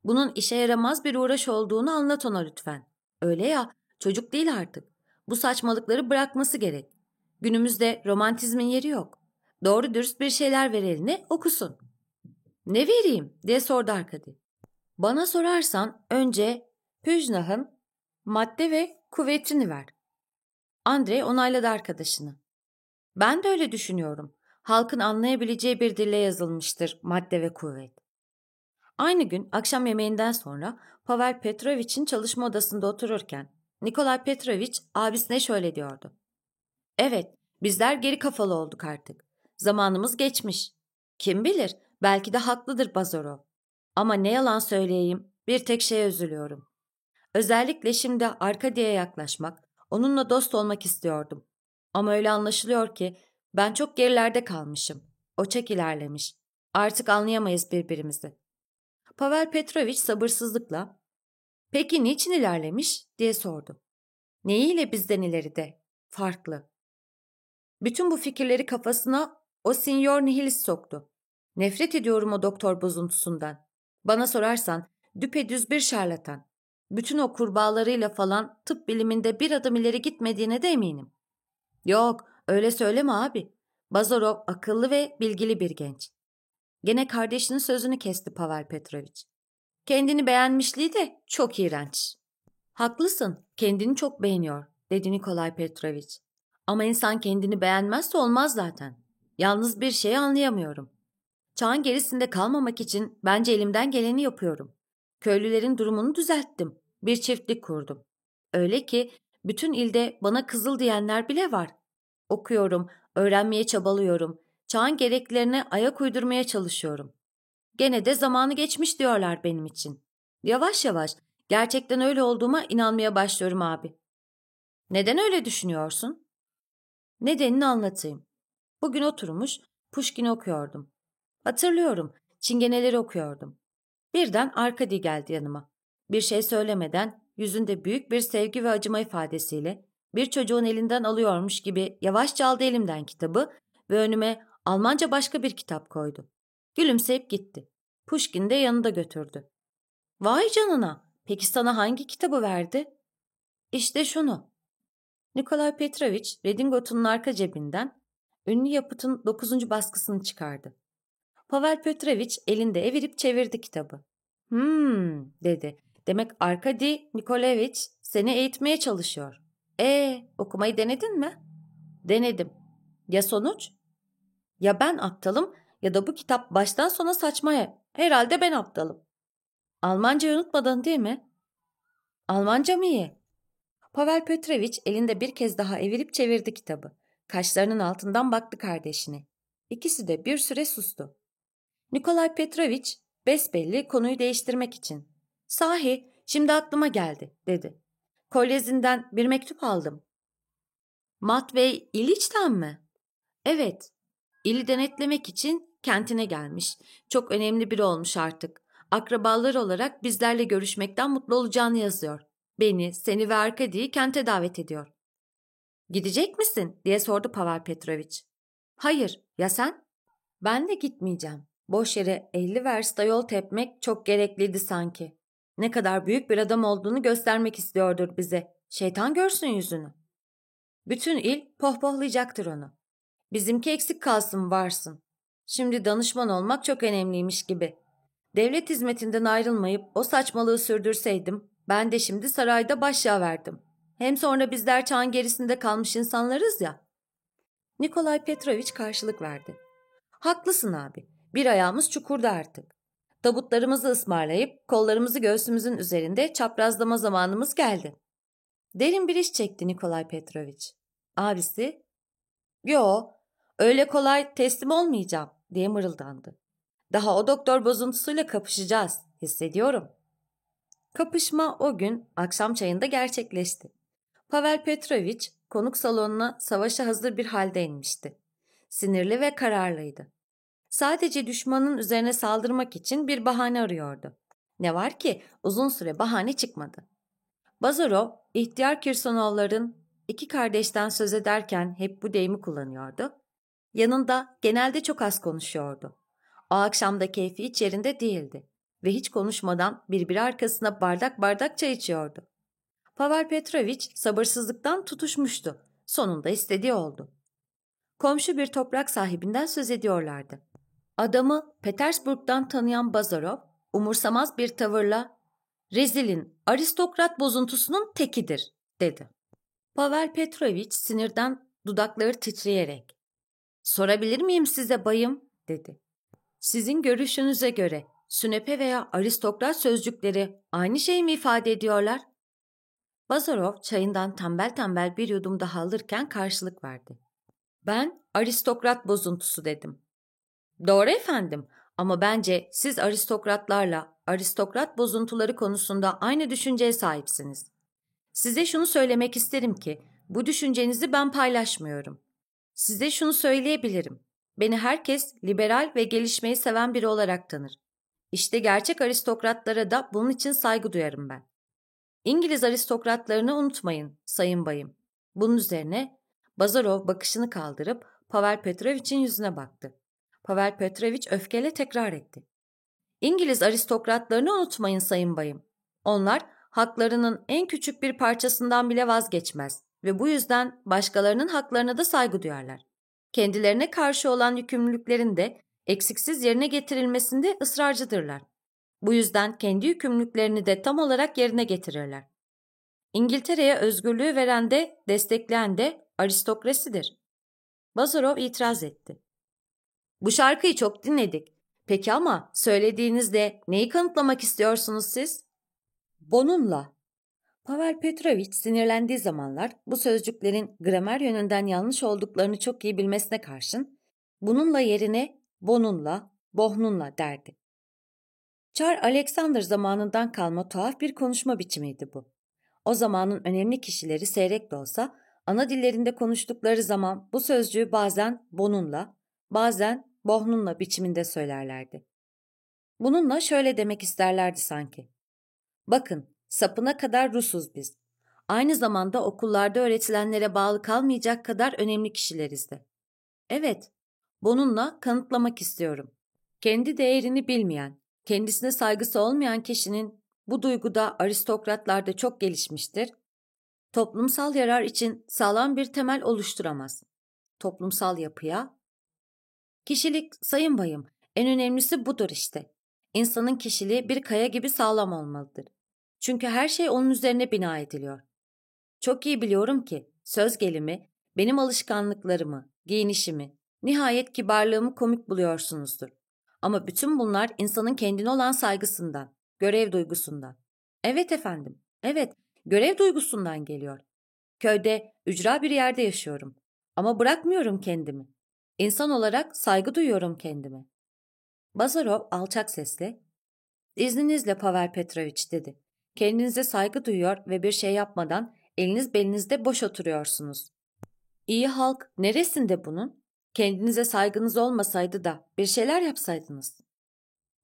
Bunun işe yaramaz bir uğraş olduğunu anlat ona lütfen. Öyle ya, çocuk değil artık. Bu saçmalıkları bırakması gerek. Günümüzde romantizmin yeri yok. Doğru dürüst bir şeyler ver eline, okusun. Ne vereyim diye sordu Arkadi. Bana sorarsan önce Püjnah'ın madde ve kuvvetini ver. Andre onayladı arkadaşını. Ben de öyle düşünüyorum. Halkın anlayabileceği bir dille yazılmıştır madde ve kuvvet. Aynı gün akşam yemeğinden sonra Pavel Petrovich'in çalışma odasında otururken Nikolay Petrovich abisine şöyle diyordu. Evet, bizler geri kafalı olduk artık. Zamanımız geçmiş. Kim bilir, belki de haklıdır Bazarov. Ama ne yalan söyleyeyim, bir tek şeye üzülüyorum. Özellikle şimdi Arkadi'ye yaklaşmak, onunla dost olmak istiyordum. Ama öyle anlaşılıyor ki ben çok gerilerde kalmışım. O çok ilerlemiş. Artık anlayamayız birbirimizi. Pavel Petrovich sabırsızlıkla ''Peki niçin ilerlemiş?'' diye sordu. ''Neyiyle bizden ileride? Farklı.'' Bütün bu fikirleri kafasına o Sinyor Nihilist soktu. Nefret ediyorum o doktor bozuntusundan. Bana sorarsan düpedüz bir şarlatan. Bütün o kurbağalarıyla falan tıp biliminde bir adım ileri gitmediğine de eminim. Yok öyle söyleme abi. Bazarov akıllı ve bilgili bir genç. Gene kardeşinin sözünü kesti Pavel Petrovich. Kendini beğenmişliği de çok iğrenç. Haklısın, kendini çok beğeniyor, dedi Nikolay Petrovich. Ama insan kendini beğenmezse olmaz zaten. Yalnız bir şey anlayamıyorum. Çağın gerisinde kalmamak için bence elimden geleni yapıyorum. Köylülerin durumunu düzelttim. Bir çiftlik kurdum. Öyle ki bütün ilde bana kızıl diyenler bile var. Okuyorum, öğrenmeye çabalıyorum. Çağın gereklerine ayak uydurmaya çalışıyorum. Gene de zamanı geçmiş diyorlar benim için. Yavaş yavaş gerçekten öyle olduğuma inanmaya başlıyorum abi. Neden öyle düşünüyorsun? Nedenini anlatayım. Bugün oturmuş Pushkin'i okuyordum. Hatırlıyorum, çingeneleri okuyordum. Birden Arkadi geldi yanıma. Bir şey söylemeden yüzünde büyük bir sevgi ve acıma ifadesiyle bir çocuğun elinden alıyormuş gibi yavaşça aldı elimden kitabı ve önüme Almanca başka bir kitap koydu. Gülümseyip gitti. Pushkin de yanında götürdü. Vay canına! Peki sana hangi kitabı verdi? İşte şunu. Nikolay Petrovich redingotunun arka cebinden ünlü yapıtın dokuzuncu baskısını çıkardı. Pavel Petrovich elinde evirip çevirdi kitabı. Hmm dedi. Demek Arkadi Nikolayevich seni eğitmeye çalışıyor. E okumayı denedin mi? Denedim. Ya sonuç? Ya ben aptalım ya da bu kitap baştan sona saçmaya. Herhalde ben aptalım. Almancayı unutmadın değil mi? Almanca mı iyi? Pavel Petrovich elinde bir kez daha evirip çevirdi kitabı. Kaşlarının altından baktı kardeşine. İkisi de bir süre sustu. Nikolay Petrovich besbelli konuyu değiştirmek için. Sahi şimdi aklıma geldi dedi. Kolyezinden bir mektup aldım. Matvey İliç'ten mi? Evet. İli denetlemek için kentine gelmiş. Çok önemli biri olmuş artık. Akrabalar olarak bizlerle görüşmekten mutlu olacağını yazıyor. Beni, seni ve Arkadi'yi kente davet ediyor. Gidecek misin? diye sordu Pavel Petrovich. Hayır, ya sen? Ben de gitmeyeceğim. Boş yere 50 versta yol tepmek çok gerekliydi sanki. Ne kadar büyük bir adam olduğunu göstermek istiyordur bize. Şeytan görsün yüzünü. Bütün il pohpohlayacaktır onu. Bizimki eksik kalsın varsın. Şimdi danışman olmak çok önemliymiş gibi. Devlet hizmetinden ayrılmayıp o saçmalığı sürdürseydim ben de şimdi sarayda başyaverdim. Hem sonra bizler çağın gerisinde kalmış insanlarız ya. Nikolay Petrovich karşılık verdi. Haklısın abi. Bir ayağımız çukurda artık. Tabutlarımızı ısmarlayıp kollarımızı göğsümüzün üzerinde çaprazlama zamanımız geldi. Derin bir iş çekti Nikolay Petrovich. Abisi, ''Yo, öyle kolay teslim olmayacağım.'' diye mırıldandı. ''Daha o doktor bozuntusuyla kapışacağız, hissediyorum.'' Kapışma o gün akşam çayında gerçekleşti. Pavel Petrovich konuk salonuna savaşa hazır bir halde inmişti. Sinirli ve kararlıydı. Sadece düşmanın üzerine saldırmak için bir bahane arıyordu. Ne var ki uzun süre bahane çıkmadı. Bazarov, ihtiyar Kirsanovların iki kardeşten söz ederken hep bu deyimi kullanıyordu. Yanında genelde çok az konuşuyordu. O akşam da keyfi hiç yerinde değildi. ve hiç konuşmadan birbiri arkasına bardak bardak çay içiyordu. Pavel Petrovich sabırsızlıktan tutuşmuştu. Sonunda istediği oldu. Komşu bir toprak sahibinden söz ediyorlardı. Adamı Petersburg'dan tanıyan Bazarov, umursamaz bir tavırla rezilin aristokrat bozuntusunun tekidir, dedi. Pavel Petrovich sinirden dudakları titreyerek, sorabilir miyim size bayım, dedi. Sizin görüşünüze göre sünepe veya aristokrat sözcükleri aynı şey mi ifade ediyorlar? Bazarov çayından tembel tembel bir yudum daha alırken karşılık verdi. Ben aristokrat bozuntusu dedim. Doğru efendim ama bence siz aristokratlarla aristokrat bozuntuları konusunda aynı düşünceye sahipsiniz. Size şunu söylemek isterim ki bu düşüncenizi ben paylaşmıyorum. Size şunu söyleyebilirim. Beni herkes liberal ve gelişmeyi seven biri olarak tanır. İşte gerçek aristokratlara da bunun için saygı duyarım ben. İngiliz aristokratlarını unutmayın, sayın bayım. Bunun üzerine Bazarov bakışını kaldırıp Pavel Petrovich'in yüzüne baktı. Pavel Petrovich öfkeyle tekrar etti. İngiliz aristokratlarını unutmayın sayın bayım. Onlar haklarının en küçük bir parçasından bile vazgeçmez ve bu yüzden başkalarının haklarına da saygı duyarlar. Kendilerine karşı olan yükümlülüklerin de eksiksiz yerine getirilmesinde ısrarcıdırlar. Bu yüzden kendi yükümlülüklerini de tam olarak yerine getirirler. İngiltere'ye özgürlüğü veren de destekleyen de aristokrasidir. Bazarov itiraz etti. Bu şarkıyı çok dinledik. Peki ama söylediğinizde neyi kanıtlamak istiyorsunuz siz? Bonunla. Pavel Petrovich sinirlendiği zamanlar bu sözcüklerin gramer yönünden yanlış olduklarını çok iyi bilmesine karşın bununla yerine bonunla, bohnunla derdi. Çar Alexander zamanından kalma tuhaf bir konuşma biçimiydi bu. O zamanın önemli kişileri seyrek de olsa ana dillerinde konuştukları zaman bu sözcüğü bazen bonunla, bazen bohnunla biçiminde söylerlerdi. Bununla şöyle demek isterlerdi sanki. Bakın, sapına kadar Rusuz biz. Aynı zamanda okullarda öğretilenlere bağlı kalmayacak kadar önemli kişileriz de. Evet, bununla kanıtlamak istiyorum. Kendi değerini bilmeyen, kendisine saygısı olmayan kişinin bu duyguda aristokratlarda çok gelişmiştir. Toplumsal yarar için sağlam bir temel oluşturamaz. Toplumsal yapıya Kişilik sayın bayım en önemlisi budur işte. İnsanın kişiliği bir kaya gibi sağlam olmalıdır. Çünkü her şey onun üzerine bina ediliyor. Çok iyi biliyorum ki söz gelimi benim alışkanlıklarımı, giyinişimi, nihayet kibarlığımı komik buluyorsunuzdur. Ama bütün bunlar insanın kendine olan saygısından, görev duygusundan. Evet efendim, evet, görev duygusundan geliyor. Köyde, ücra bir yerde yaşıyorum. Ama bırakmıyorum kendimi. İnsan olarak saygı duyuyorum kendime. Bazarov alçak sesle, İzninizle Pavel Petrovich dedi. Kendinize saygı duyuyor ve bir şey yapmadan eliniz belinizde boş oturuyorsunuz. İyi halk neresinde bunun? Kendinize saygınız olmasaydı da bir şeyler yapsaydınız.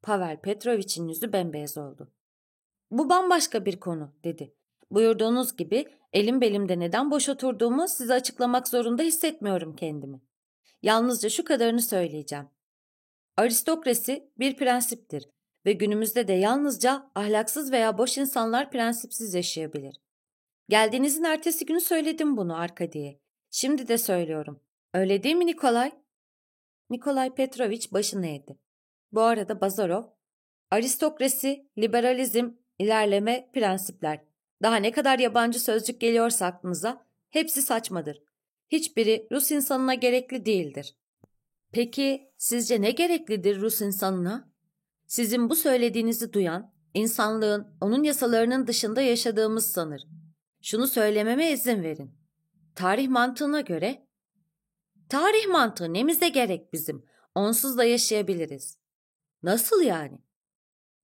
Pavel Petrovich'in yüzü bembeyaz oldu. Bu bambaşka bir konu dedi. Buyurduğunuz gibi elim belimde neden boş oturduğumu size açıklamak zorunda hissetmiyorum kendimi. Yalnızca şu kadarını söyleyeceğim. Aristokrasi bir prensiptir ve günümüzde de yalnızca ahlaksız veya boş insanlar prensipsiz yaşayabilir. Geldiğinizin ertesi günü söyledim bunu Arkadi'ye. Şimdi de söylüyorum. Öyle değil mi Nikolay? Nikolay Petrovich başını eğdi. Bu arada Bazarov, aristokrasi, liberalizm, ilerleme, prensipler. Daha ne kadar yabancı sözcük geliyorsa aklınıza hepsi saçmadır. Hiçbiri Rus insanına gerekli değildir. Peki sizce ne gereklidir Rus insanına? Sizin bu söylediğinizi duyan, insanlığın onun yasalarının dışında yaşadığımız sanır. Şunu söylememe izin verin. Tarih mantığına göre, tarih mantığı nemize gerek bizim, onsuz da yaşayabiliriz. Nasıl yani?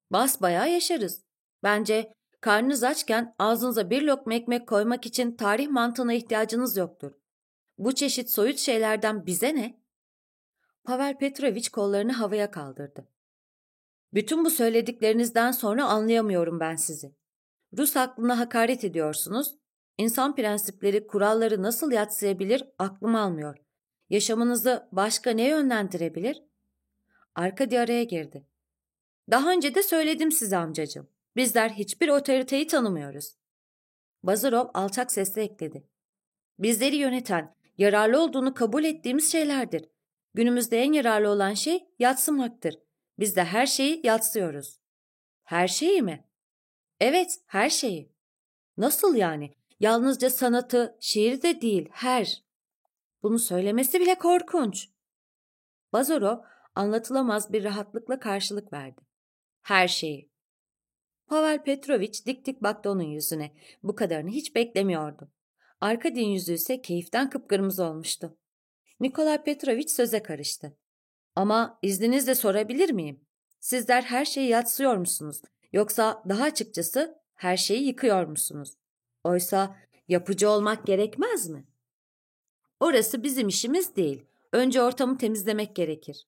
Basbayağı yaşarız. Bence karnınız açken ağzınıza bir lokma ekmek koymak için tarih mantığına ihtiyacınız yoktur. Bu çeşit soyut şeylerden bize ne? Pavel Petrovich kollarını havaya kaldırdı. Bütün bu söylediklerinizden sonra anlayamıyorum ben sizi. Rus aklına hakaret ediyorsunuz. İnsan prensipleri, kuralları nasıl yatsıyabilir aklım almıyor. Yaşamınızı başka ne yönlendirebilir? Arkadi araya girdi. Daha önce de söyledim size amcacığım. Bizler hiçbir otoriteyi tanımıyoruz. Bazarov alçak sesle ekledi. Bizleri yöneten, yararlı olduğunu kabul ettiğimiz şeylerdir. Günümüzde en yararlı olan şey yatsımaktır. Biz de her şeyi yatsıyoruz. Her şeyi mi? Evet, her şeyi. Nasıl yani? Yalnızca sanatı, şiiri de değil, her. Bunu söylemesi bile korkunç. Bazarov anlatılamaz bir rahatlıkla karşılık verdi. Her şeyi. Pavel Petrovich dik dik baktı onun yüzüne. Bu kadarını hiç beklemiyordu. Arkadin yüzü ise keyiften kıpkırmızı olmuştu. Nikolay Petrovich söze karıştı. Ama izninizle sorabilir miyim? Sizler her şeyi yatsıyor musunuz? Yoksa daha açıkçası her şeyi yıkıyor musunuz? Oysa yapıcı olmak gerekmez mi? Orası bizim işimiz değil. Önce ortamı temizlemek gerekir.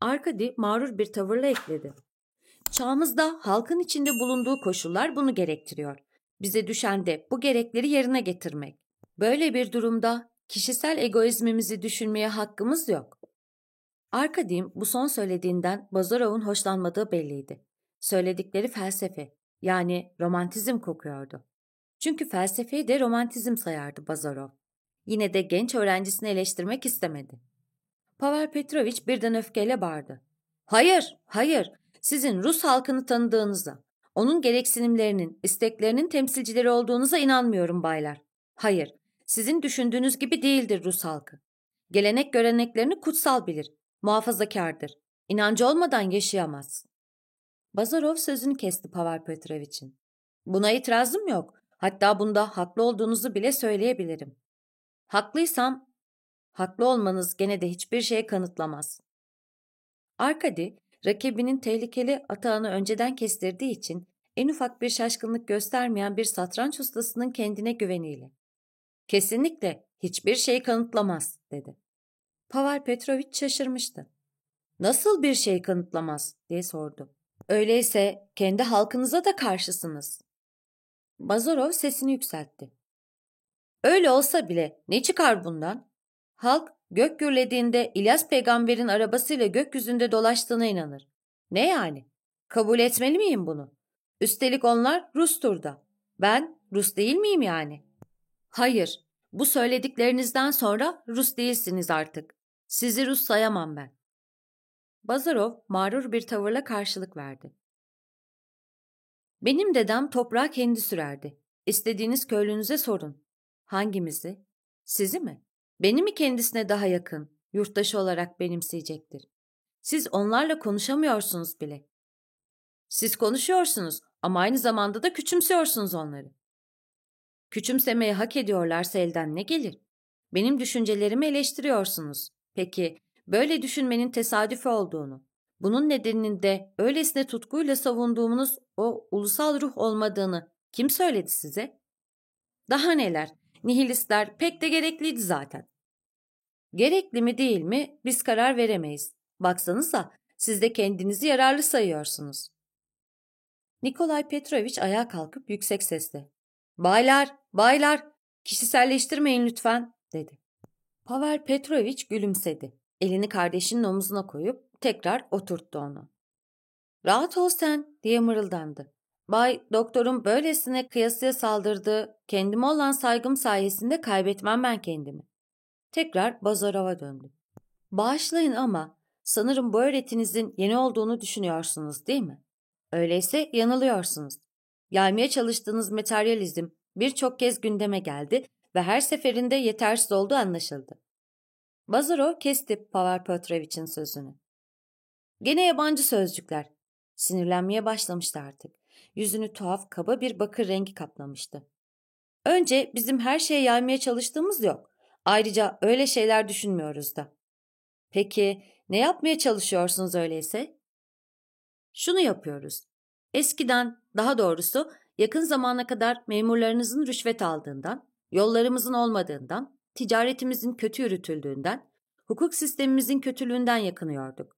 Arkadi mağrur bir tavırla ekledi. Çağımızda halkın içinde bulunduğu koşullar bunu gerektiriyor. Bize düşen de bu gerekleri yerine getirmek. Böyle bir durumda kişisel egoizmimizi düşünmeye hakkımız yok. Arkadim bu son söylediğinden Bazarov'un hoşlanmadığı belliydi. Söyledikleri felsefe, yani romantizm kokuyordu. Çünkü felsefeyi de romantizm sayardı Bazarov. Yine de genç öğrencisini eleştirmek istemedi. Pavel Petrovich birden öfkeyle bağırdı. Hayır, hayır, sizin Rus halkını tanıdığınıza, onun gereksinimlerinin, isteklerinin temsilcileri olduğunuza inanmıyorum baylar. Hayır, sizin düşündüğünüz gibi değildir Rus halkı. Gelenek göreneklerini kutsal bilir, muhafazakardır. İnancı olmadan yaşayamaz. Bazarov sözünü kesti Pavel Petrovich'in. Buna itirazım yok. Hatta bunda haklı olduğunuzu bile söyleyebilirim. Haklıysam, haklı olmanız gene de hiçbir şey kanıtlamaz. Arkadi, rakibinin tehlikeli atağını önceden kestirdiği için en ufak bir şaşkınlık göstermeyen bir satranç ustasının kendine güveniyle. Kesinlikle hiçbir şey kanıtlamaz, dedi. Pavel Petrovich şaşırmıştı. Nasıl bir şey kanıtlamaz, diye sordu. Öyleyse kendi halkınıza da karşısınız. Bazarov sesini yükseltti. Öyle olsa bile ne çıkar bundan? Halk gök gürlediğinde İlyas peygamberin arabasıyla gökyüzünde dolaştığına inanır. Ne yani? Kabul etmeli miyim bunu? Üstelik onlar Rus'tur da. Ben Rus değil miyim yani? Hayır, bu söylediklerinizden sonra Rus değilsiniz artık. Sizi Rus sayamam ben. Bazarov mağrur bir tavırla karşılık verdi. Benim dedem toprağı kendi sürerdi. İstediğiniz köylünüze sorun. Hangimizi? Sizi mi? Beni mi kendisine daha yakın, yurttaşı olarak benimseyecektir? Siz onlarla konuşamıyorsunuz bile. Siz konuşuyorsunuz ama aynı zamanda da küçümsüyorsunuz onları. Küçümsemeyi hak ediyorlarsa elden ne gelir? Benim düşüncelerimi eleştiriyorsunuz. Peki böyle düşünmenin tesadüfi olduğunu, bunun nedeninin de öylesine tutkuyla savunduğunuz o ulusal ruh olmadığını kim söyledi size? Daha neler, nihilistler pek de gerekliydi zaten. Gerekli mi değil mi biz karar veremeyiz. Baksanıza siz de kendinizi yararlı sayıyorsunuz. Nikolay Petrovich ayağa kalkıp yüksek sesle. Baylar, baylar, kişiselleştirmeyin lütfen, dedi. Pavel Petrovich gülümsedi. Elini kardeşinin omzuna koyup tekrar oturttu onu. Rahat ol sen diye mırıldandı. Bay doktorum böylesine kıyasıya saldırdı. Kendime olan saygım sayesinde kaybetmem ben kendimi. Tekrar Bazarov'a döndü. Bağışlayın ama sanırım bu öğretinizin yeni olduğunu düşünüyorsunuz değil mi? Öyleyse yanılıyorsunuz. Yaymaya çalıştığınız materyalizm birçok kez gündeme geldi ve her seferinde yetersiz olduğu anlaşıldı. Bazarov kesti Pavel Petrovich'in sözünü. Gene yabancı sözcükler. Sinirlenmeye başlamıştı artık. Yüzünü tuhaf kaba bir bakır rengi kaplamıştı. Önce bizim her şeye yaymaya çalıştığımız yok. Ayrıca öyle şeyler düşünmüyoruz da. Peki ne yapmaya çalışıyorsunuz öyleyse? Şunu yapıyoruz. Eskiden, daha doğrusu yakın zamana kadar memurlarınızın rüşvet aldığından, yollarımızın olmadığından, ticaretimizin kötü yürütüldüğünden, hukuk sistemimizin kötülüğünden yakınıyorduk.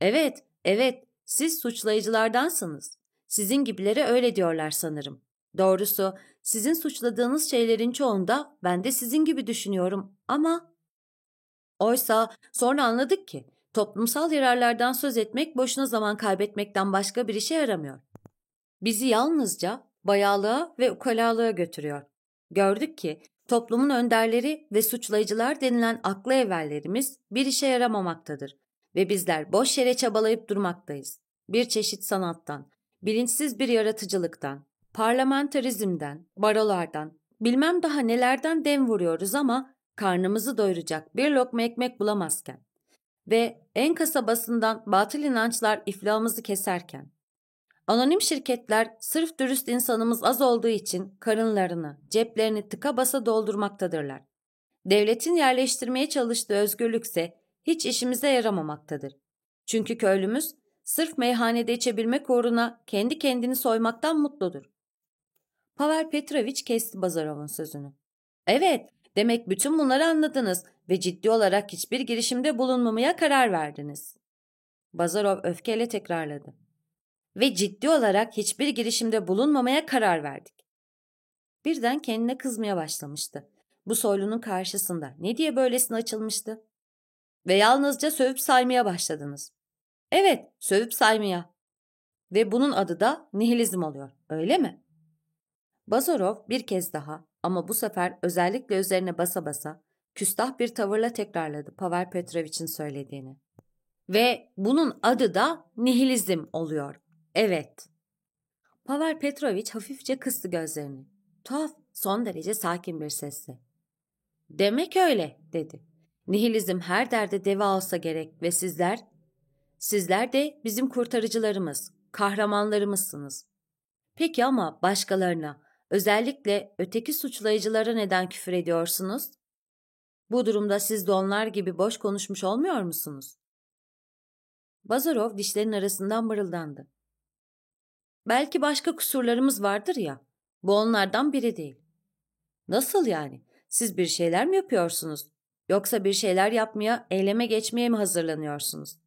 Evet, evet, siz suçlayıcılardansınız. Sizin gibilere öyle diyorlar sanırım. Doğrusu sizin suçladığınız şeylerin çoğunda ben de sizin gibi düşünüyorum ama... Oysa sonra anladık ki Toplumsal yararlardan söz etmek boşuna zaman kaybetmekten başka bir işe yaramıyor. Bizi yalnızca bayağılığa ve ukalalığa götürüyor. Gördük ki toplumun önderleri ve suçlayıcılar denilen aklı evvellerimiz bir işe yaramamaktadır ve bizler boş yere çabalayıp durmaktayız. Bir çeşit sanattan, bilinçsiz bir yaratıcılıktan, parlamenterizmden, barolardan, bilmem daha nelerden dem vuruyoruz ama karnımızı doyuracak bir lokma ekmek bulamazken ve en kasabasından batıl inançlar iflahımızı keserken, anonim şirketler sırf dürüst insanımız az olduğu için karınlarını, ceplerini tıka basa doldurmaktadırlar. Devletin yerleştirmeye çalıştığı özgürlükse hiç işimize yaramamaktadır. Çünkü köylümüz sırf meyhanede içebilmek uğruna kendi kendini soymaktan mutludur. Pavel Petrovich kesti Bazarov'un sözünü. Evet, demek bütün bunları anladınız ve ciddi olarak hiçbir girişimde bulunmamaya karar verdiniz. Bazarov öfkeyle tekrarladı. Ve ciddi olarak hiçbir girişimde bulunmamaya karar verdik. Birden kendine kızmaya başlamıştı. Bu soylunun karşısında ne diye böylesine açılmıştı? Ve yalnızca sövüp saymaya başladınız. Evet, sövüp saymaya. Ve bunun adı da nihilizm oluyor, öyle mi? Bazarov bir kez daha ama bu sefer özellikle üzerine basa basa küstah bir tavırla tekrarladı Pavel Petrovich'in söylediğini. Ve bunun adı da nihilizm oluyor. Evet. Pavel Petrovich hafifçe kıstı gözlerini. Tuhaf, son derece sakin bir sesle. Demek öyle, dedi. Nihilizm her derde deva olsa gerek ve sizler, sizler de bizim kurtarıcılarımız, kahramanlarımızsınız. Peki ama başkalarına, özellikle öteki suçlayıcılara neden küfür ediyorsunuz? Bu durumda siz de onlar gibi boş konuşmuş olmuyor musunuz? Bazarov dişlerin arasından mırıldandı. Belki başka kusurlarımız vardır ya. Bu onlardan biri değil. Nasıl yani? Siz bir şeyler mi yapıyorsunuz? Yoksa bir şeyler yapmaya, eyleme geçmeye mi hazırlanıyorsunuz?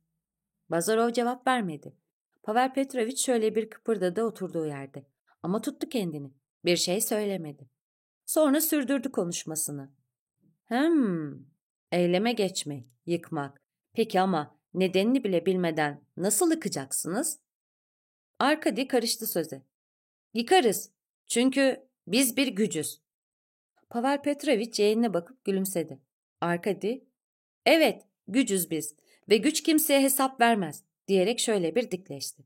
Bazarov cevap vermedi. Pavel Petrovich şöyle bir kıpırdadı oturduğu yerde. Ama tuttu kendini. Bir şey söylemedi. Sonra sürdürdü konuşmasını. Hmm, eyleme geçmek, yıkmak. Peki ama nedenini bile bilmeden nasıl yıkacaksınız? Arkadi karıştı söze. Yıkarız. Çünkü biz bir gücüz. Pavel Petrovich yeğenine bakıp gülümsedi. Arkadi, evet gücüz biz ve güç kimseye hesap vermez diyerek şöyle bir dikleşti.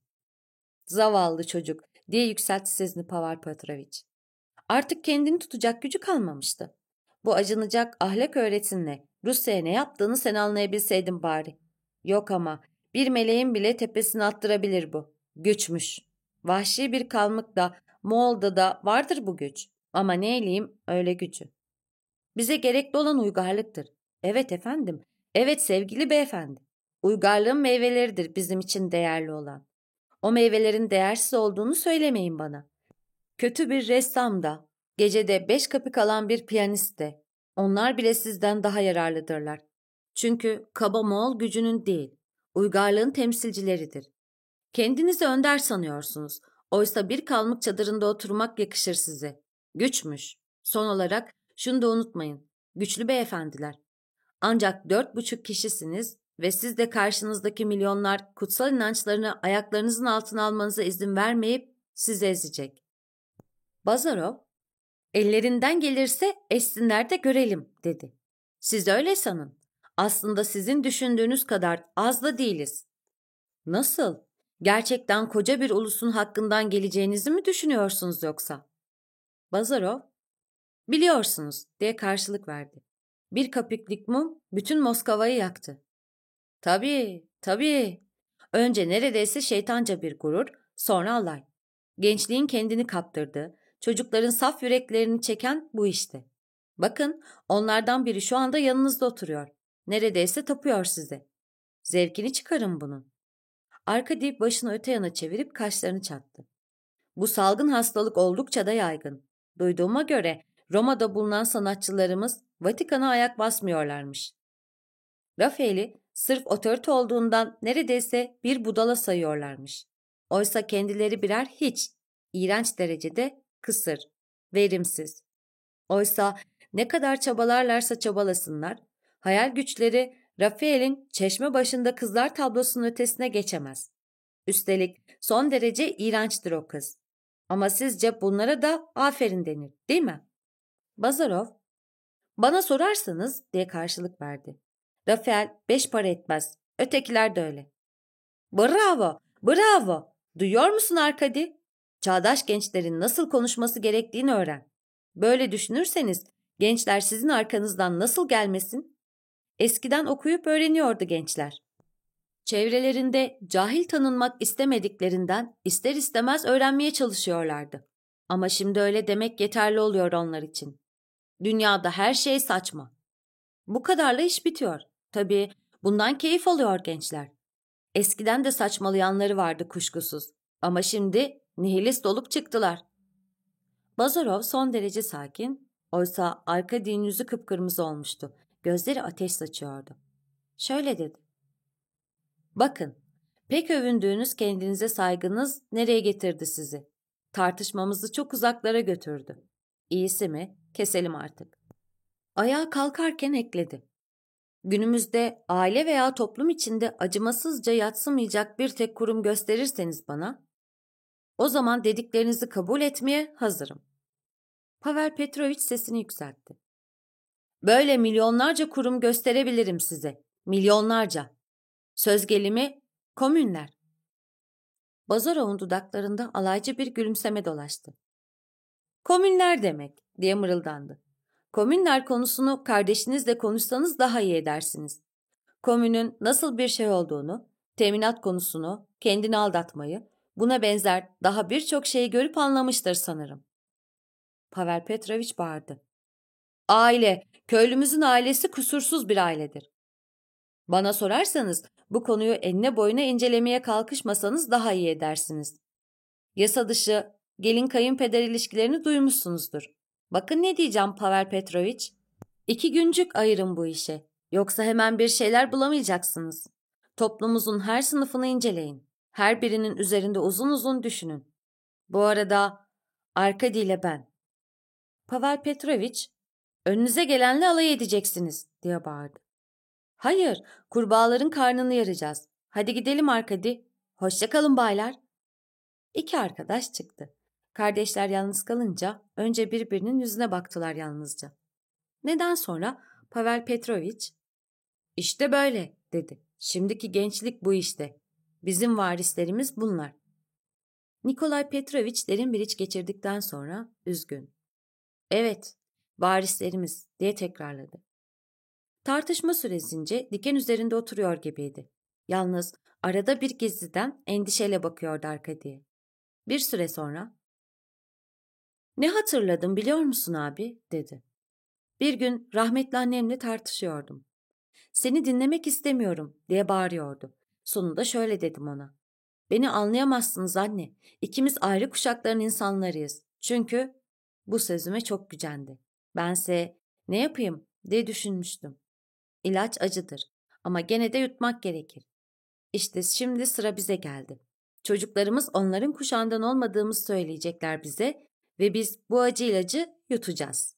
Zavallı çocuk diye yükseltti sesini Pavel Petrovich. Artık kendini tutacak gücü kalmamıştı. Bu acınacak ahlak öğretinle Rusya'ya ne yaptığını sen anlayabilseydin bari. Yok ama bir meleğin bile tepesini attırabilir bu. Güçmüş. Vahşi bir kalmık da Moğol'da da vardır bu güç. Ama ne öyle gücü. Bize gerekli olan uygarlıktır. Evet efendim. Evet sevgili beyefendi. Uygarlığın meyveleridir bizim için değerli olan. O meyvelerin değersiz olduğunu söylemeyin bana. Kötü bir ressam da, gecede beş kapı kalan bir piyanist de, onlar bile sizden daha yararlıdırlar. Çünkü kaba Moğol gücünün değil, uygarlığın temsilcileridir. Kendinizi önder sanıyorsunuz. Oysa bir kalmık çadırında oturmak yakışır size. Güçmüş. Son olarak şunu da unutmayın. Güçlü beyefendiler. Ancak dört buçuk kişisiniz ve siz de karşınızdaki milyonlar kutsal inançlarını ayaklarınızın altına almanıza izin vermeyip sizi ezecek. Bazarov, ellerinden gelirse essinler de görelim dedi. Siz öyle sanın. Aslında sizin düşündüğünüz kadar az da değiliz. Nasıl? Gerçekten koca bir ulusun hakkından geleceğinizi mi düşünüyorsunuz yoksa? Bazarov, biliyorsunuz diye karşılık verdi. Bir kapiklik mum bütün Moskova'yı yaktı. Tabii, tabii. Önce neredeyse şeytanca bir gurur, sonra alay. Gençliğin kendini kaptırdı, çocukların saf yüreklerini çeken bu işte. Bakın, onlardan biri şu anda yanınızda oturuyor. Neredeyse tapıyor size. Zevkini çıkarın bunun. Arkadi başını öte yana çevirip kaşlarını çattı. Bu salgın hastalık oldukça da yaygın. Duyduğuma göre Roma'da bulunan sanatçılarımız Vatikan'a ayak basmıyorlarmış. Rafael'i sırf otorite olduğundan neredeyse bir budala sayıyorlarmış. Oysa kendileri birer hiç, iğrenç derecede kısır, verimsiz. Oysa ne kadar çabalarlarsa çabalasınlar, hayal güçleri Rafael'in çeşme başında kızlar tablosunun ötesine geçemez. Üstelik son derece iğrençtir o kız. Ama sizce bunlara da aferin denir, değil mi? Bazarov, bana sorarsanız diye karşılık verdi. Rafael beş para etmez. Ötekiler de öyle. Bravo, bravo. Duyuyor musun Arkadi? Çağdaş gençlerin nasıl konuşması gerektiğini öğren. Böyle düşünürseniz gençler sizin arkanızdan nasıl gelmesin? Eskiden okuyup öğreniyordu gençler. Çevrelerinde cahil tanınmak istemediklerinden ister istemez öğrenmeye çalışıyorlardı. Ama şimdi öyle demek yeterli oluyor onlar için. Dünyada her şey saçma. Bu kadarla iş bitiyor. Tabii bundan keyif alıyor gençler. Eskiden de saçmalayanları vardı kuşkusuz. Ama şimdi nihilist olup çıktılar. Bazarov son derece sakin, oysa arka din yüzü kıpkırmızı olmuştu. Gözleri ateş saçıyordu. Şöyle dedi. Bakın, pek övündüğünüz kendinize saygınız nereye getirdi sizi? Tartışmamızı çok uzaklara götürdü. İyisi mi? Keselim artık. Ayağa kalkarken ekledi. Günümüzde aile veya toplum içinde acımasızca yatsımayacak bir tek kurum gösterirseniz bana, o zaman dediklerinizi kabul etmeye hazırım. Pavel Petrovich sesini yükseltti. Böyle milyonlarca kurum gösterebilirim size. Milyonlarca. Söz gelimi komünler. Bazarov'un dudaklarında alaycı bir gülümseme dolaştı. Komünler demek diye mırıldandı. Komünler konusunu kardeşinizle konuşsanız daha iyi edersiniz. Komünün nasıl bir şey olduğunu, teminat konusunu, kendini aldatmayı, buna benzer daha birçok şeyi görüp anlamıştır sanırım. Pavel Petrovich bağırdı. Aile, köylümüzün ailesi kusursuz bir ailedir. Bana sorarsanız bu konuyu enine boyuna incelemeye kalkışmasanız daha iyi edersiniz. Yasa dışı gelin kayınpeder ilişkilerini duymuşsunuzdur. Bakın ne diyeceğim Pavel Petrovich. İki güncük ayırın bu işe. Yoksa hemen bir şeyler bulamayacaksınız. Toplumumuzun her sınıfını inceleyin. Her birinin üzerinde uzun uzun düşünün. Bu arada Arkadi ile ben. Pavel Petrovich, önünüze gelenle alay edeceksiniz diye bağırdı. Hayır, kurbağaların karnını yaracağız. Hadi gidelim Arkadi. Hoşçakalın baylar. İki arkadaş çıktı. Kardeşler yalnız kalınca önce birbirinin yüzüne baktılar yalnızca. Neden sonra Pavel Petrovich, işte böyle dedi. Şimdiki gençlik bu işte. Bizim varislerimiz bunlar. Nikolay Petrovich derin bir iç geçirdikten sonra üzgün. Evet, varislerimiz diye tekrarladı. Tartışma süresince diken üzerinde oturuyor gibiydi. Yalnız arada bir gizliden endişeyle bakıyordu Arkadi'ye. Bir süre sonra ne hatırladım biliyor musun abi? dedi. Bir gün rahmetli annemle tartışıyordum. Seni dinlemek istemiyorum diye bağırıyordu. Sonunda şöyle dedim ona. Beni anlayamazsınız anne. İkimiz ayrı kuşakların insanlarıyız. Çünkü bu sözüme çok gücendi. Bense ne yapayım diye düşünmüştüm. İlaç acıdır ama gene de yutmak gerekir. İşte şimdi sıra bize geldi. Çocuklarımız onların kuşağından olmadığımız söyleyecekler bize ve biz bu acı ilacı yutacağız.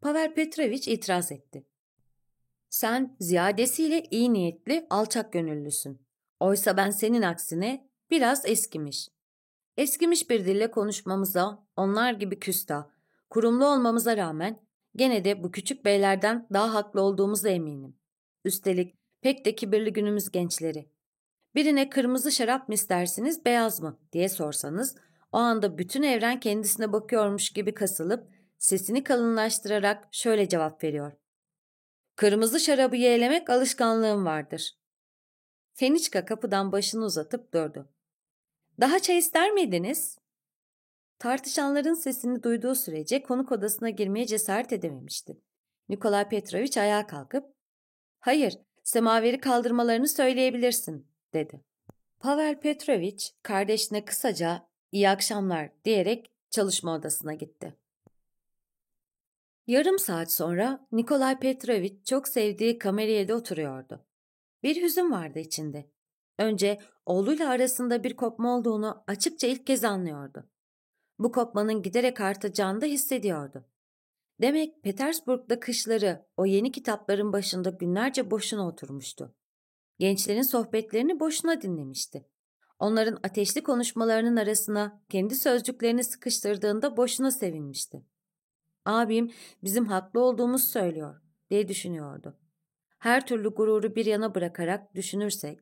Pavel Petrovich itiraz etti. Sen ziyadesiyle iyi niyetli, alçak gönüllüsün. Oysa ben senin aksine biraz eskimiş. Eskimiş bir dille konuşmamıza, onlar gibi küsta, kurumlu olmamıza rağmen gene de bu küçük beylerden daha haklı olduğumuza eminim. Üstelik pek de kibirli günümüz gençleri. Birine kırmızı şarap mı istersiniz, beyaz mı diye sorsanız o anda bütün evren kendisine bakıyormuş gibi kasılıp sesini kalınlaştırarak şöyle cevap veriyor. Kırmızı şarabı yeğlemek alışkanlığım vardır. Feniçka kapıdan başını uzatıp durdu. Daha çay ister miydiniz? Tartışanların sesini duyduğu sürece konuk odasına girmeye cesaret edememişti. Nikolay Petrovich ayağa kalkıp, ''Hayır, semaveri kaldırmalarını söyleyebilirsin.'' dedi. Pavel Petrovich kardeşine kısaca iyi akşamlar diyerek çalışma odasına gitti. Yarım saat sonra Nikolay Petrovich çok sevdiği kameriyede oturuyordu. Bir hüzün vardı içinde. Önce oğluyla arasında bir kopma olduğunu açıkça ilk kez anlıyordu. Bu kopmanın giderek artacağını da hissediyordu. Demek Petersburg'da kışları o yeni kitapların başında günlerce boşuna oturmuştu. Gençlerin sohbetlerini boşuna dinlemişti. Onların ateşli konuşmalarının arasına kendi sözcüklerini sıkıştırdığında boşuna sevinmişti. Abim bizim haklı olduğumuz söylüyor diye düşünüyordu. Her türlü gururu bir yana bırakarak düşünürsek,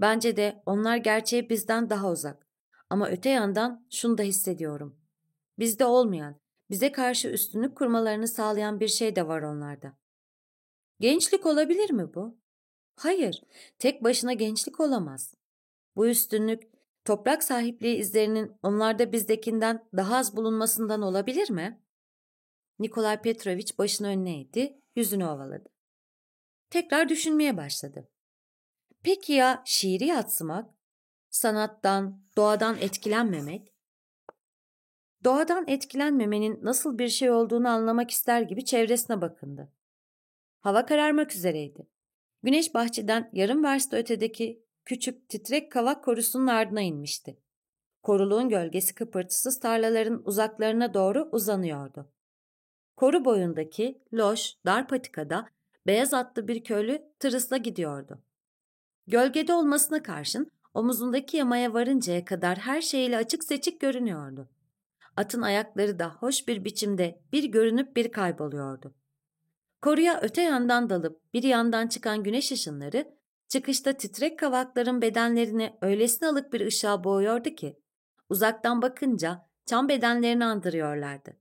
bence de onlar gerçeğe bizden daha uzak. Ama öte yandan şunu da hissediyorum. Bizde olmayan, bize karşı üstünlük kurmalarını sağlayan bir şey de var onlarda. Gençlik olabilir mi bu? Hayır, tek başına gençlik olamaz. Bu üstünlük, toprak sahipliği izlerinin onlarda bizdekinden daha az bulunmasından olabilir mi? Nikolay Petrovich başını önüne eğdi, yüzünü ovaladı. Tekrar düşünmeye başladı. Peki ya şiiri yatsımak, sanattan, doğadan etkilenmemek? Doğadan etkilenmemenin nasıl bir şey olduğunu anlamak ister gibi çevresine bakındı. Hava kararmak üzereydi. Güneş bahçeden yarım verste ötedeki küçük titrek kavak korusunun ardına inmişti. Koruluğun gölgesi kıpırtısız tarlaların uzaklarına doğru uzanıyordu. Koru boyundaki loş, dar patikada beyaz atlı bir köylü tırısla gidiyordu. Gölgede olmasına karşın omuzundaki yamaya varıncaya kadar her şeyiyle açık seçik görünüyordu. Atın ayakları da hoş bir biçimde bir görünüp bir kayboluyordu. Koruya öte yandan dalıp bir yandan çıkan güneş ışınları çıkışta titrek kavakların bedenlerini öylesine alık bir ışığa boğuyordu ki uzaktan bakınca çam bedenlerini andırıyorlardı.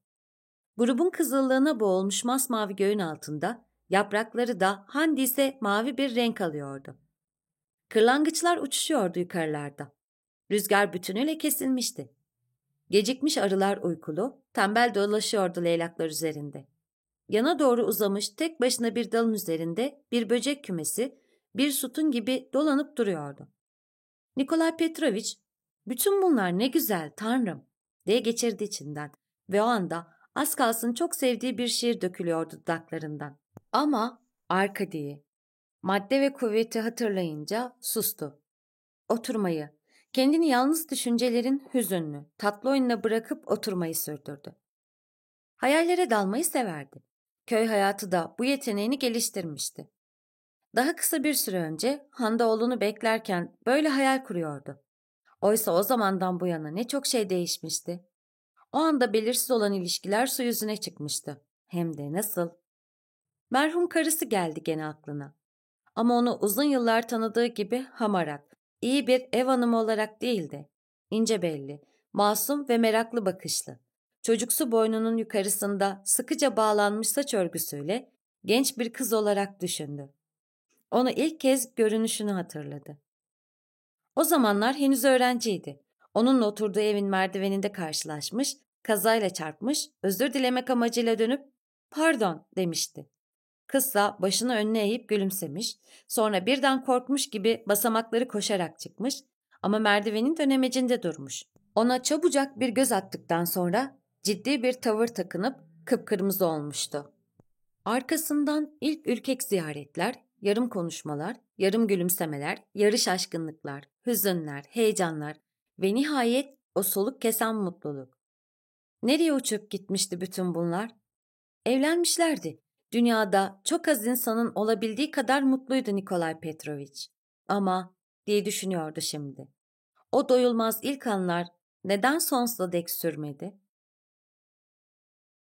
Grubun kızıllığına boğulmuş masmavi göğün altında yaprakları da handise mavi bir renk alıyordu. Kırlangıçlar uçuşuyordu yukarılarda. Rüzgar bütünüyle kesilmişti. Gecikmiş arılar uykulu, tembel dolaşıyordu leylaklar üzerinde. Yana doğru uzamış tek başına bir dalın üzerinde bir böcek kümesi, bir sütun gibi dolanıp duruyordu. Nikolay Petrovich, bütün bunlar ne güzel tanrım diye geçirdi içinden ve o anda az kalsın çok sevdiği bir şiir dökülüyordu dudaklarından. Ama Arkadi'yi, madde ve kuvveti hatırlayınca sustu. Oturmayı, kendini yalnız düşüncelerin hüzünlü, tatlı oyununa bırakıp oturmayı sürdürdü. Hayallere dalmayı severdi. Köy hayatı da bu yeteneğini geliştirmişti. Daha kısa bir süre önce Handa oğlunu beklerken böyle hayal kuruyordu. Oysa o zamandan bu yana ne çok şey değişmişti. O anda belirsiz olan ilişkiler su yüzüne çıkmıştı. Hem de nasıl? Merhum karısı geldi gene aklına. Ama onu uzun yıllar tanıdığı gibi hamarat, iyi bir ev hanımı olarak değildi. İnce belli, masum ve meraklı bakışlı. Çocuksu boynunun yukarısında sıkıca bağlanmış saç örgüsüyle genç bir kız olarak düşündü. Onu ilk kez görünüşünü hatırladı. O zamanlar henüz öğrenciydi. Onunla oturduğu evin merdiveninde karşılaşmış, kazayla çarpmış, özür dilemek amacıyla dönüp pardon demişti. Kızsa başını önüne eğip gülümsemiş, sonra birden korkmuş gibi basamakları koşarak çıkmış ama merdivenin dönemecinde durmuş. Ona çabucak bir göz attıktan sonra ciddi bir tavır takınıp kıpkırmızı olmuştu. Arkasından ilk ürkek ziyaretler, yarım konuşmalar, yarım gülümsemeler, yarı şaşkınlıklar, hüzünler, heyecanlar ve nihayet o soluk kesen mutluluk. Nereye uçup gitmişti bütün bunlar? Evlenmişlerdi Dünyada çok az insanın olabildiği kadar mutluydu Nikolay Petrovich. Ama diye düşünüyordu şimdi. O doyulmaz ilk anlar neden sonsuza dek sürmedi?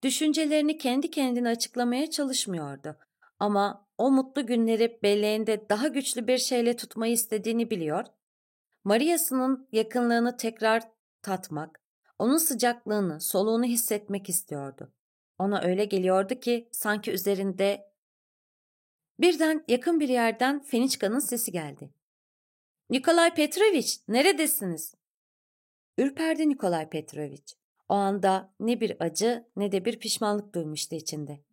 Düşüncelerini kendi kendine açıklamaya çalışmıyordu. Ama o mutlu günleri belleğinde daha güçlü bir şeyle tutmayı istediğini biliyor. Maria'sının yakınlığını tekrar tatmak, onun sıcaklığını, soluğunu hissetmek istiyordu. Ona öyle geliyordu ki sanki üzerinde... Birden yakın bir yerden Feniçka'nın sesi geldi. Nikolay Petrovich, neredesiniz? Ürperdi Nikolay Petrovich. O anda ne bir acı ne de bir pişmanlık duymuştu içinde.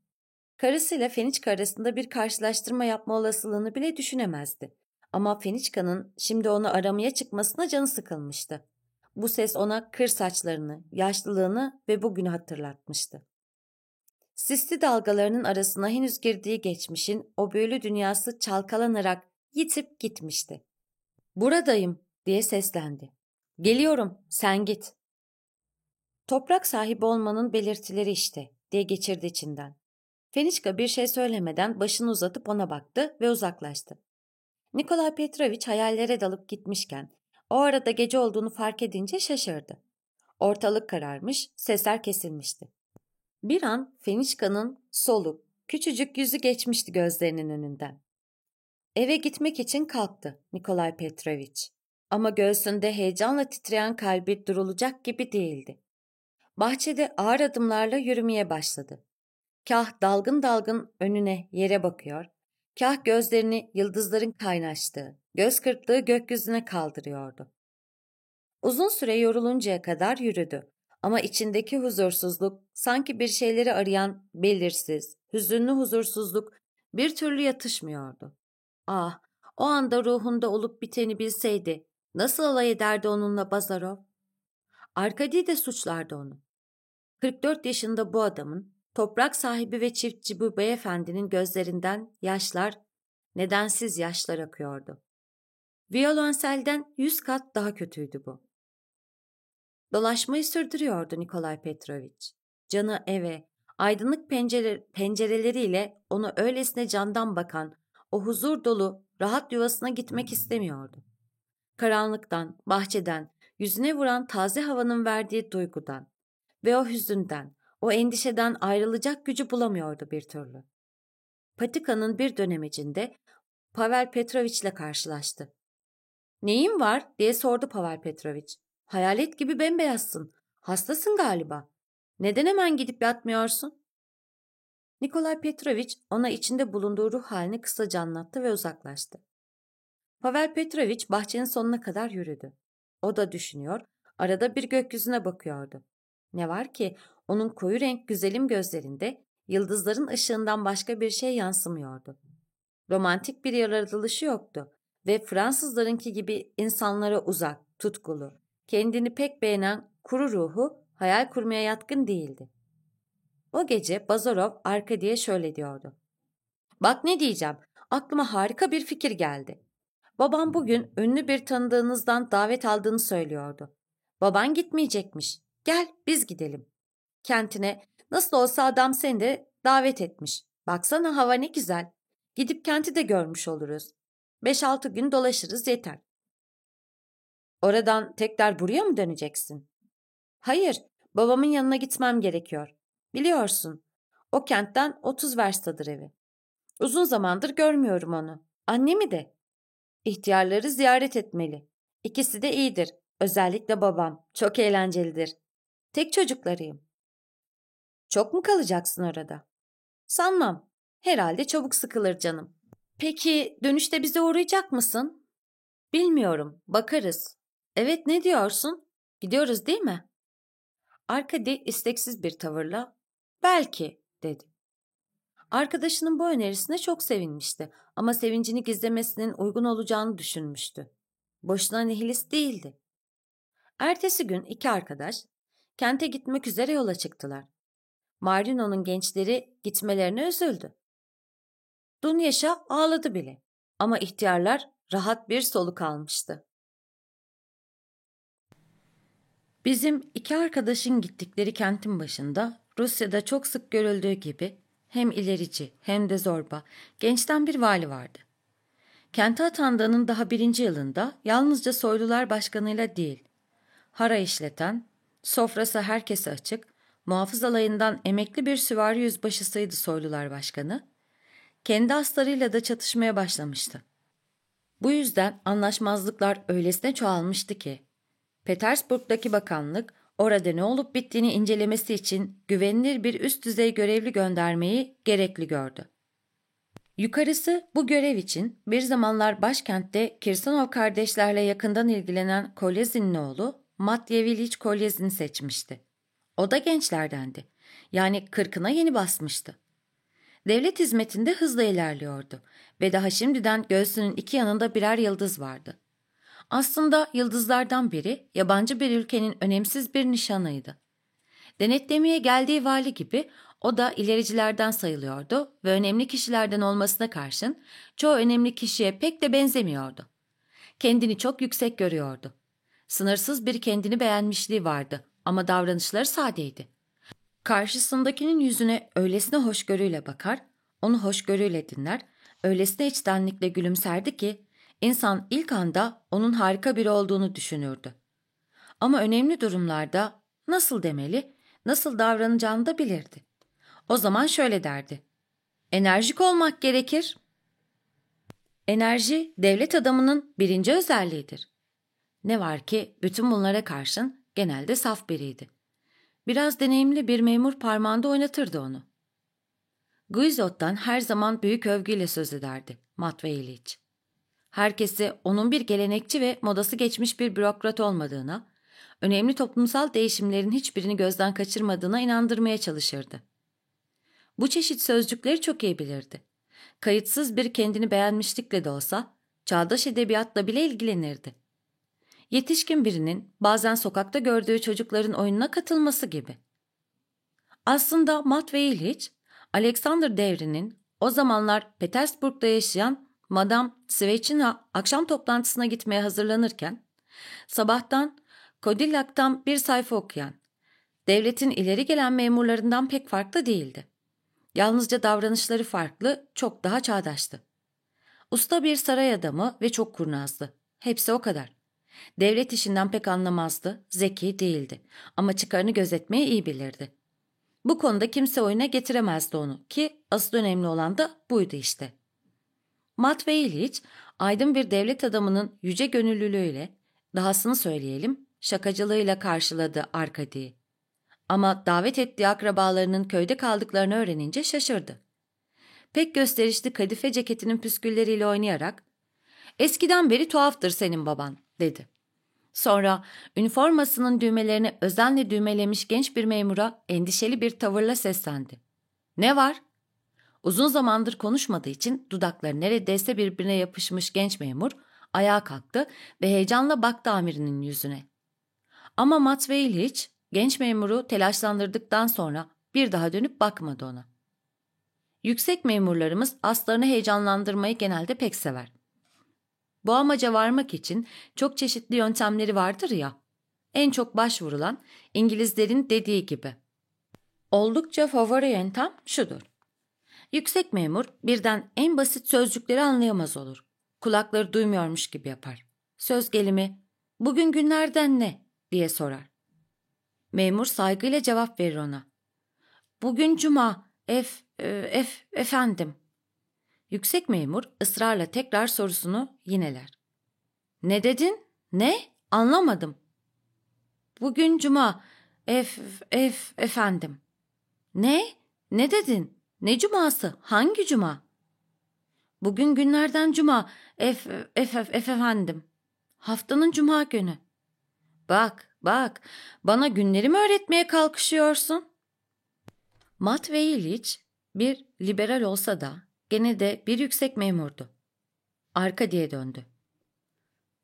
Karısıyla Feniçka arasında bir karşılaştırma yapma olasılığını bile düşünemezdi. Ama Feniçka'nın şimdi onu aramaya çıkmasına canı sıkılmıştı. Bu ses ona kır saçlarını, yaşlılığını ve bugünü hatırlatmıştı. Sisli dalgalarının arasına henüz girdiği geçmişin o büyülü dünyası çalkalanarak yitip gitmişti. Buradayım diye seslendi. Geliyorum sen git. Toprak sahibi olmanın belirtileri işte diye geçirdi içinden. Fenişka bir şey söylemeden başını uzatıp ona baktı ve uzaklaştı. Nikolay Petrovich hayallere dalıp gitmişken o arada gece olduğunu fark edince şaşırdı. Ortalık kararmış, sesler kesilmişti. Bir an Fenişka'nın soluk, küçücük yüzü geçmişti gözlerinin önünden. Eve gitmek için kalktı Nikolay Petrovich. Ama göğsünde heyecanla titreyen kalbi durulacak gibi değildi. Bahçede ağır adımlarla yürümeye başladı. Kah dalgın dalgın önüne yere bakıyor, kah gözlerini yıldızların kaynaştığı, göz kırptığı gökyüzüne kaldırıyordu. Uzun süre yoruluncaya kadar yürüdü ama içindeki huzursuzluk, sanki bir şeyleri arayan belirsiz, hüzünlü huzursuzluk bir türlü yatışmıyordu. Ah, o anda ruhunda olup biteni bilseydi, nasıl alay ederdi onunla Bazarov? Arkadi de suçlardı onu. 44 yaşında bu adamın, toprak sahibi ve çiftçi bu beyefendinin gözlerinden yaşlar, nedensiz yaşlar akıyordu. Violonselden yüz kat daha kötüydü bu. Dolaşmayı sürdürüyordu Nikolay Petrovich. Canı eve, aydınlık pencere, pencereleriyle onu öylesine candan bakan, o huzur dolu, rahat yuvasına gitmek istemiyordu. Karanlıktan, bahçeden, yüzüne vuran taze havanın verdiği duygudan ve o hüzünden, o endişeden ayrılacak gücü bulamıyordu bir türlü. Patika'nın bir dönemecinde Pavel Petrovich ile karşılaştı. ''Neyin var?'' diye sordu Pavel Petrovich. ''Hayalet gibi bembeyazsın. Hastasın galiba. Neden hemen gidip yatmıyorsun?'' Nikolay Petrovich ona içinde bulunduğu ruh halini kısaca anlattı ve uzaklaştı. Pavel Petrovich bahçenin sonuna kadar yürüdü. O da düşünüyor, arada bir gökyüzüne bakıyordu. Ne var ki onun koyu renk güzelim gözlerinde yıldızların ışığından başka bir şey yansımıyordu. Romantik bir yaratılışı yoktu ve Fransızlarınki gibi insanlara uzak, tutkulu, kendini pek beğenen kuru ruhu hayal kurmaya yatkın değildi. O gece Bazarov arka diye şöyle diyordu. Bak ne diyeceğim, aklıma harika bir fikir geldi. Babam bugün ünlü bir tanıdığınızdan davet aldığını söylüyordu. Baban gitmeyecekmiş. Gel biz gidelim. Kentine nasıl olsa adam seni de davet etmiş. Baksana hava ne güzel. Gidip kenti de görmüş oluruz. Beş altı gün dolaşırız yeter. Oradan tekrar buraya mı döneceksin? Hayır, babamın yanına gitmem gerekiyor. Biliyorsun, o kentten otuz verstadır evi. Uzun zamandır görmüyorum onu. Annemi de. İhtiyarları ziyaret etmeli. İkisi de iyidir. Özellikle babam. Çok eğlencelidir. Tek çocuklarıyım. Çok mu kalacaksın orada? Sanmam. Herhalde çabuk sıkılır canım. Peki dönüşte bize uğrayacak mısın? Bilmiyorum. Bakarız. Evet ne diyorsun? Gidiyoruz değil mi? Arkadi isteksiz bir tavırla belki dedi. Arkadaşının bu önerisine çok sevinmişti ama sevincini gizlemesinin uygun olacağını düşünmüştü. Boşuna nihilist değildi. Ertesi gün iki arkadaş kente gitmek üzere yola çıktılar. Marino'nun gençleri gitmelerine üzüldü. Dunyaşa ağladı bile ama ihtiyarlar rahat bir soluk almıştı. Bizim iki arkadaşın gittikleri kentin başında Rusya'da çok sık görüldüğü gibi hem ilerici hem de zorba gençten bir vali vardı. Kente atandığının daha birinci yılında yalnızca soylular başkanıyla değil, hara işleten, sofrası herkese açık, muhafız alayından emekli bir süvari yüzbaşısıydı soylular başkanı, kendi aslarıyla da çatışmaya başlamıştı. Bu yüzden anlaşmazlıklar öylesine çoğalmıştı ki, Petersburg'daki bakanlık orada ne olup bittiğini incelemesi için güvenilir bir üst düzey görevli göndermeyi gerekli gördü. Yukarısı bu görev için bir zamanlar başkentte Kirsanov kardeşlerle yakından ilgilenen Kolyezin'in oğlu Matyeviliç Kolyezin'i seçmişti. O da gençlerdendi. Yani kırkına yeni basmıştı. Devlet hizmetinde hızla ilerliyordu ve daha şimdiden göğsünün iki yanında birer yıldız vardı. Aslında yıldızlardan biri yabancı bir ülkenin önemsiz bir nişanıydı. Denetlemeye geldiği vali gibi o da ilericilerden sayılıyordu ve önemli kişilerden olmasına karşın çoğu önemli kişiye pek de benzemiyordu. Kendini çok yüksek görüyordu. Sınırsız bir kendini beğenmişliği vardı ama davranışları sadeydi. Karşısındakinin yüzüne öylesine hoşgörüyle bakar, onu hoşgörüyle dinler, öylesine içtenlikle gülümserdi ki insan ilk anda onun harika biri olduğunu düşünürdü. Ama önemli durumlarda nasıl demeli, nasıl davranacağını da bilirdi. O zaman şöyle derdi. Enerjik olmak gerekir. Enerji devlet adamının birinci özelliğidir. Ne var ki bütün bunlara karşın genelde saf biriydi. Biraz deneyimli bir memur parmağında oynatırdı onu. Guizot'tan her zaman büyük övgüyle söz ederdi Matvey İliç. Herkesi onun bir gelenekçi ve modası geçmiş bir bürokrat olmadığına, önemli toplumsal değişimlerin hiçbirini gözden kaçırmadığına inandırmaya çalışırdı. Bu çeşit sözcükleri çok iyi bilirdi. Kayıtsız bir kendini beğenmişlikle de olsa çağdaş edebiyatla bile ilgilenirdi. Yetişkin birinin bazen sokakta gördüğü çocukların oyununa katılması gibi. Aslında Matvey İliç, Alexander devrinin o zamanlar Petersburg'da yaşayan Madame Svechina akşam toplantısına gitmeye hazırlanırken, sabahtan Kodillak'tan bir sayfa okuyan, devletin ileri gelen memurlarından pek farklı değildi. Yalnızca davranışları farklı, çok daha çağdaştı. Usta bir saray adamı ve çok kurnazdı. Hepsi o kadar. Devlet işinden pek anlamazdı, zeki değildi ama çıkarını gözetmeyi iyi bilirdi. Bu konuda kimse oyuna getiremezdi onu ki asıl önemli olan da buydu işte. Matvey İliç, aydın bir devlet adamının yüce gönüllülüğüyle, dahasını söyleyelim, şakacılığıyla karşıladı Arkadi'yi. Ama davet ettiği akrabalarının köyde kaldıklarını öğrenince şaşırdı. Pek gösterişli kadife ceketinin püskülleriyle oynayarak ''Eskiden beri tuhaftır senin baban'' dedi. Sonra üniformasının düğmelerini özenle düğmelemiş genç bir memura endişeli bir tavırla seslendi. ''Ne var?'' Uzun zamandır konuşmadığı için dudakları neredeyse birbirine yapışmış genç memur ayağa kalktı ve heyecanla baktı amirinin yüzüne. Ama Matvey İliç genç memuru telaşlandırdıktan sonra bir daha dönüp bakmadı ona. Yüksek memurlarımız aslarını heyecanlandırmayı genelde pek sever. Bu amaca varmak için çok çeşitli yöntemleri vardır ya. En çok başvurulan İngilizlerin dediği gibi. Oldukça favori yöntem şudur. Yüksek memur birden en basit sözcükleri anlayamaz olur. Kulakları duymuyormuş gibi yapar. Söz gelimi bugün günlerden ne diye sorar. Memur saygıyla cevap verir ona. Bugün cuma, ef, ef, efendim. Yüksek memur ısrarla tekrar sorusunu yineler. Ne dedin? Ne? Anlamadım. Bugün cuma, ef, ef, efendim. Ne? Ne dedin? Ne cuması? Hangi cuma? Bugün günlerden cuma, ef, ef, ef, ef efendim. Haftanın cuma günü. Bak, Bak, bana günlerimi öğretmeye kalkışıyorsun. Matvey İliç bir liberal olsa da gene de bir yüksek memurdu. Arka diye döndü.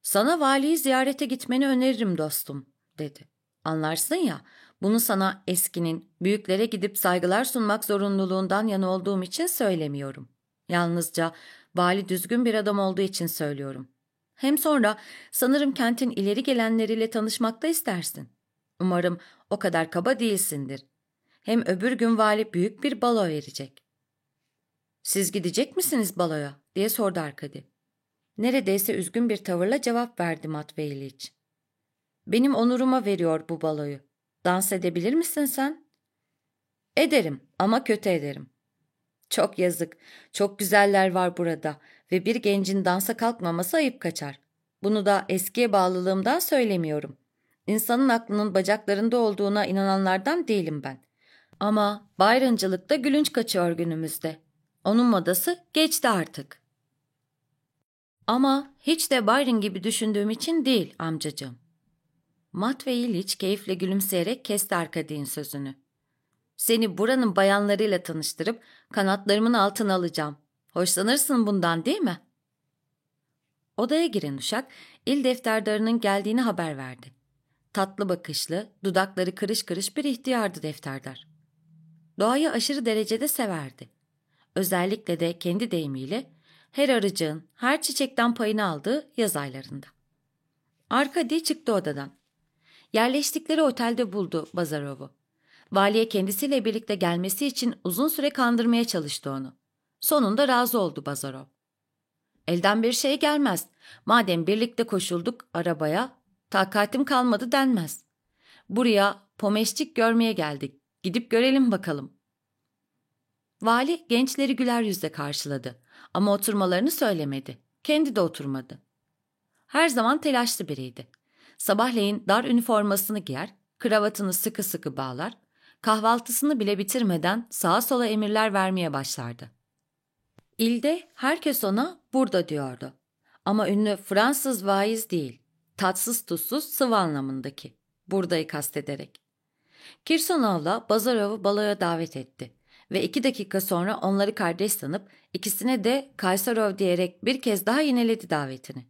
Sana valiyi ziyarete gitmeni öneririm dostum, dedi. Anlarsın ya, bunu sana eskinin, büyüklere gidip saygılar sunmak zorunluluğundan yana olduğum için söylemiyorum. Yalnızca vali düzgün bir adam olduğu için söylüyorum. Hem sonra sanırım kentin ileri gelenleriyle tanışmakta istersin. Umarım o kadar kaba değilsindir. Hem öbür gün vali büyük bir balo verecek. Siz gidecek misiniz baloya diye sordu Arkadi. Neredeyse üzgün bir tavırla cevap verdi Matveyliç. Benim onuruma veriyor bu baloyu. Dans edebilir misin sen? Ederim ama kötü ederim. Çok yazık. Çok güzeller var burada ve bir gencin dansa kalkmaması ayıp kaçar. Bunu da eskiye bağlılığımdan söylemiyorum. İnsanın aklının bacaklarında olduğuna inananlardan değilim ben. Ama bayrancılıkta gülünç kaçıyor günümüzde. Onun modası geçti artık. Ama hiç de Byron gibi düşündüğüm için değil amcacığım. Matvey İliç keyifle gülümseyerek kesti Arkadi'nin sözünü. Seni buranın bayanlarıyla tanıştırıp kanatlarımın altına alacağım. Hoşlanırsın bundan değil mi? Odaya giren uşak il defterdarının geldiğini haber verdi. Tatlı bakışlı, dudakları kırış kırış bir ihtiyardı defterdar. Doğayı aşırı derecede severdi. Özellikle de kendi deyimiyle her arıcığın, her çiçekten payını aldığı yaz aylarında. Arkadi çıktı odadan. Yerleştikleri otelde buldu Bazarov'u. Valiye kendisiyle birlikte gelmesi için uzun süre kandırmaya çalıştı onu. Sonunda razı oldu Bazarov. Elden bir şey gelmez. Madem birlikte koşulduk arabaya, takatim kalmadı denmez. Buraya pomeşçik görmeye geldik. Gidip görelim bakalım. Vali gençleri güler yüzle karşıladı ama oturmalarını söylemedi. Kendi de oturmadı. Her zaman telaşlı biriydi. Sabahleyin dar üniformasını giyer, kravatını sıkı sıkı bağlar, kahvaltısını bile bitirmeden sağa sola emirler vermeye başlardı. İlde herkes ona burada diyordu. Ama ünlü Fransız vaiz değil, tatsız tuzsuz sıvı anlamındaki. Buradayı kastederek. Kirsanov'la Bazarov'u baloya davet etti ve iki dakika sonra onları kardeş sanıp ikisine de Kaysarov diyerek bir kez daha yineledi davetini.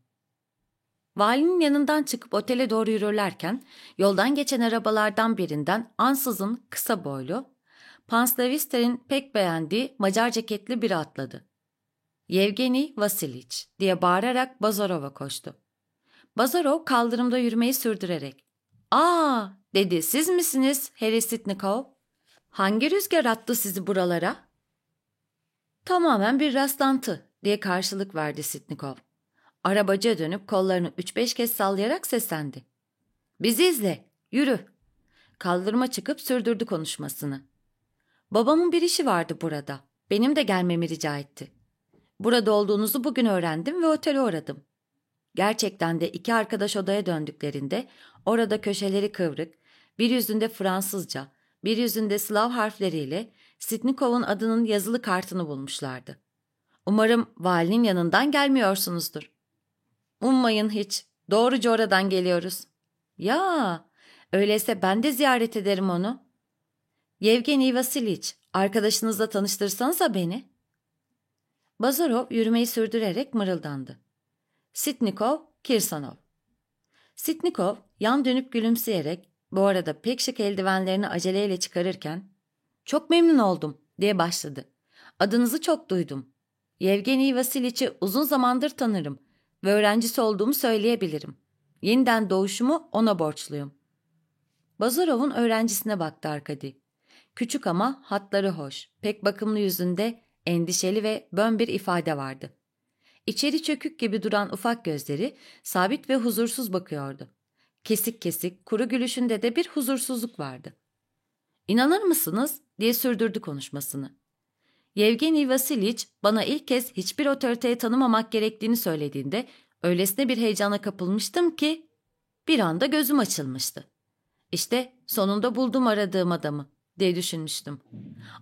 Valinin yanından çıkıp otele doğru yürürlerken yoldan geçen arabalardan birinden ansızın kısa boylu, Panslavister'in pek beğendiği Macar ceketli biri atladı. Yevgeni Vasiliç diye bağırarak Bazarov'a koştu. Bazarov kaldırımda yürümeyi sürdürerek ''Aa!'' dedi. ''Siz misiniz Harry Sitnikov? Hangi rüzgar attı sizi buralara?'' ''Tamamen bir rastlantı.'' diye karşılık verdi Sitnikov. Arabacıya dönüp kollarını üç beş kez sallayarak seslendi. ''Bizi izle, yürü.'' Kaldırıma çıkıp sürdürdü konuşmasını. ''Babamın bir işi vardı burada. Benim de gelmemi rica etti. Burada olduğunuzu bugün öğrendim ve otele uğradım. Gerçekten de iki arkadaş odaya döndüklerinde orada köşeleri kıvrık, bir yüzünde Fransızca, bir yüzünde Slav harfleriyle Sitnikov'un adının yazılı kartını bulmuşlardı. Umarım valinin yanından gelmiyorsunuzdur. Ummayın hiç. Doğruca oradan geliyoruz. Ya, öyleyse ben de ziyaret ederim onu. Yevgeni Vasiliç, arkadaşınızla tanıştırsanıza beni. Bazarov yürümeyi sürdürerek mırıldandı. Sitnikov, Kirsanov. Sitnikov yan dönüp gülümseyerek bu arada pek şık eldivenlerini aceleyle çıkarırken ''Çok memnun oldum'' diye başladı. ''Adınızı çok duydum. Yevgeni Vasiliç'i uzun zamandır tanırım ve öğrencisi olduğumu söyleyebilirim. Yeniden doğuşumu ona borçluyum.'' Bazarov'un öğrencisine baktı Arkadi. Küçük ama hatları hoş, pek bakımlı yüzünde endişeli ve bön bir ifade vardı. İçeri çökük gibi duran ufak gözleri sabit ve huzursuz bakıyordu. Kesik kesik, kuru gülüşünde de bir huzursuzluk vardı. İnanır mısınız? diye sürdürdü konuşmasını. Yevgeni Vasiliç bana ilk kez hiçbir otoriteye tanımamak gerektiğini söylediğinde öylesine bir heyecana kapılmıştım ki bir anda gözüm açılmıştı. İşte sonunda buldum aradığım adamı diye düşünmüştüm.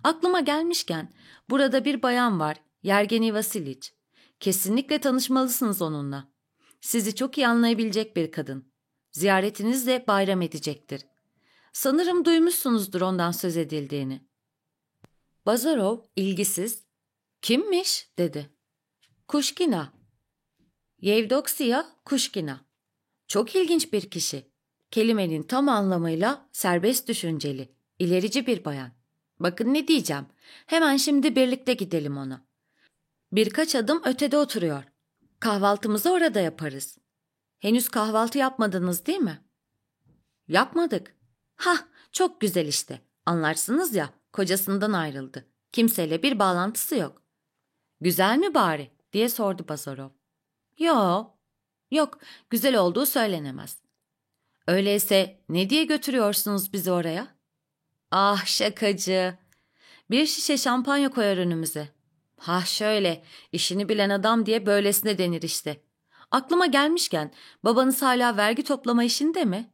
Aklıma gelmişken burada bir bayan var Yergeni Vasiliç. Kesinlikle tanışmalısınız onunla. Sizi çok iyi anlayabilecek bir kadın. Ziyaretinizle bayram edecektir. Sanırım duymuşsunuzdur ondan söz edildiğini. Bazarov ilgisiz, kimmiş dedi. Kuşkina. Yevdoksiya Kuşkina. Çok ilginç bir kişi. Kelimenin tam anlamıyla serbest düşünceli, ilerici bir bayan. Bakın ne diyeceğim. Hemen şimdi birlikte gidelim ona. Birkaç adım ötede oturuyor. Kahvaltımızı orada yaparız. Henüz kahvaltı yapmadınız değil mi? Yapmadık. Hah, çok güzel işte. Anlarsınız ya, kocasından ayrıldı. Kimseyle bir bağlantısı yok. Güzel mi bari? diye sordu Bazarov. Yo, yok, güzel olduğu söylenemez. Öyleyse ne diye götürüyorsunuz bizi oraya? Ah şakacı. Bir şişe şampanya koyar önümüze. Ha şöyle, işini bilen adam diye böylesine denir işte. Aklıma gelmişken babanız hala vergi toplama işinde mi?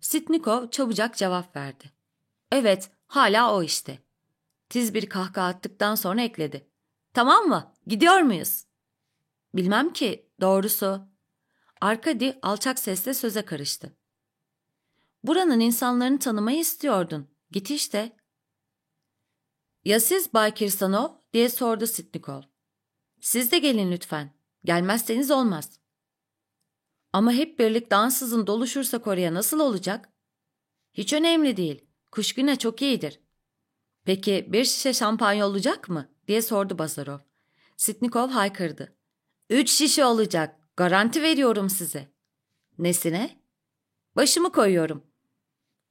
Sitnikov çabucak cevap verdi. Evet, hala o işte. Tiz bir kahkaha attıktan sonra ekledi. Tamam mı? Gidiyor muyuz? Bilmem ki, doğrusu. Arkadi alçak sesle söze karıştı. Buranın insanlarını tanımayı istiyordun. Git işte. Ya siz Bay Kirsanov diye sordu Sitnikov. Siz de gelin lütfen. Gelmezseniz olmaz. Ama hep birlikte ansızın doluşursak oraya nasıl olacak? Hiç önemli değil. Kuşkuna çok iyidir. Peki bir şişe şampanya olacak mı? diye sordu Bazarov. Sitnikov haykırdı. Üç şişe olacak. Garanti veriyorum size. Nesine? Başımı koyuyorum.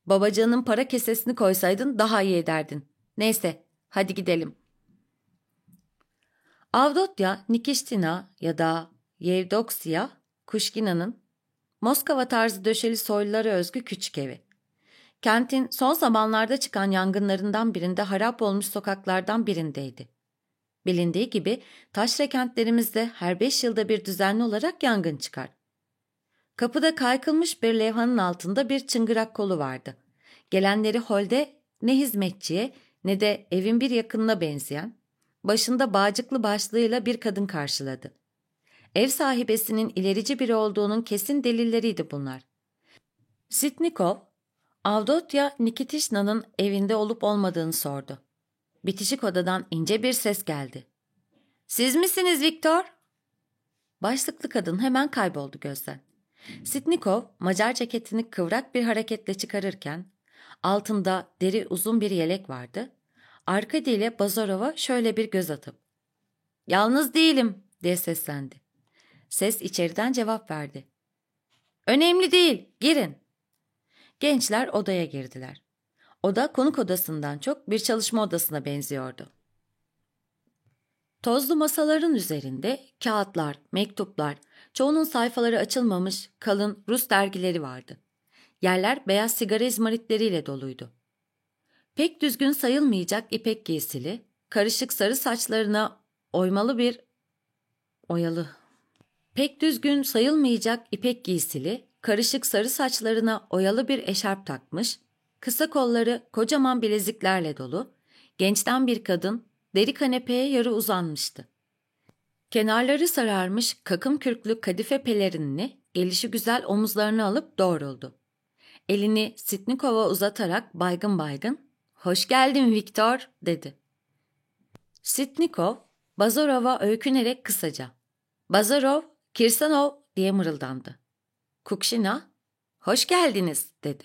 Babacığının para kesesini koysaydın daha iyi ederdin. Neyse, hadi gidelim. Avdotya Nikiştina ya da Yevdoksiya Kuşkina'nın Moskova tarzı döşeli soylulara özgü küçük evi. Kentin son zamanlarda çıkan yangınlarından birinde harap olmuş sokaklardan birindeydi. Bilindiği gibi taşra kentlerimizde her beş yılda bir düzenli olarak yangın çıkar. Kapıda kaykılmış bir levhanın altında bir çıngırak kolu vardı. Gelenleri holde ne hizmetçiye ne de evin bir yakınına benzeyen, başında bağcıklı başlığıyla bir kadın karşıladı. Ev sahibesinin ilerici biri olduğunun kesin delilleriydi bunlar. Sitnikov, Avdotya Nikitişna'nın evinde olup olmadığını sordu. Bitişik odadan ince bir ses geldi. ''Siz misiniz Viktor?'' Başlıklı kadın hemen kayboldu gözden. Sitnikov Macar ceketini kıvrak bir hareketle çıkarırken altında deri uzun bir yelek vardı. Arka dile Bazarov'a şöyle bir göz atıp ''Yalnız değilim'' diye seslendi. Ses içeriden cevap verdi. ''Önemli değil, girin.'' Gençler odaya girdiler. Oda konuk odasından çok bir çalışma odasına benziyordu. Tozlu masaların üzerinde kağıtlar, mektuplar, çoğunun sayfaları açılmamış kalın Rus dergileri vardı. Yerler beyaz sigara izmaritleriyle doluydu. Pek düzgün sayılmayacak ipek giysili, karışık sarı saçlarına oymalı bir oyalı. Pek düzgün sayılmayacak ipek giysili, karışık sarı saçlarına oyalı bir eşarp takmış, kısa kolları kocaman bileziklerle dolu, gençten bir kadın deri kanepeye yarı uzanmıştı. Kenarları sararmış kakım kürklü kadife pelerinini gelişi güzel omuzlarına alıp doğruldu. Elini Sitnikov'a uzatarak baygın baygın ''Hoş geldin Viktor'' dedi. Sitnikov, Bazarov'a öykünerek kısaca ''Bazarov, Kirsanov'' diye mırıldandı. Kukşina, ''Hoş geldiniz'' dedi.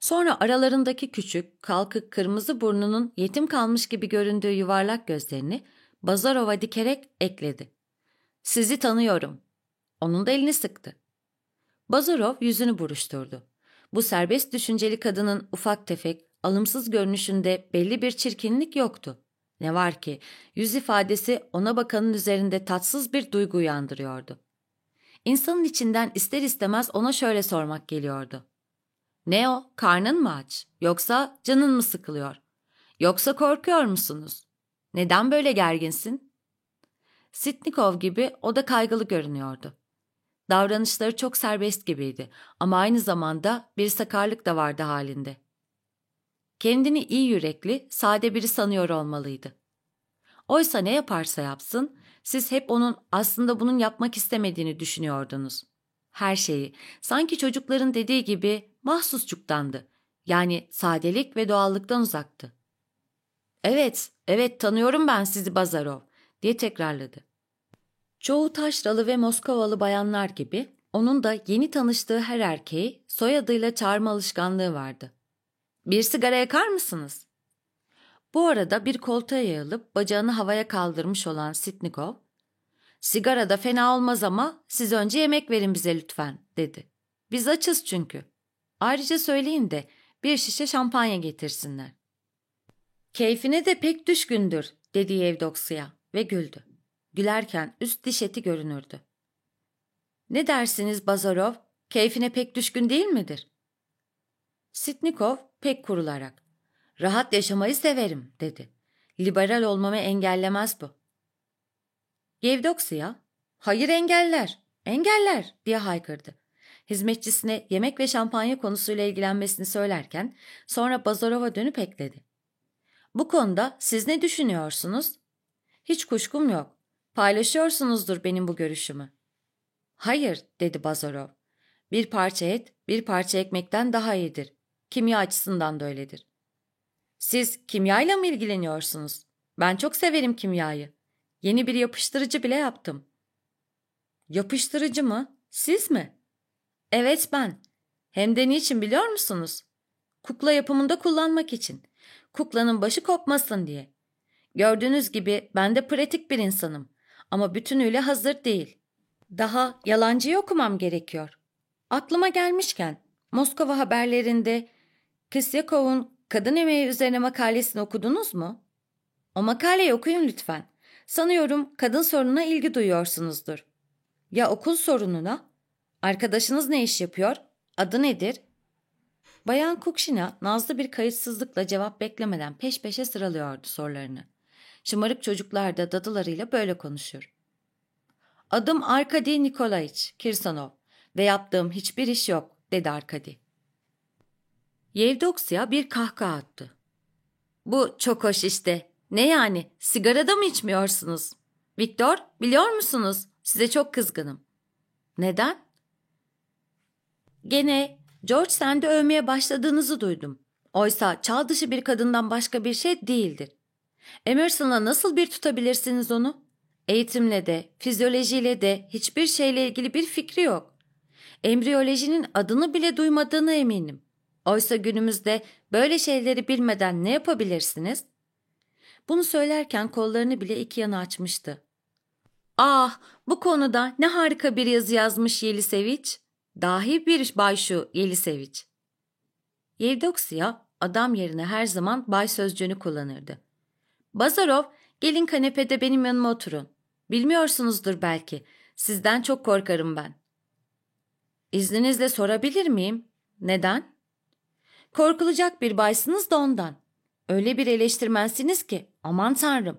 Sonra aralarındaki küçük, kalkık kırmızı burnunun yetim kalmış gibi göründüğü yuvarlak gözlerini Bazarov'a dikerek ekledi. ''Sizi tanıyorum.'' Onun da elini sıktı. Bazarov yüzünü buruşturdu. Bu serbest düşünceli kadının ufak tefek, alımsız görünüşünde belli bir çirkinlik yoktu. Ne var ki yüz ifadesi ona bakanın üzerinde tatsız bir duygu uyandırıyordu. İnsanın içinden ister istemez ona şöyle sormak geliyordu. Ne o, karnın mı aç? Yoksa canın mı sıkılıyor? Yoksa korkuyor musunuz? Neden böyle gerginsin? Sitnikov gibi o da kaygılı görünüyordu. Davranışları çok serbest gibiydi ama aynı zamanda bir sakarlık da vardı halinde. Kendini iyi yürekli, sade biri sanıyor olmalıydı. Oysa ne yaparsa yapsın, siz hep onun aslında bunun yapmak istemediğini düşünüyordunuz. Her şeyi, sanki çocukların dediği gibi mahsusçuktandı. Yani sadelik ve doğallıktan uzaktı. Evet, evet tanıyorum ben sizi Bazarov, diye tekrarladı. Çoğu taşralı ve Moskovalı bayanlar gibi onun da yeni tanıştığı her erkeği soyadıyla çağırma alışkanlığı vardı. Bir sigara yakar mısınız? Bu arada bir koltuğa yayılıp bacağını havaya kaldırmış olan Sitnikov, sigara da fena olmaz ama siz önce yemek verin bize lütfen, dedi. Biz açız çünkü. Ayrıca söyleyin de bir şişe şampanya getirsinler. Keyfine de pek düşkündür, dedi Evdoksya ve güldü. Gülerken üst diş eti görünürdü. Ne dersiniz Bazarov? Keyfine pek düşkün değil midir? Sitnikov pek kurularak. Rahat yaşamayı severim dedi. Liberal olmamı engellemez bu. Yevdoksiya, hayır engeller, engeller diye haykırdı. Hizmetçisine yemek ve şampanya konusuyla ilgilenmesini söylerken sonra Bazarov'a dönüp ekledi. Bu konuda siz ne düşünüyorsunuz? Hiç kuşkum yok. Paylaşıyorsunuzdur benim bu görüşümü. Hayır, dedi Bazarov. Bir parça et, bir parça ekmekten daha iyidir. Kimya açısından da öyledir. Siz kimyayla mı ilgileniyorsunuz? Ben çok severim kimyayı. Yeni bir yapıştırıcı bile yaptım. Yapıştırıcı mı? Siz mi? Evet ben. Hem de niçin biliyor musunuz? Kukla yapımında kullanmak için. Kuklanın başı kopmasın diye. Gördüğünüz gibi ben de pratik bir insanım. Ama bütünüyle hazır değil. Daha yalancıyı okumam gerekiyor. Aklıma gelmişken Moskova haberlerinde Kisyakov'un kadın emeği üzerine makalesini okudunuz mu? O makaleyi okuyun lütfen. Sanıyorum kadın sorununa ilgi duyuyorsunuzdur. Ya okul sorununa? Arkadaşınız ne iş yapıyor? Adı nedir? Bayan Kukşina nazlı bir kayıtsızlıkla cevap beklemeden peş peşe sıralıyordu sorularını. Şımarık çocuklar da dadılarıyla böyle konuşur. Adım Arkadi Nikolayiç Kirsanov ve yaptığım hiçbir iş yok, dedi Arkadi. Yevdoksya bir kahkaha attı. Bu çok hoş işte. Ne yani, sigara da mı içmiyorsunuz? Viktor, biliyor musunuz? Size çok kızgınım. Neden? Gene George sende övmeye başladığınızı duydum. Oysa çağ dışı bir kadından başka bir şey değildir. Emerson'la nasıl bir tutabilirsiniz onu? Eğitimle de, fizyolojiyle de hiçbir şeyle ilgili bir fikri yok. Embriyolojinin adını bile duymadığını eminim. Oysa günümüzde böyle şeyleri bilmeden ne yapabilirsiniz? Bunu söylerken kollarını bile iki yana açmıştı. Ah, bu konuda ne harika bir yazı yazmış Yeliseviç. Dahi bir Bayşu Yeliseviç. Yevdoksiya adam yerine her zaman bay sözcüğünü kullanırdı. Bazarov, gelin kanepede benim yanıma oturun. Bilmiyorsunuzdur belki. Sizden çok korkarım ben. İzninizle sorabilir miyim? Neden? Korkulacak bir baysınız da ondan. Öyle bir eleştirmensiniz ki aman tanrım.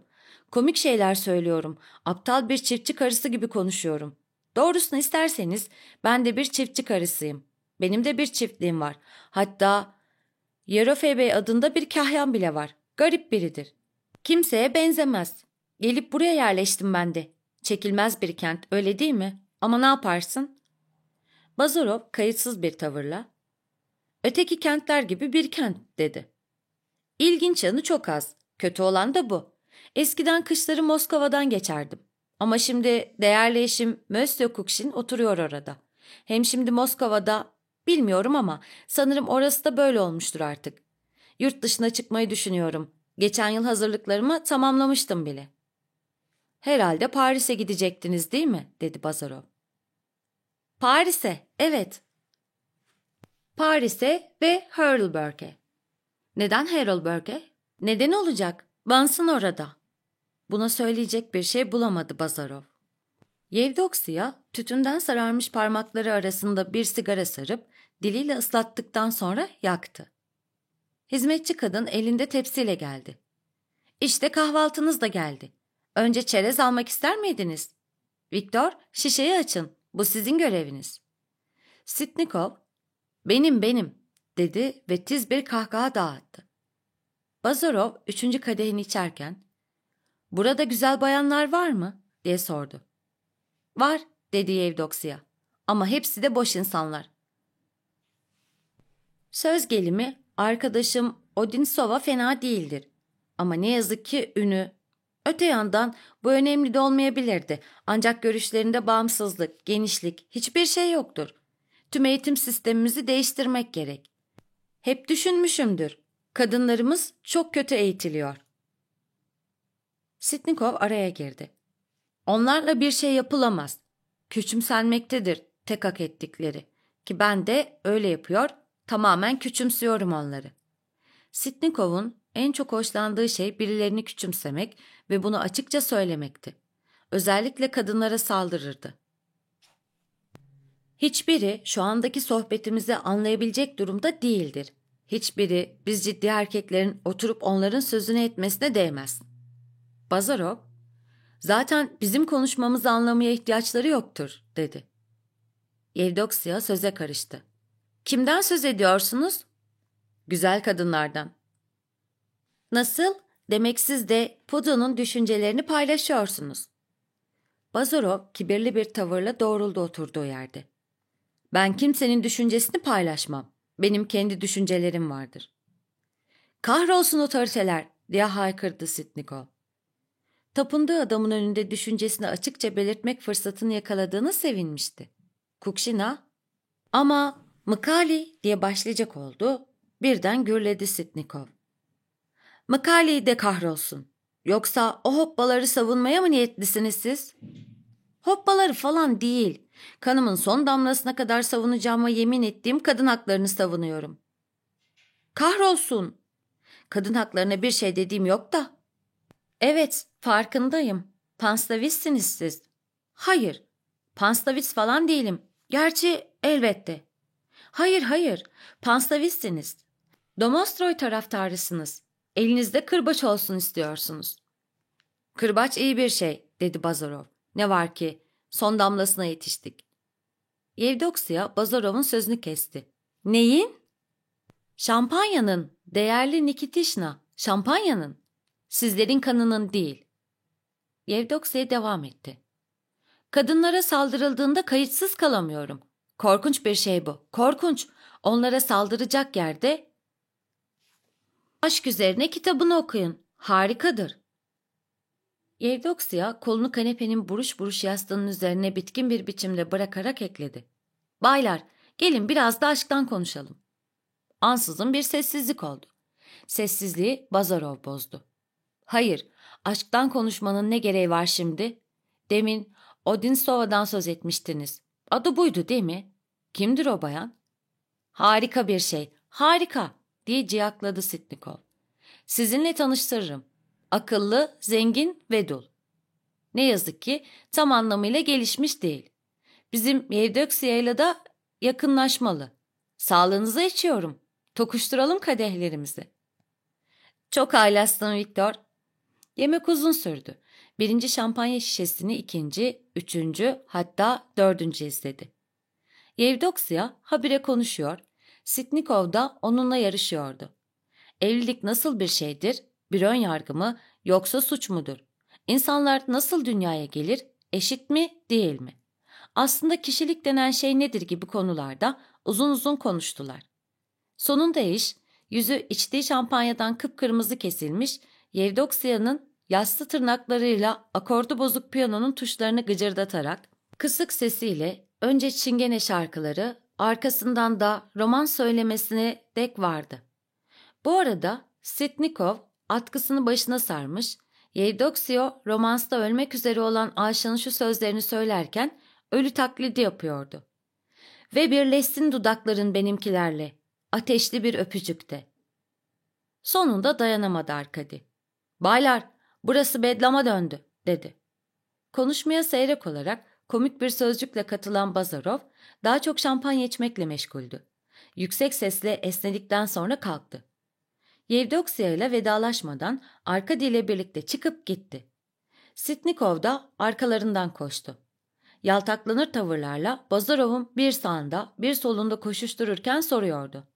Komik şeyler söylüyorum. Aptal bir çiftçi karısı gibi konuşuyorum. Doğrusunu isterseniz ben de bir çiftçi karısıyım. Benim de bir çiftliğim var. Hatta Yerofe Bey adında bir kahyan bile var. Garip biridir. Kimseye benzemez. Gelip buraya yerleştim ben de. Çekilmez bir kent öyle değil mi? Ama ne yaparsın? Bazarov kayıtsız bir tavırla öteki kentler gibi bir kent dedi. İlginç yanı çok az. Kötü olan da bu. Eskiden kışları Moskova'dan geçerdim. Ama şimdi değerli eşim Mösyö Kukşin oturuyor orada. Hem şimdi Moskova'da bilmiyorum ama sanırım orası da böyle olmuştur artık. Yurt dışına çıkmayı düşünüyorum. Geçen yıl hazırlıklarımı tamamlamıştım bile. Herhalde Paris'e gidecektiniz değil mi? dedi Bazarov. Paris'e, evet. Paris'e ve Heidelberg'e. Neden Heidelberg'e? Neden olacak? Bansın orada. Buna söyleyecek bir şey bulamadı Bazarov. Yevdoksiya tütünden sararmış parmakları arasında bir sigara sarıp diliyle ıslattıktan sonra yaktı. Hizmetçi kadın elinde tepsiyle geldi. İşte kahvaltınız da geldi. Önce çerez almak ister miydiniz? Viktor, şişeyi açın. Bu sizin göreviniz. Sitnikov, benim benim dedi ve tiz bir kahkaha dağıttı. Bazarov üçüncü kadehini içerken, burada güzel bayanlar var mı? diye sordu. Var dedi Yevdoksiya ama hepsi de boş insanlar. Söz gelimi arkadaşım Odinsova fena değildir. Ama ne yazık ki ünü. Öte yandan bu önemli de olmayabilirdi. Ancak görüşlerinde bağımsızlık, genişlik, hiçbir şey yoktur. Tüm eğitim sistemimizi değiştirmek gerek. Hep düşünmüşümdür. Kadınlarımız çok kötü eğitiliyor. Sitnikov araya girdi. Onlarla bir şey yapılamaz. Küçümsenmektedir tek hak ettikleri. Ki ben de öyle yapıyor, tamamen küçümsüyorum onları. Sitnikov'un en çok hoşlandığı şey birilerini küçümsemek ve bunu açıkça söylemekti. Özellikle kadınlara saldırırdı. Hiçbiri şu andaki sohbetimizi anlayabilecek durumda değildir. Hiçbiri biz ciddi erkeklerin oturup onların sözünü etmesine değmez. Bazarov, zaten bizim konuşmamızı anlamaya ihtiyaçları yoktur, dedi. Yevdoksiya söze karıştı. Kimden söz ediyorsunuz? Güzel kadınlardan. Nasıl? Demek siz de Pudo'nun düşüncelerini paylaşıyorsunuz. Bazarov kibirli bir tavırla doğruldu oturduğu yerde. Ben kimsenin düşüncesini paylaşmam. Benim kendi düşüncelerim vardır. Kahrolsun otoriteler diye haykırdı Sitnikov. Tapındığı adamın önünde düşüncesini açıkça belirtmek fırsatını yakaladığını sevinmişti. Kukşina, ama Mıkali diye başlayacak oldu. Birden gürledi Sitnikov. Mıkali de kahrolsun. Yoksa o hoppaları savunmaya mı niyetlisiniz siz? Hoppaları falan değil. Kanımın son damlasına kadar savunacağıma yemin ettiğim kadın haklarını savunuyorum. Kahrolsun. Kadın haklarına bir şey dediğim yok da. Evet, farkındayım. Panslavistsiniz siz. Hayır, Panstavist falan değilim. Gerçi elbette. Hayır, hayır, Panslavistsiniz. Domostroy taraftarısınız. Elinizde kırbaç olsun istiyorsunuz. Kırbaç iyi bir şey, dedi Bazarov. Ne var ki, son damlasına yetiştik. Yevdoksiya Bazarov'un sözünü kesti. Neyin? Şampanyanın, değerli Nikitişna, şampanyanın. Sizlerin kanının değil. Yevdoksiya devam etti. Kadınlara saldırıldığında kayıtsız kalamıyorum. Korkunç bir şey bu. Korkunç. Onlara saldıracak yerde aşk üzerine kitabını okuyun. Harikadır. Yevdoksiya kolunu kanepenin buruş buruş yastığının üzerine bitkin bir biçimde bırakarak ekledi. Baylar, gelin biraz da aşktan konuşalım. Ansızın bir sessizlik oldu. Sessizliği Bazarov bozdu. Hayır, aşktan konuşmanın ne gereği var şimdi? Demin Odinsova'dan söz etmiştiniz. Adı buydu değil mi? Kimdir o bayan? Harika bir şey, harika diye ciyakladı Sitnikov. Sizinle tanıştırırım. Akıllı, zengin ve dul. Ne yazık ki tam anlamıyla gelişmiş değil. Bizim Yevdöksiya'yla da yakınlaşmalı. Sağlığınıza içiyorum. Tokuşturalım kadehlerimizi. Çok haylazsın Viktor. Yemek uzun sürdü. Birinci şampanya şişesini ikinci, üçüncü hatta dördüncü izledi. Yevdoksiya habire konuşuyor, Sitnikov da onunla yarışıyordu. Evlilik nasıl bir şeydir? Bir ön yargı mı yoksa suç mudur? İnsanlar nasıl dünyaya gelir? Eşit mi, değil mi? Aslında kişilik denen şey nedir gibi konularda uzun uzun konuştular. Sonunda iş, yüzü içtiği şampanyadan kıpkırmızı kesilmiş, Yevdoksiya'nın yassı tırnaklarıyla akordu bozuk piyanonun tuşlarını gıcırdatarak, kısık sesiyle önce çingene şarkıları, arkasından da roman söylemesine dek vardı. Bu arada Sitnikov atkısını başına sarmış, Yevdoksiyo romansta ölmek üzere olan Ayşe'nin şu sözlerini söylerken ölü taklidi yapıyordu. Ve birleşsin dudakların benimkilerle, ateşli bir öpücükte. Sonunda dayanamadı Arkadi. Baylar, burası bedlama döndü, dedi. Konuşmaya seyrek olarak komik bir sözcükle katılan Bazarov daha çok şampanya içmekle meşguldü. Yüksek sesle esnedikten sonra kalktı. Yevdoksiya ile vedalaşmadan Arkadi ile birlikte çıkıp gitti. Sitnikov da arkalarından koştu. Yaltaklanır tavırlarla Bazarov'un bir sağında bir solunda koşuştururken soruyordu.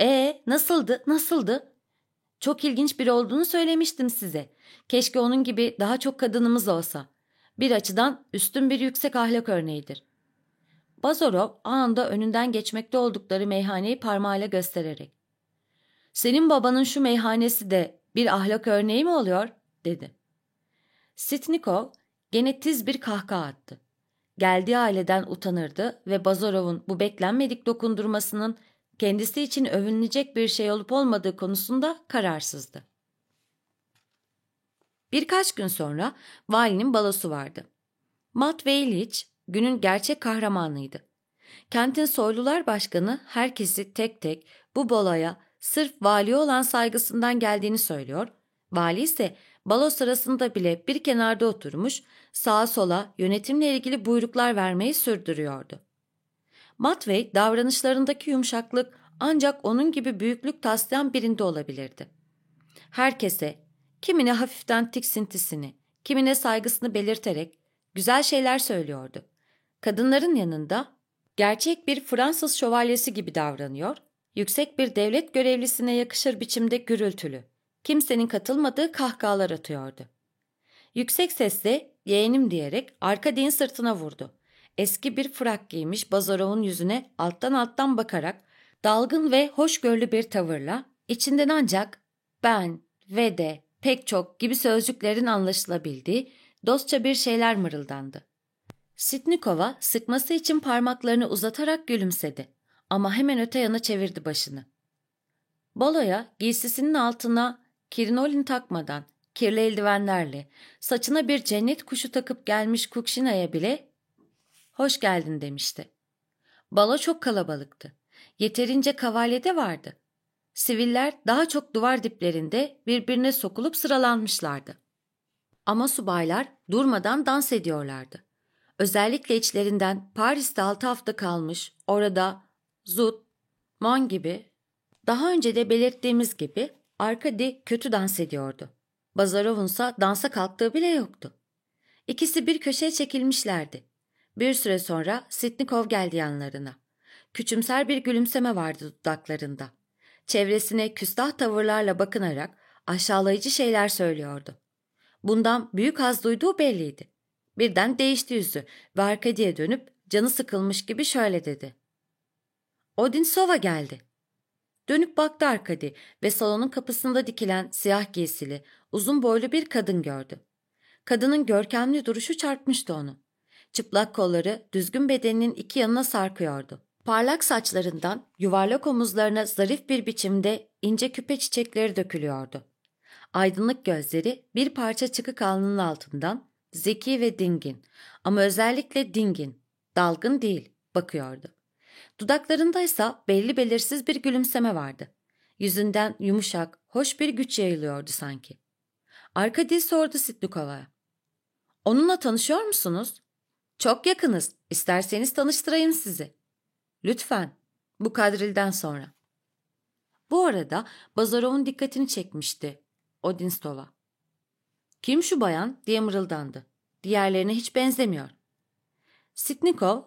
''Ee nasıldı, nasıldı?'' Çok ilginç biri olduğunu söylemiştim size. Keşke onun gibi daha çok kadınımız olsa. Bir açıdan üstün bir yüksek ahlak örneğidir. Bazarov anında önünden geçmekte oldukları meyhaneyi parmağıyla göstererek. Senin babanın şu meyhanesi de bir ahlak örneği mi oluyor? dedi. Sitnikov gene tiz bir kahkaha attı. Geldiği aileden utanırdı ve Bazarov'un bu beklenmedik dokundurmasının kendisi için övünülecek bir şey olup olmadığı konusunda kararsızdı. Birkaç gün sonra valinin balosu vardı. Matvey İliç günün gerçek kahramanıydı. Kentin soylular başkanı herkesi tek tek bu baloya sırf vali olan saygısından geldiğini söylüyor. Vali ise balo sırasında bile bir kenarda oturmuş sağa sola yönetimle ilgili buyruklar vermeyi sürdürüyordu. Matvey davranışlarındaki yumuşaklık ancak onun gibi büyüklük taslayan birinde olabilirdi. Herkese, kimine hafiften tiksintisini, kimine saygısını belirterek güzel şeyler söylüyordu. Kadınların yanında gerçek bir Fransız şövalyesi gibi davranıyor, yüksek bir devlet görevlisine yakışır biçimde gürültülü, kimsenin katılmadığı kahkahalar atıyordu. Yüksek sesle yeğenim diyerek arka din sırtına vurdu. Eski bir frak giymiş Bazarov'un yüzüne alttan alttan bakarak dalgın ve hoşgörülü bir tavırla içinden ancak ben ve de pek çok gibi sözcüklerin anlaşılabildiği dostça bir şeyler mırıldandı. Sitnikova sıkması için parmaklarını uzatarak gülümsedi ama hemen öte yana çevirdi başını. Baloya giysisinin altına kirinolin takmadan, kirli eldivenlerle, saçına bir cennet kuşu takıp gelmiş Kukşina'ya bile hoş geldin demişti. Balo çok kalabalıktı. Yeterince kavalye de vardı. Siviller daha çok duvar diplerinde birbirine sokulup sıralanmışlardı. Ama subaylar durmadan dans ediyorlardı. Özellikle içlerinden Paris'te altı hafta kalmış, orada Zut, Mon gibi, daha önce de belirttiğimiz gibi Arkady kötü dans ediyordu. Bazarov'un ise dansa kalktığı bile yoktu. İkisi bir köşeye çekilmişlerdi. Bir süre sonra Sitnikov geldi yanlarına. Küçümser bir gülümseme vardı dudaklarında. Çevresine küstah tavırlarla bakınarak aşağılayıcı şeyler söylüyordu. Bundan büyük haz duyduğu belliydi. Birden değişti yüzü ve Arkadi'ye dönüp canı sıkılmış gibi şöyle dedi. Odinsova geldi. Dönüp baktı Arkadi ve salonun kapısında dikilen siyah giysili, uzun boylu bir kadın gördü. Kadının görkemli duruşu çarpmıştı onu. Çıplak kolları düzgün bedeninin iki yanına sarkıyordu. Parlak saçlarından yuvarlak omuzlarına zarif bir biçimde ince küpe çiçekleri dökülüyordu. Aydınlık gözleri bir parça çıkık alnının altından zeki ve dingin ama özellikle dingin, dalgın değil bakıyordu. Dudaklarında ise belli belirsiz bir gülümseme vardı. Yüzünden yumuşak, hoş bir güç yayılıyordu sanki. Arkadi sordu Sitnikov'a. Onunla tanışıyor musunuz? Çok yakınız. İsterseniz tanıştırayım sizi. Lütfen. Bu kadrilden sonra. Bu arada Bazarov'un dikkatini çekmişti. Odinstova. Kim şu bayan diye mırıldandı. Diğerlerine hiç benzemiyor. Sitnikov,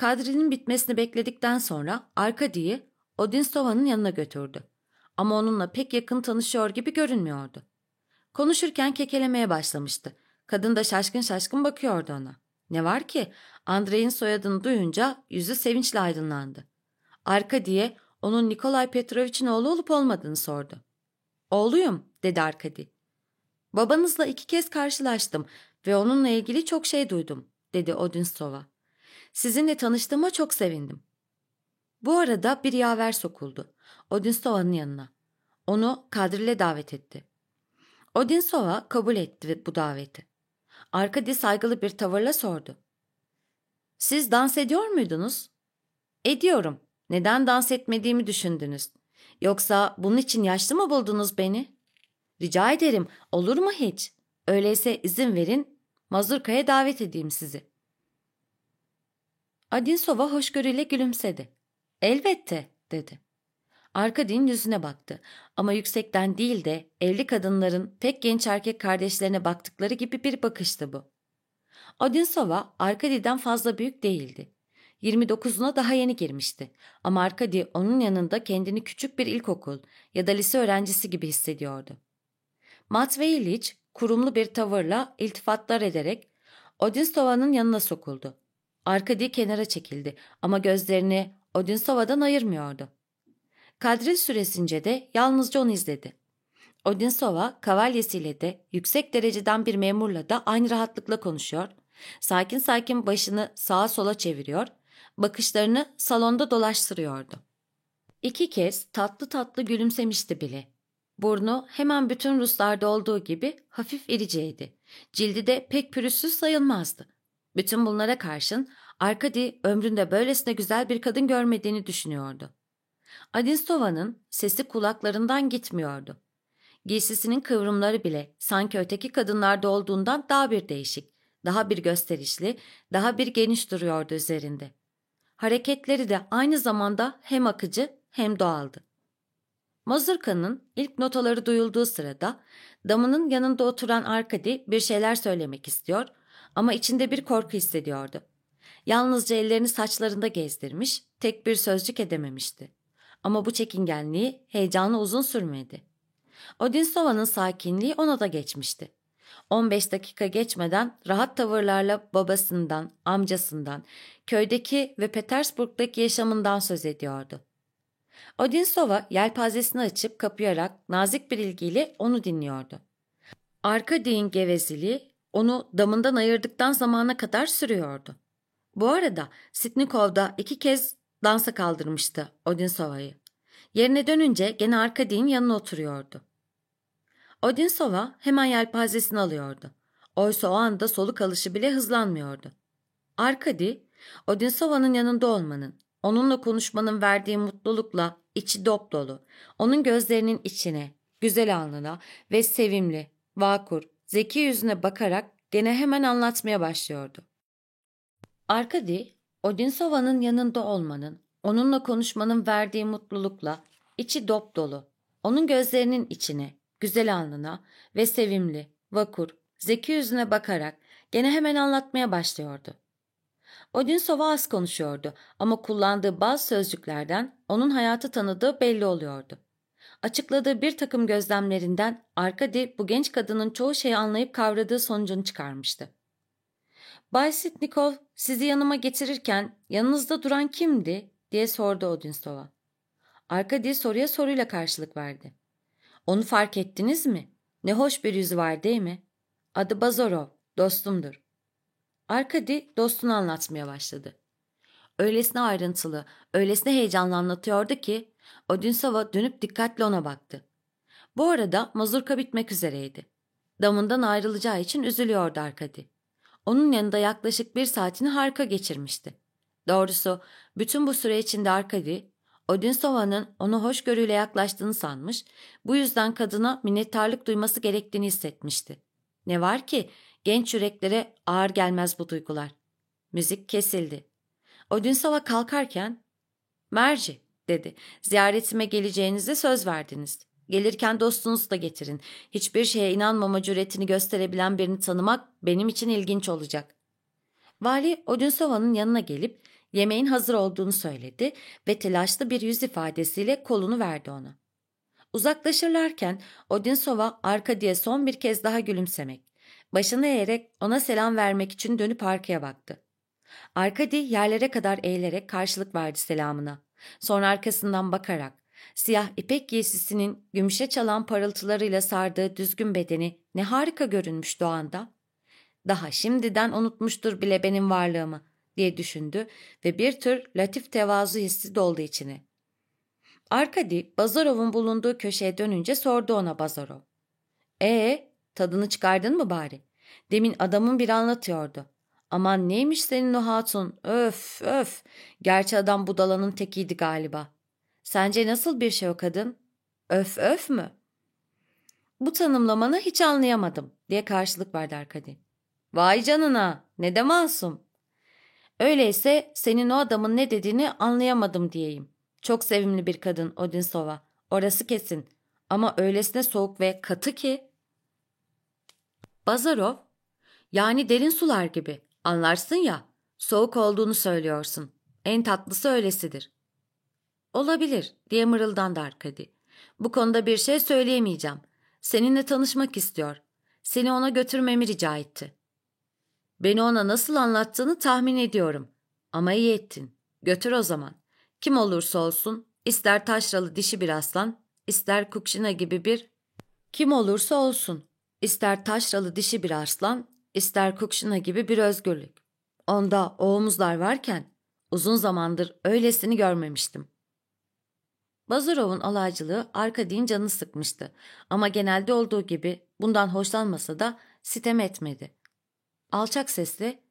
kadrinin bitmesini bekledikten sonra Arkadi'yi Odinstova'nın yanına götürdü. Ama onunla pek yakın tanışıyor gibi görünmüyordu. Konuşurken kekelemeye başlamıştı. Kadın da şaşkın şaşkın bakıyordu ona. Ne var ki? Andrei'in soyadını duyunca yüzü sevinçle aydınlandı. Arkadi'ye onun Nikolay Petrovich'in oğlu olup olmadığını sordu. Oğluyum dedi Arkadi. Babanızla iki kez karşılaştım ve onunla ilgili çok şey duydum dedi Odinsova. Sizinle tanıştığıma çok sevindim. Bu arada bir yaver sokuldu. Odinsova'nın yanına. Onu kadrile davet etti. Odinsova kabul etti bu daveti. Arkadi saygılı bir tavırla sordu. Siz dans ediyor muydunuz? Ediyorum. Neden dans etmediğimi düşündünüz? Yoksa bunun için yaşlı mı buldunuz beni? Rica ederim, olur mu hiç? Öyleyse izin verin, mazurkaya davet edeyim sizi. Adinsova hoşgörüyle gülümsedi. Elbette, dedi. Arkadin yüzüne baktı ama yüksekten değil de evli kadınların pek genç erkek kardeşlerine baktıkları gibi bir bakıştı bu. Odinsova Arkadi'den fazla büyük değildi. 29'una daha yeni girmişti ama Arkadi onun yanında kendini küçük bir ilkokul ya da lise öğrencisi gibi hissediyordu. Matvey İliç kurumlu bir tavırla iltifatlar ederek Odinsova'nın yanına sokuldu. Arkadi kenara çekildi ama gözlerini Odinsova'dan ayırmıyordu. Kadril süresince de yalnızca onu izledi. Odinsova kavalyesiyle de yüksek dereceden bir memurla da aynı rahatlıkla konuşuyor, sakin sakin başını sağa sola çeviriyor, bakışlarını salonda dolaştırıyordu. İki kez tatlı tatlı gülümsemişti bile. Burnu hemen bütün Ruslarda olduğu gibi hafif iriceydi. Cildi de pek pürüzsüz sayılmazdı. Bütün bunlara karşın Arkadi ömründe böylesine güzel bir kadın görmediğini düşünüyordu. Adinstova'nın sesi kulaklarından gitmiyordu. Giysisinin kıvrımları bile sanki öteki kadınlarda olduğundan daha bir değişik, daha bir gösterişli, daha bir geniş duruyordu üzerinde. Hareketleri de aynı zamanda hem akıcı hem doğaldı. Mazurka'nın ilk notaları duyulduğu sırada damının yanında oturan Arkadi bir şeyler söylemek istiyor ama içinde bir korku hissediyordu. Yalnızca ellerini saçlarında gezdirmiş, tek bir sözcük edememişti. Ama bu çekingenliği heyecanı uzun sürmedi. Odinsova'nın sakinliği ona da geçmişti. 15 dakika geçmeden rahat tavırlarla babasından, amcasından, köydeki ve Petersburg'daki yaşamından söz ediyordu. Odinsova yelpazesini açıp kapayarak nazik bir ilgiyle onu dinliyordu. Arka deyin geveziliği onu damından ayırdıktan zamana kadar sürüyordu. Bu arada Sitnikov'da iki kez dansa kaldırmıştı Odinsova'yı. Yerine dönünce gene Arkadi'nin yanına oturuyordu. Odinsova hemen yelpazesini alıyordu. Oysa o anda soluk alışı bile hızlanmıyordu. Arkadi, Odinsova'nın yanında olmanın, onunla konuşmanın verdiği mutlulukla içi dop dolu. Onun gözlerinin içine, güzel alnına ve sevimli, vakur, zeki yüzüne bakarak gene hemen anlatmaya başlıyordu. Arkadi, Odinsova'nın yanında olmanın, onunla konuşmanın verdiği mutlulukla içi dop dolu. Onun gözlerinin içine, güzel alnına ve sevimli, vakur, zeki yüzüne bakarak gene hemen anlatmaya başlıyordu. Odinsova az konuşuyordu ama kullandığı bazı sözcüklerden onun hayatı tanıdığı belli oluyordu. Açıkladığı bir takım gözlemlerinden Arkadi bu genç kadının çoğu şeyi anlayıp kavradığı sonucunu çıkarmıştı. Bay Sitnikov sizi yanıma getirirken yanınızda duran kimdi diye sordu Odinsova. Arkadi soruya soruyla karşılık verdi. Onu fark ettiniz mi? Ne hoş bir yüzü var değil mi? Adı Bazorov, dostumdur. Arkadi dostunu anlatmaya başladı. Öylesine ayrıntılı, öylesine heyecanlı anlatıyordu ki Odinsova dönüp dikkatle ona baktı. Bu arada mazurka bitmek üzereydi. Damından ayrılacağı için üzülüyordu Arkadi. Onun yanında yaklaşık bir saatini harika geçirmişti. Doğrusu bütün bu süre içinde Arkadi, Odinsova'nın onu hoşgörüyle yaklaştığını sanmış, bu yüzden kadına minnettarlık duyması gerektiğini hissetmişti. Ne var ki genç yüreklere ağır gelmez bu duygular. Müzik kesildi. Odinsova kalkarken, ''Merci'' dedi. ''Ziyaretime geleceğinize söz verdiniz. Gelirken dostunuzu da getirin. Hiçbir şeye inanmama cüretini gösterebilen birini tanımak benim için ilginç olacak.'' Vali Odinsova'nın yanına gelip yemeğin hazır olduğunu söyledi ve telaşlı bir yüz ifadesiyle kolunu verdi ona. Uzaklaşırlarken Odinsova arka diye son bir kez daha gülümsemek, başını eğerek ona selam vermek için dönüp arkaya baktı. Arkadi yerlere kadar eğilerek karşılık verdi selamına. Sonra arkasından bakarak siyah ipek giysisinin gümüşe çalan parıltılarıyla sardığı düzgün bedeni ne harika görünmüş doğanda. Daha şimdiden unutmuştur bile benim varlığımı diye düşündü ve bir tür latif tevazu hissi doldu içine. Arkadi Bazarov'un bulunduğu köşeye dönünce sordu ona Bazarov. Ee, tadını çıkardın mı bari? Demin adamın bir anlatıyordu. Aman neymiş senin o hatun? Öf öf. Gerçi adam budalanın tekiydi galiba. Sence nasıl bir şey o kadın? Öf öf mü? Bu tanımlamanı hiç anlayamadım diye karşılık verdi Arkadi. Vay canına ne de masum. Öyleyse senin o adamın ne dediğini anlayamadım diyeyim. Çok sevimli bir kadın Odinsova. Orası kesin. Ama öylesine soğuk ve katı ki. Bazarov, yani derin sular gibi. Anlarsın ya, soğuk olduğunu söylüyorsun. En tatlısı öylesidir. Olabilir diye mırıldandı Arkadi. Bu konuda bir şey söyleyemeyeceğim. Seninle tanışmak istiyor. Seni ona götürmemi rica etti. Beni ona nasıl anlattığını tahmin ediyorum. Ama iyi ettin. Götür o zaman. Kim olursa olsun, ister taşralı dişi bir aslan, ister kukşina gibi bir... Kim olursa olsun, ister taşralı dişi bir aslan, ister kukşina gibi bir özgürlük. Onda o omuzlar varken uzun zamandır öylesini görmemiştim. Bazurov'un alaycılığı Arkadin canı sıkmıştı ama genelde olduğu gibi bundan hoşlanmasa da sitem etmedi. Alçak sesle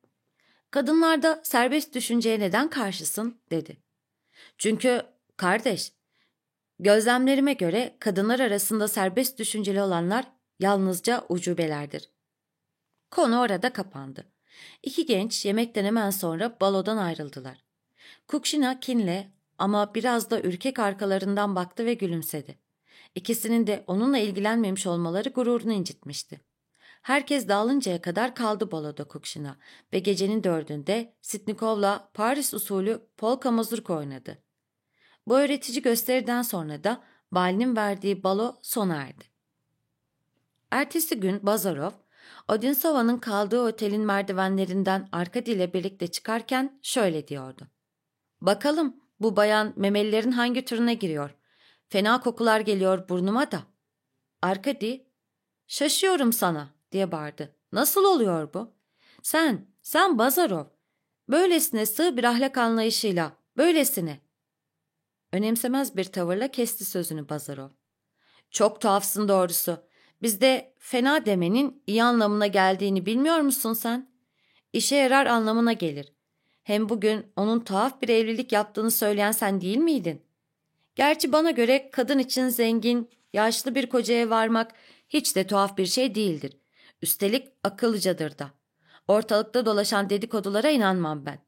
''Kadınlarda serbest düşünceye neden karşısın?'' dedi. Çünkü kardeş, gözlemlerime göre kadınlar arasında serbest düşünceli olanlar yalnızca ucubelerdir. Konu orada kapandı. İki genç yemekten hemen sonra balodan ayrıldılar. Kukşina kinle ama biraz da ürkek arkalarından baktı ve gülümsedi. İkisinin de onunla ilgilenmemiş olmaları gururunu incitmişti. Herkes dağılıncaya kadar kaldı baloda Kukşina ve gecenin dördünde Sitnikov'la Paris usulü polka mazurka oynadı. Bu öğretici gösteriden sonra da Balinin verdiği balo sona erdi. Ertesi gün Bazarov, Odinsova'nın kaldığı otelin merdivenlerinden Arkadi ile birlikte çıkarken şöyle diyordu. Bakalım bu bayan memelilerin hangi türüne giriyor? Fena kokular geliyor burnuma da. Arkadi, şaşıyorum sana diye bağırdı. Nasıl oluyor bu? Sen, sen Bazarov. Böylesine sığ bir ahlak anlayışıyla, böylesine. Önemsemez bir tavırla kesti sözünü Bazarov. Çok tuhafsın doğrusu. Bizde fena demenin iyi anlamına geldiğini bilmiyor musun sen? İşe yarar anlamına gelir. Hem bugün onun tuhaf bir evlilik yaptığını söyleyen sen değil miydin? Gerçi bana göre kadın için zengin, yaşlı bir kocaya varmak hiç de tuhaf bir şey değildir. Üstelik akıllıcadır da. Ortalıkta dolaşan dedikodulara inanmam ben.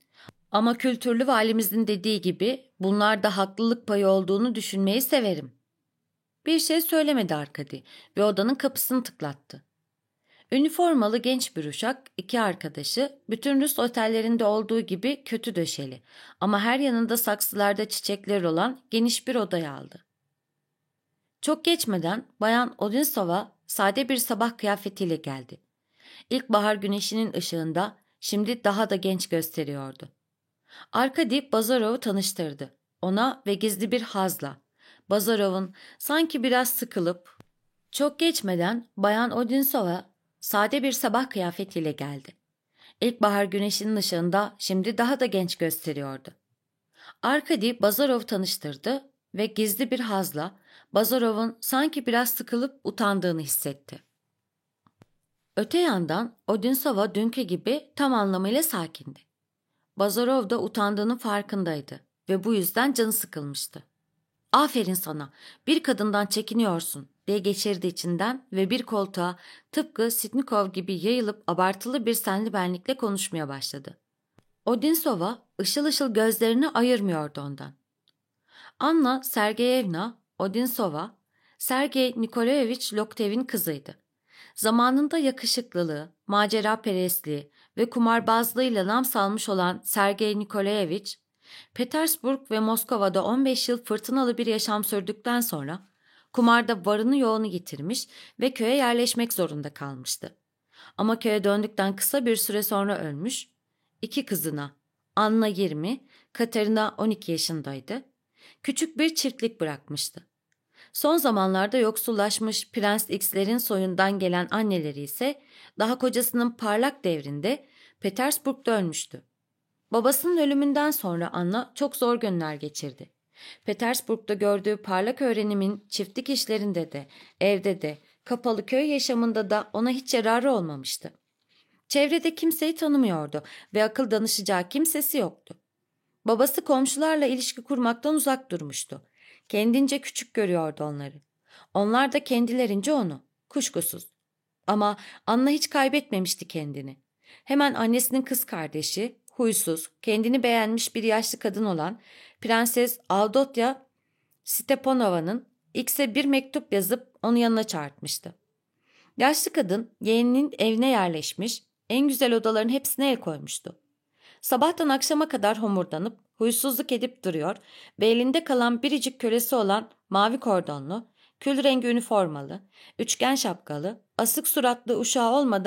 Ama kültürlü valimizin dediği gibi bunlar da haklılık payı olduğunu düşünmeyi severim. Bir şey söylemedi Arkadi ve odanın kapısını tıklattı. Üniformalı genç bir uşak, iki arkadaşı, bütün Rus otellerinde olduğu gibi kötü döşeli ama her yanında saksılarda çiçekler olan geniş bir odaya aldı. Çok geçmeden Bayan Odinsova sade bir sabah kıyafetiyle geldi. İlkbahar güneşinin ışığında şimdi daha da genç gösteriyordu. Arkadi Bazarov'u tanıştırdı. Ona ve gizli bir hazla. Bazarov'un sanki biraz sıkılıp çok geçmeden Bayan Odinsova sade bir sabah kıyafetiyle geldi. İlkbahar güneşinin ışığında şimdi daha da genç gösteriyordu. Arkadi Bazarov tanıştırdı ve gizli bir hazla Bazarov'un sanki biraz sıkılıp utandığını hissetti. Öte yandan Odinsova dünkü gibi tam anlamıyla sakindi. Bazarov da utandığının farkındaydı ve bu yüzden canı sıkılmıştı. Aferin sana, bir kadından çekiniyorsun diye geçirdi içinden ve bir koltuğa tıpkı Sitnikov gibi yayılıp abartılı bir senli benlikle konuşmaya başladı. Odinsova ışıl ışıl gözlerini ayırmıyordu ondan. Anna Sergeyevna Odinsova, Sergey Nikolayevich Loktev'in kızıydı. Zamanında yakışıklılığı, macera perestliği ve kumarbazlığıyla nam salmış olan Sergey Nikolayevich, Petersburg ve Moskova'da 15 yıl fırtınalı bir yaşam sürdükten sonra kumarda varını yoğunu yitirmiş ve köye yerleşmek zorunda kalmıştı. Ama köye döndükten kısa bir süre sonra ölmüş, iki kızına, Anna 20, Katerina 12 yaşındaydı, küçük bir çiftlik bırakmıştı. Son zamanlarda yoksullaşmış Prens X'lerin soyundan gelen anneleri ise daha kocasının parlak devrinde Petersburg'da ölmüştü. Babasının ölümünden sonra Anna çok zor günler geçirdi. Petersburg'da gördüğü parlak öğrenimin çiftlik işlerinde de, evde de, kapalı köy yaşamında da ona hiç yararı olmamıştı. Çevrede kimseyi tanımıyordu ve akıl danışacağı kimsesi yoktu. Babası komşularla ilişki kurmaktan uzak durmuştu. Kendince küçük görüyordu onları. Onlar da kendilerince onu, kuşkusuz. Ama Anna hiç kaybetmemişti kendini. Hemen annesinin kız kardeşi, huysuz, kendini beğenmiş bir yaşlı kadın olan Prenses Aldotya Stepanova'nın X'e bir mektup yazıp onu yanına çağırtmıştı. Yaşlı kadın yeğeninin evine yerleşmiş, en güzel odaların hepsine el koymuştu. Sabahtan akşama kadar homurdanıp huysuzluk edip duruyor ve elinde kalan biricik kölesi olan mavi kordonlu, kül rengi üniformalı, üçgen şapkalı, asık suratlı uşağı olmadan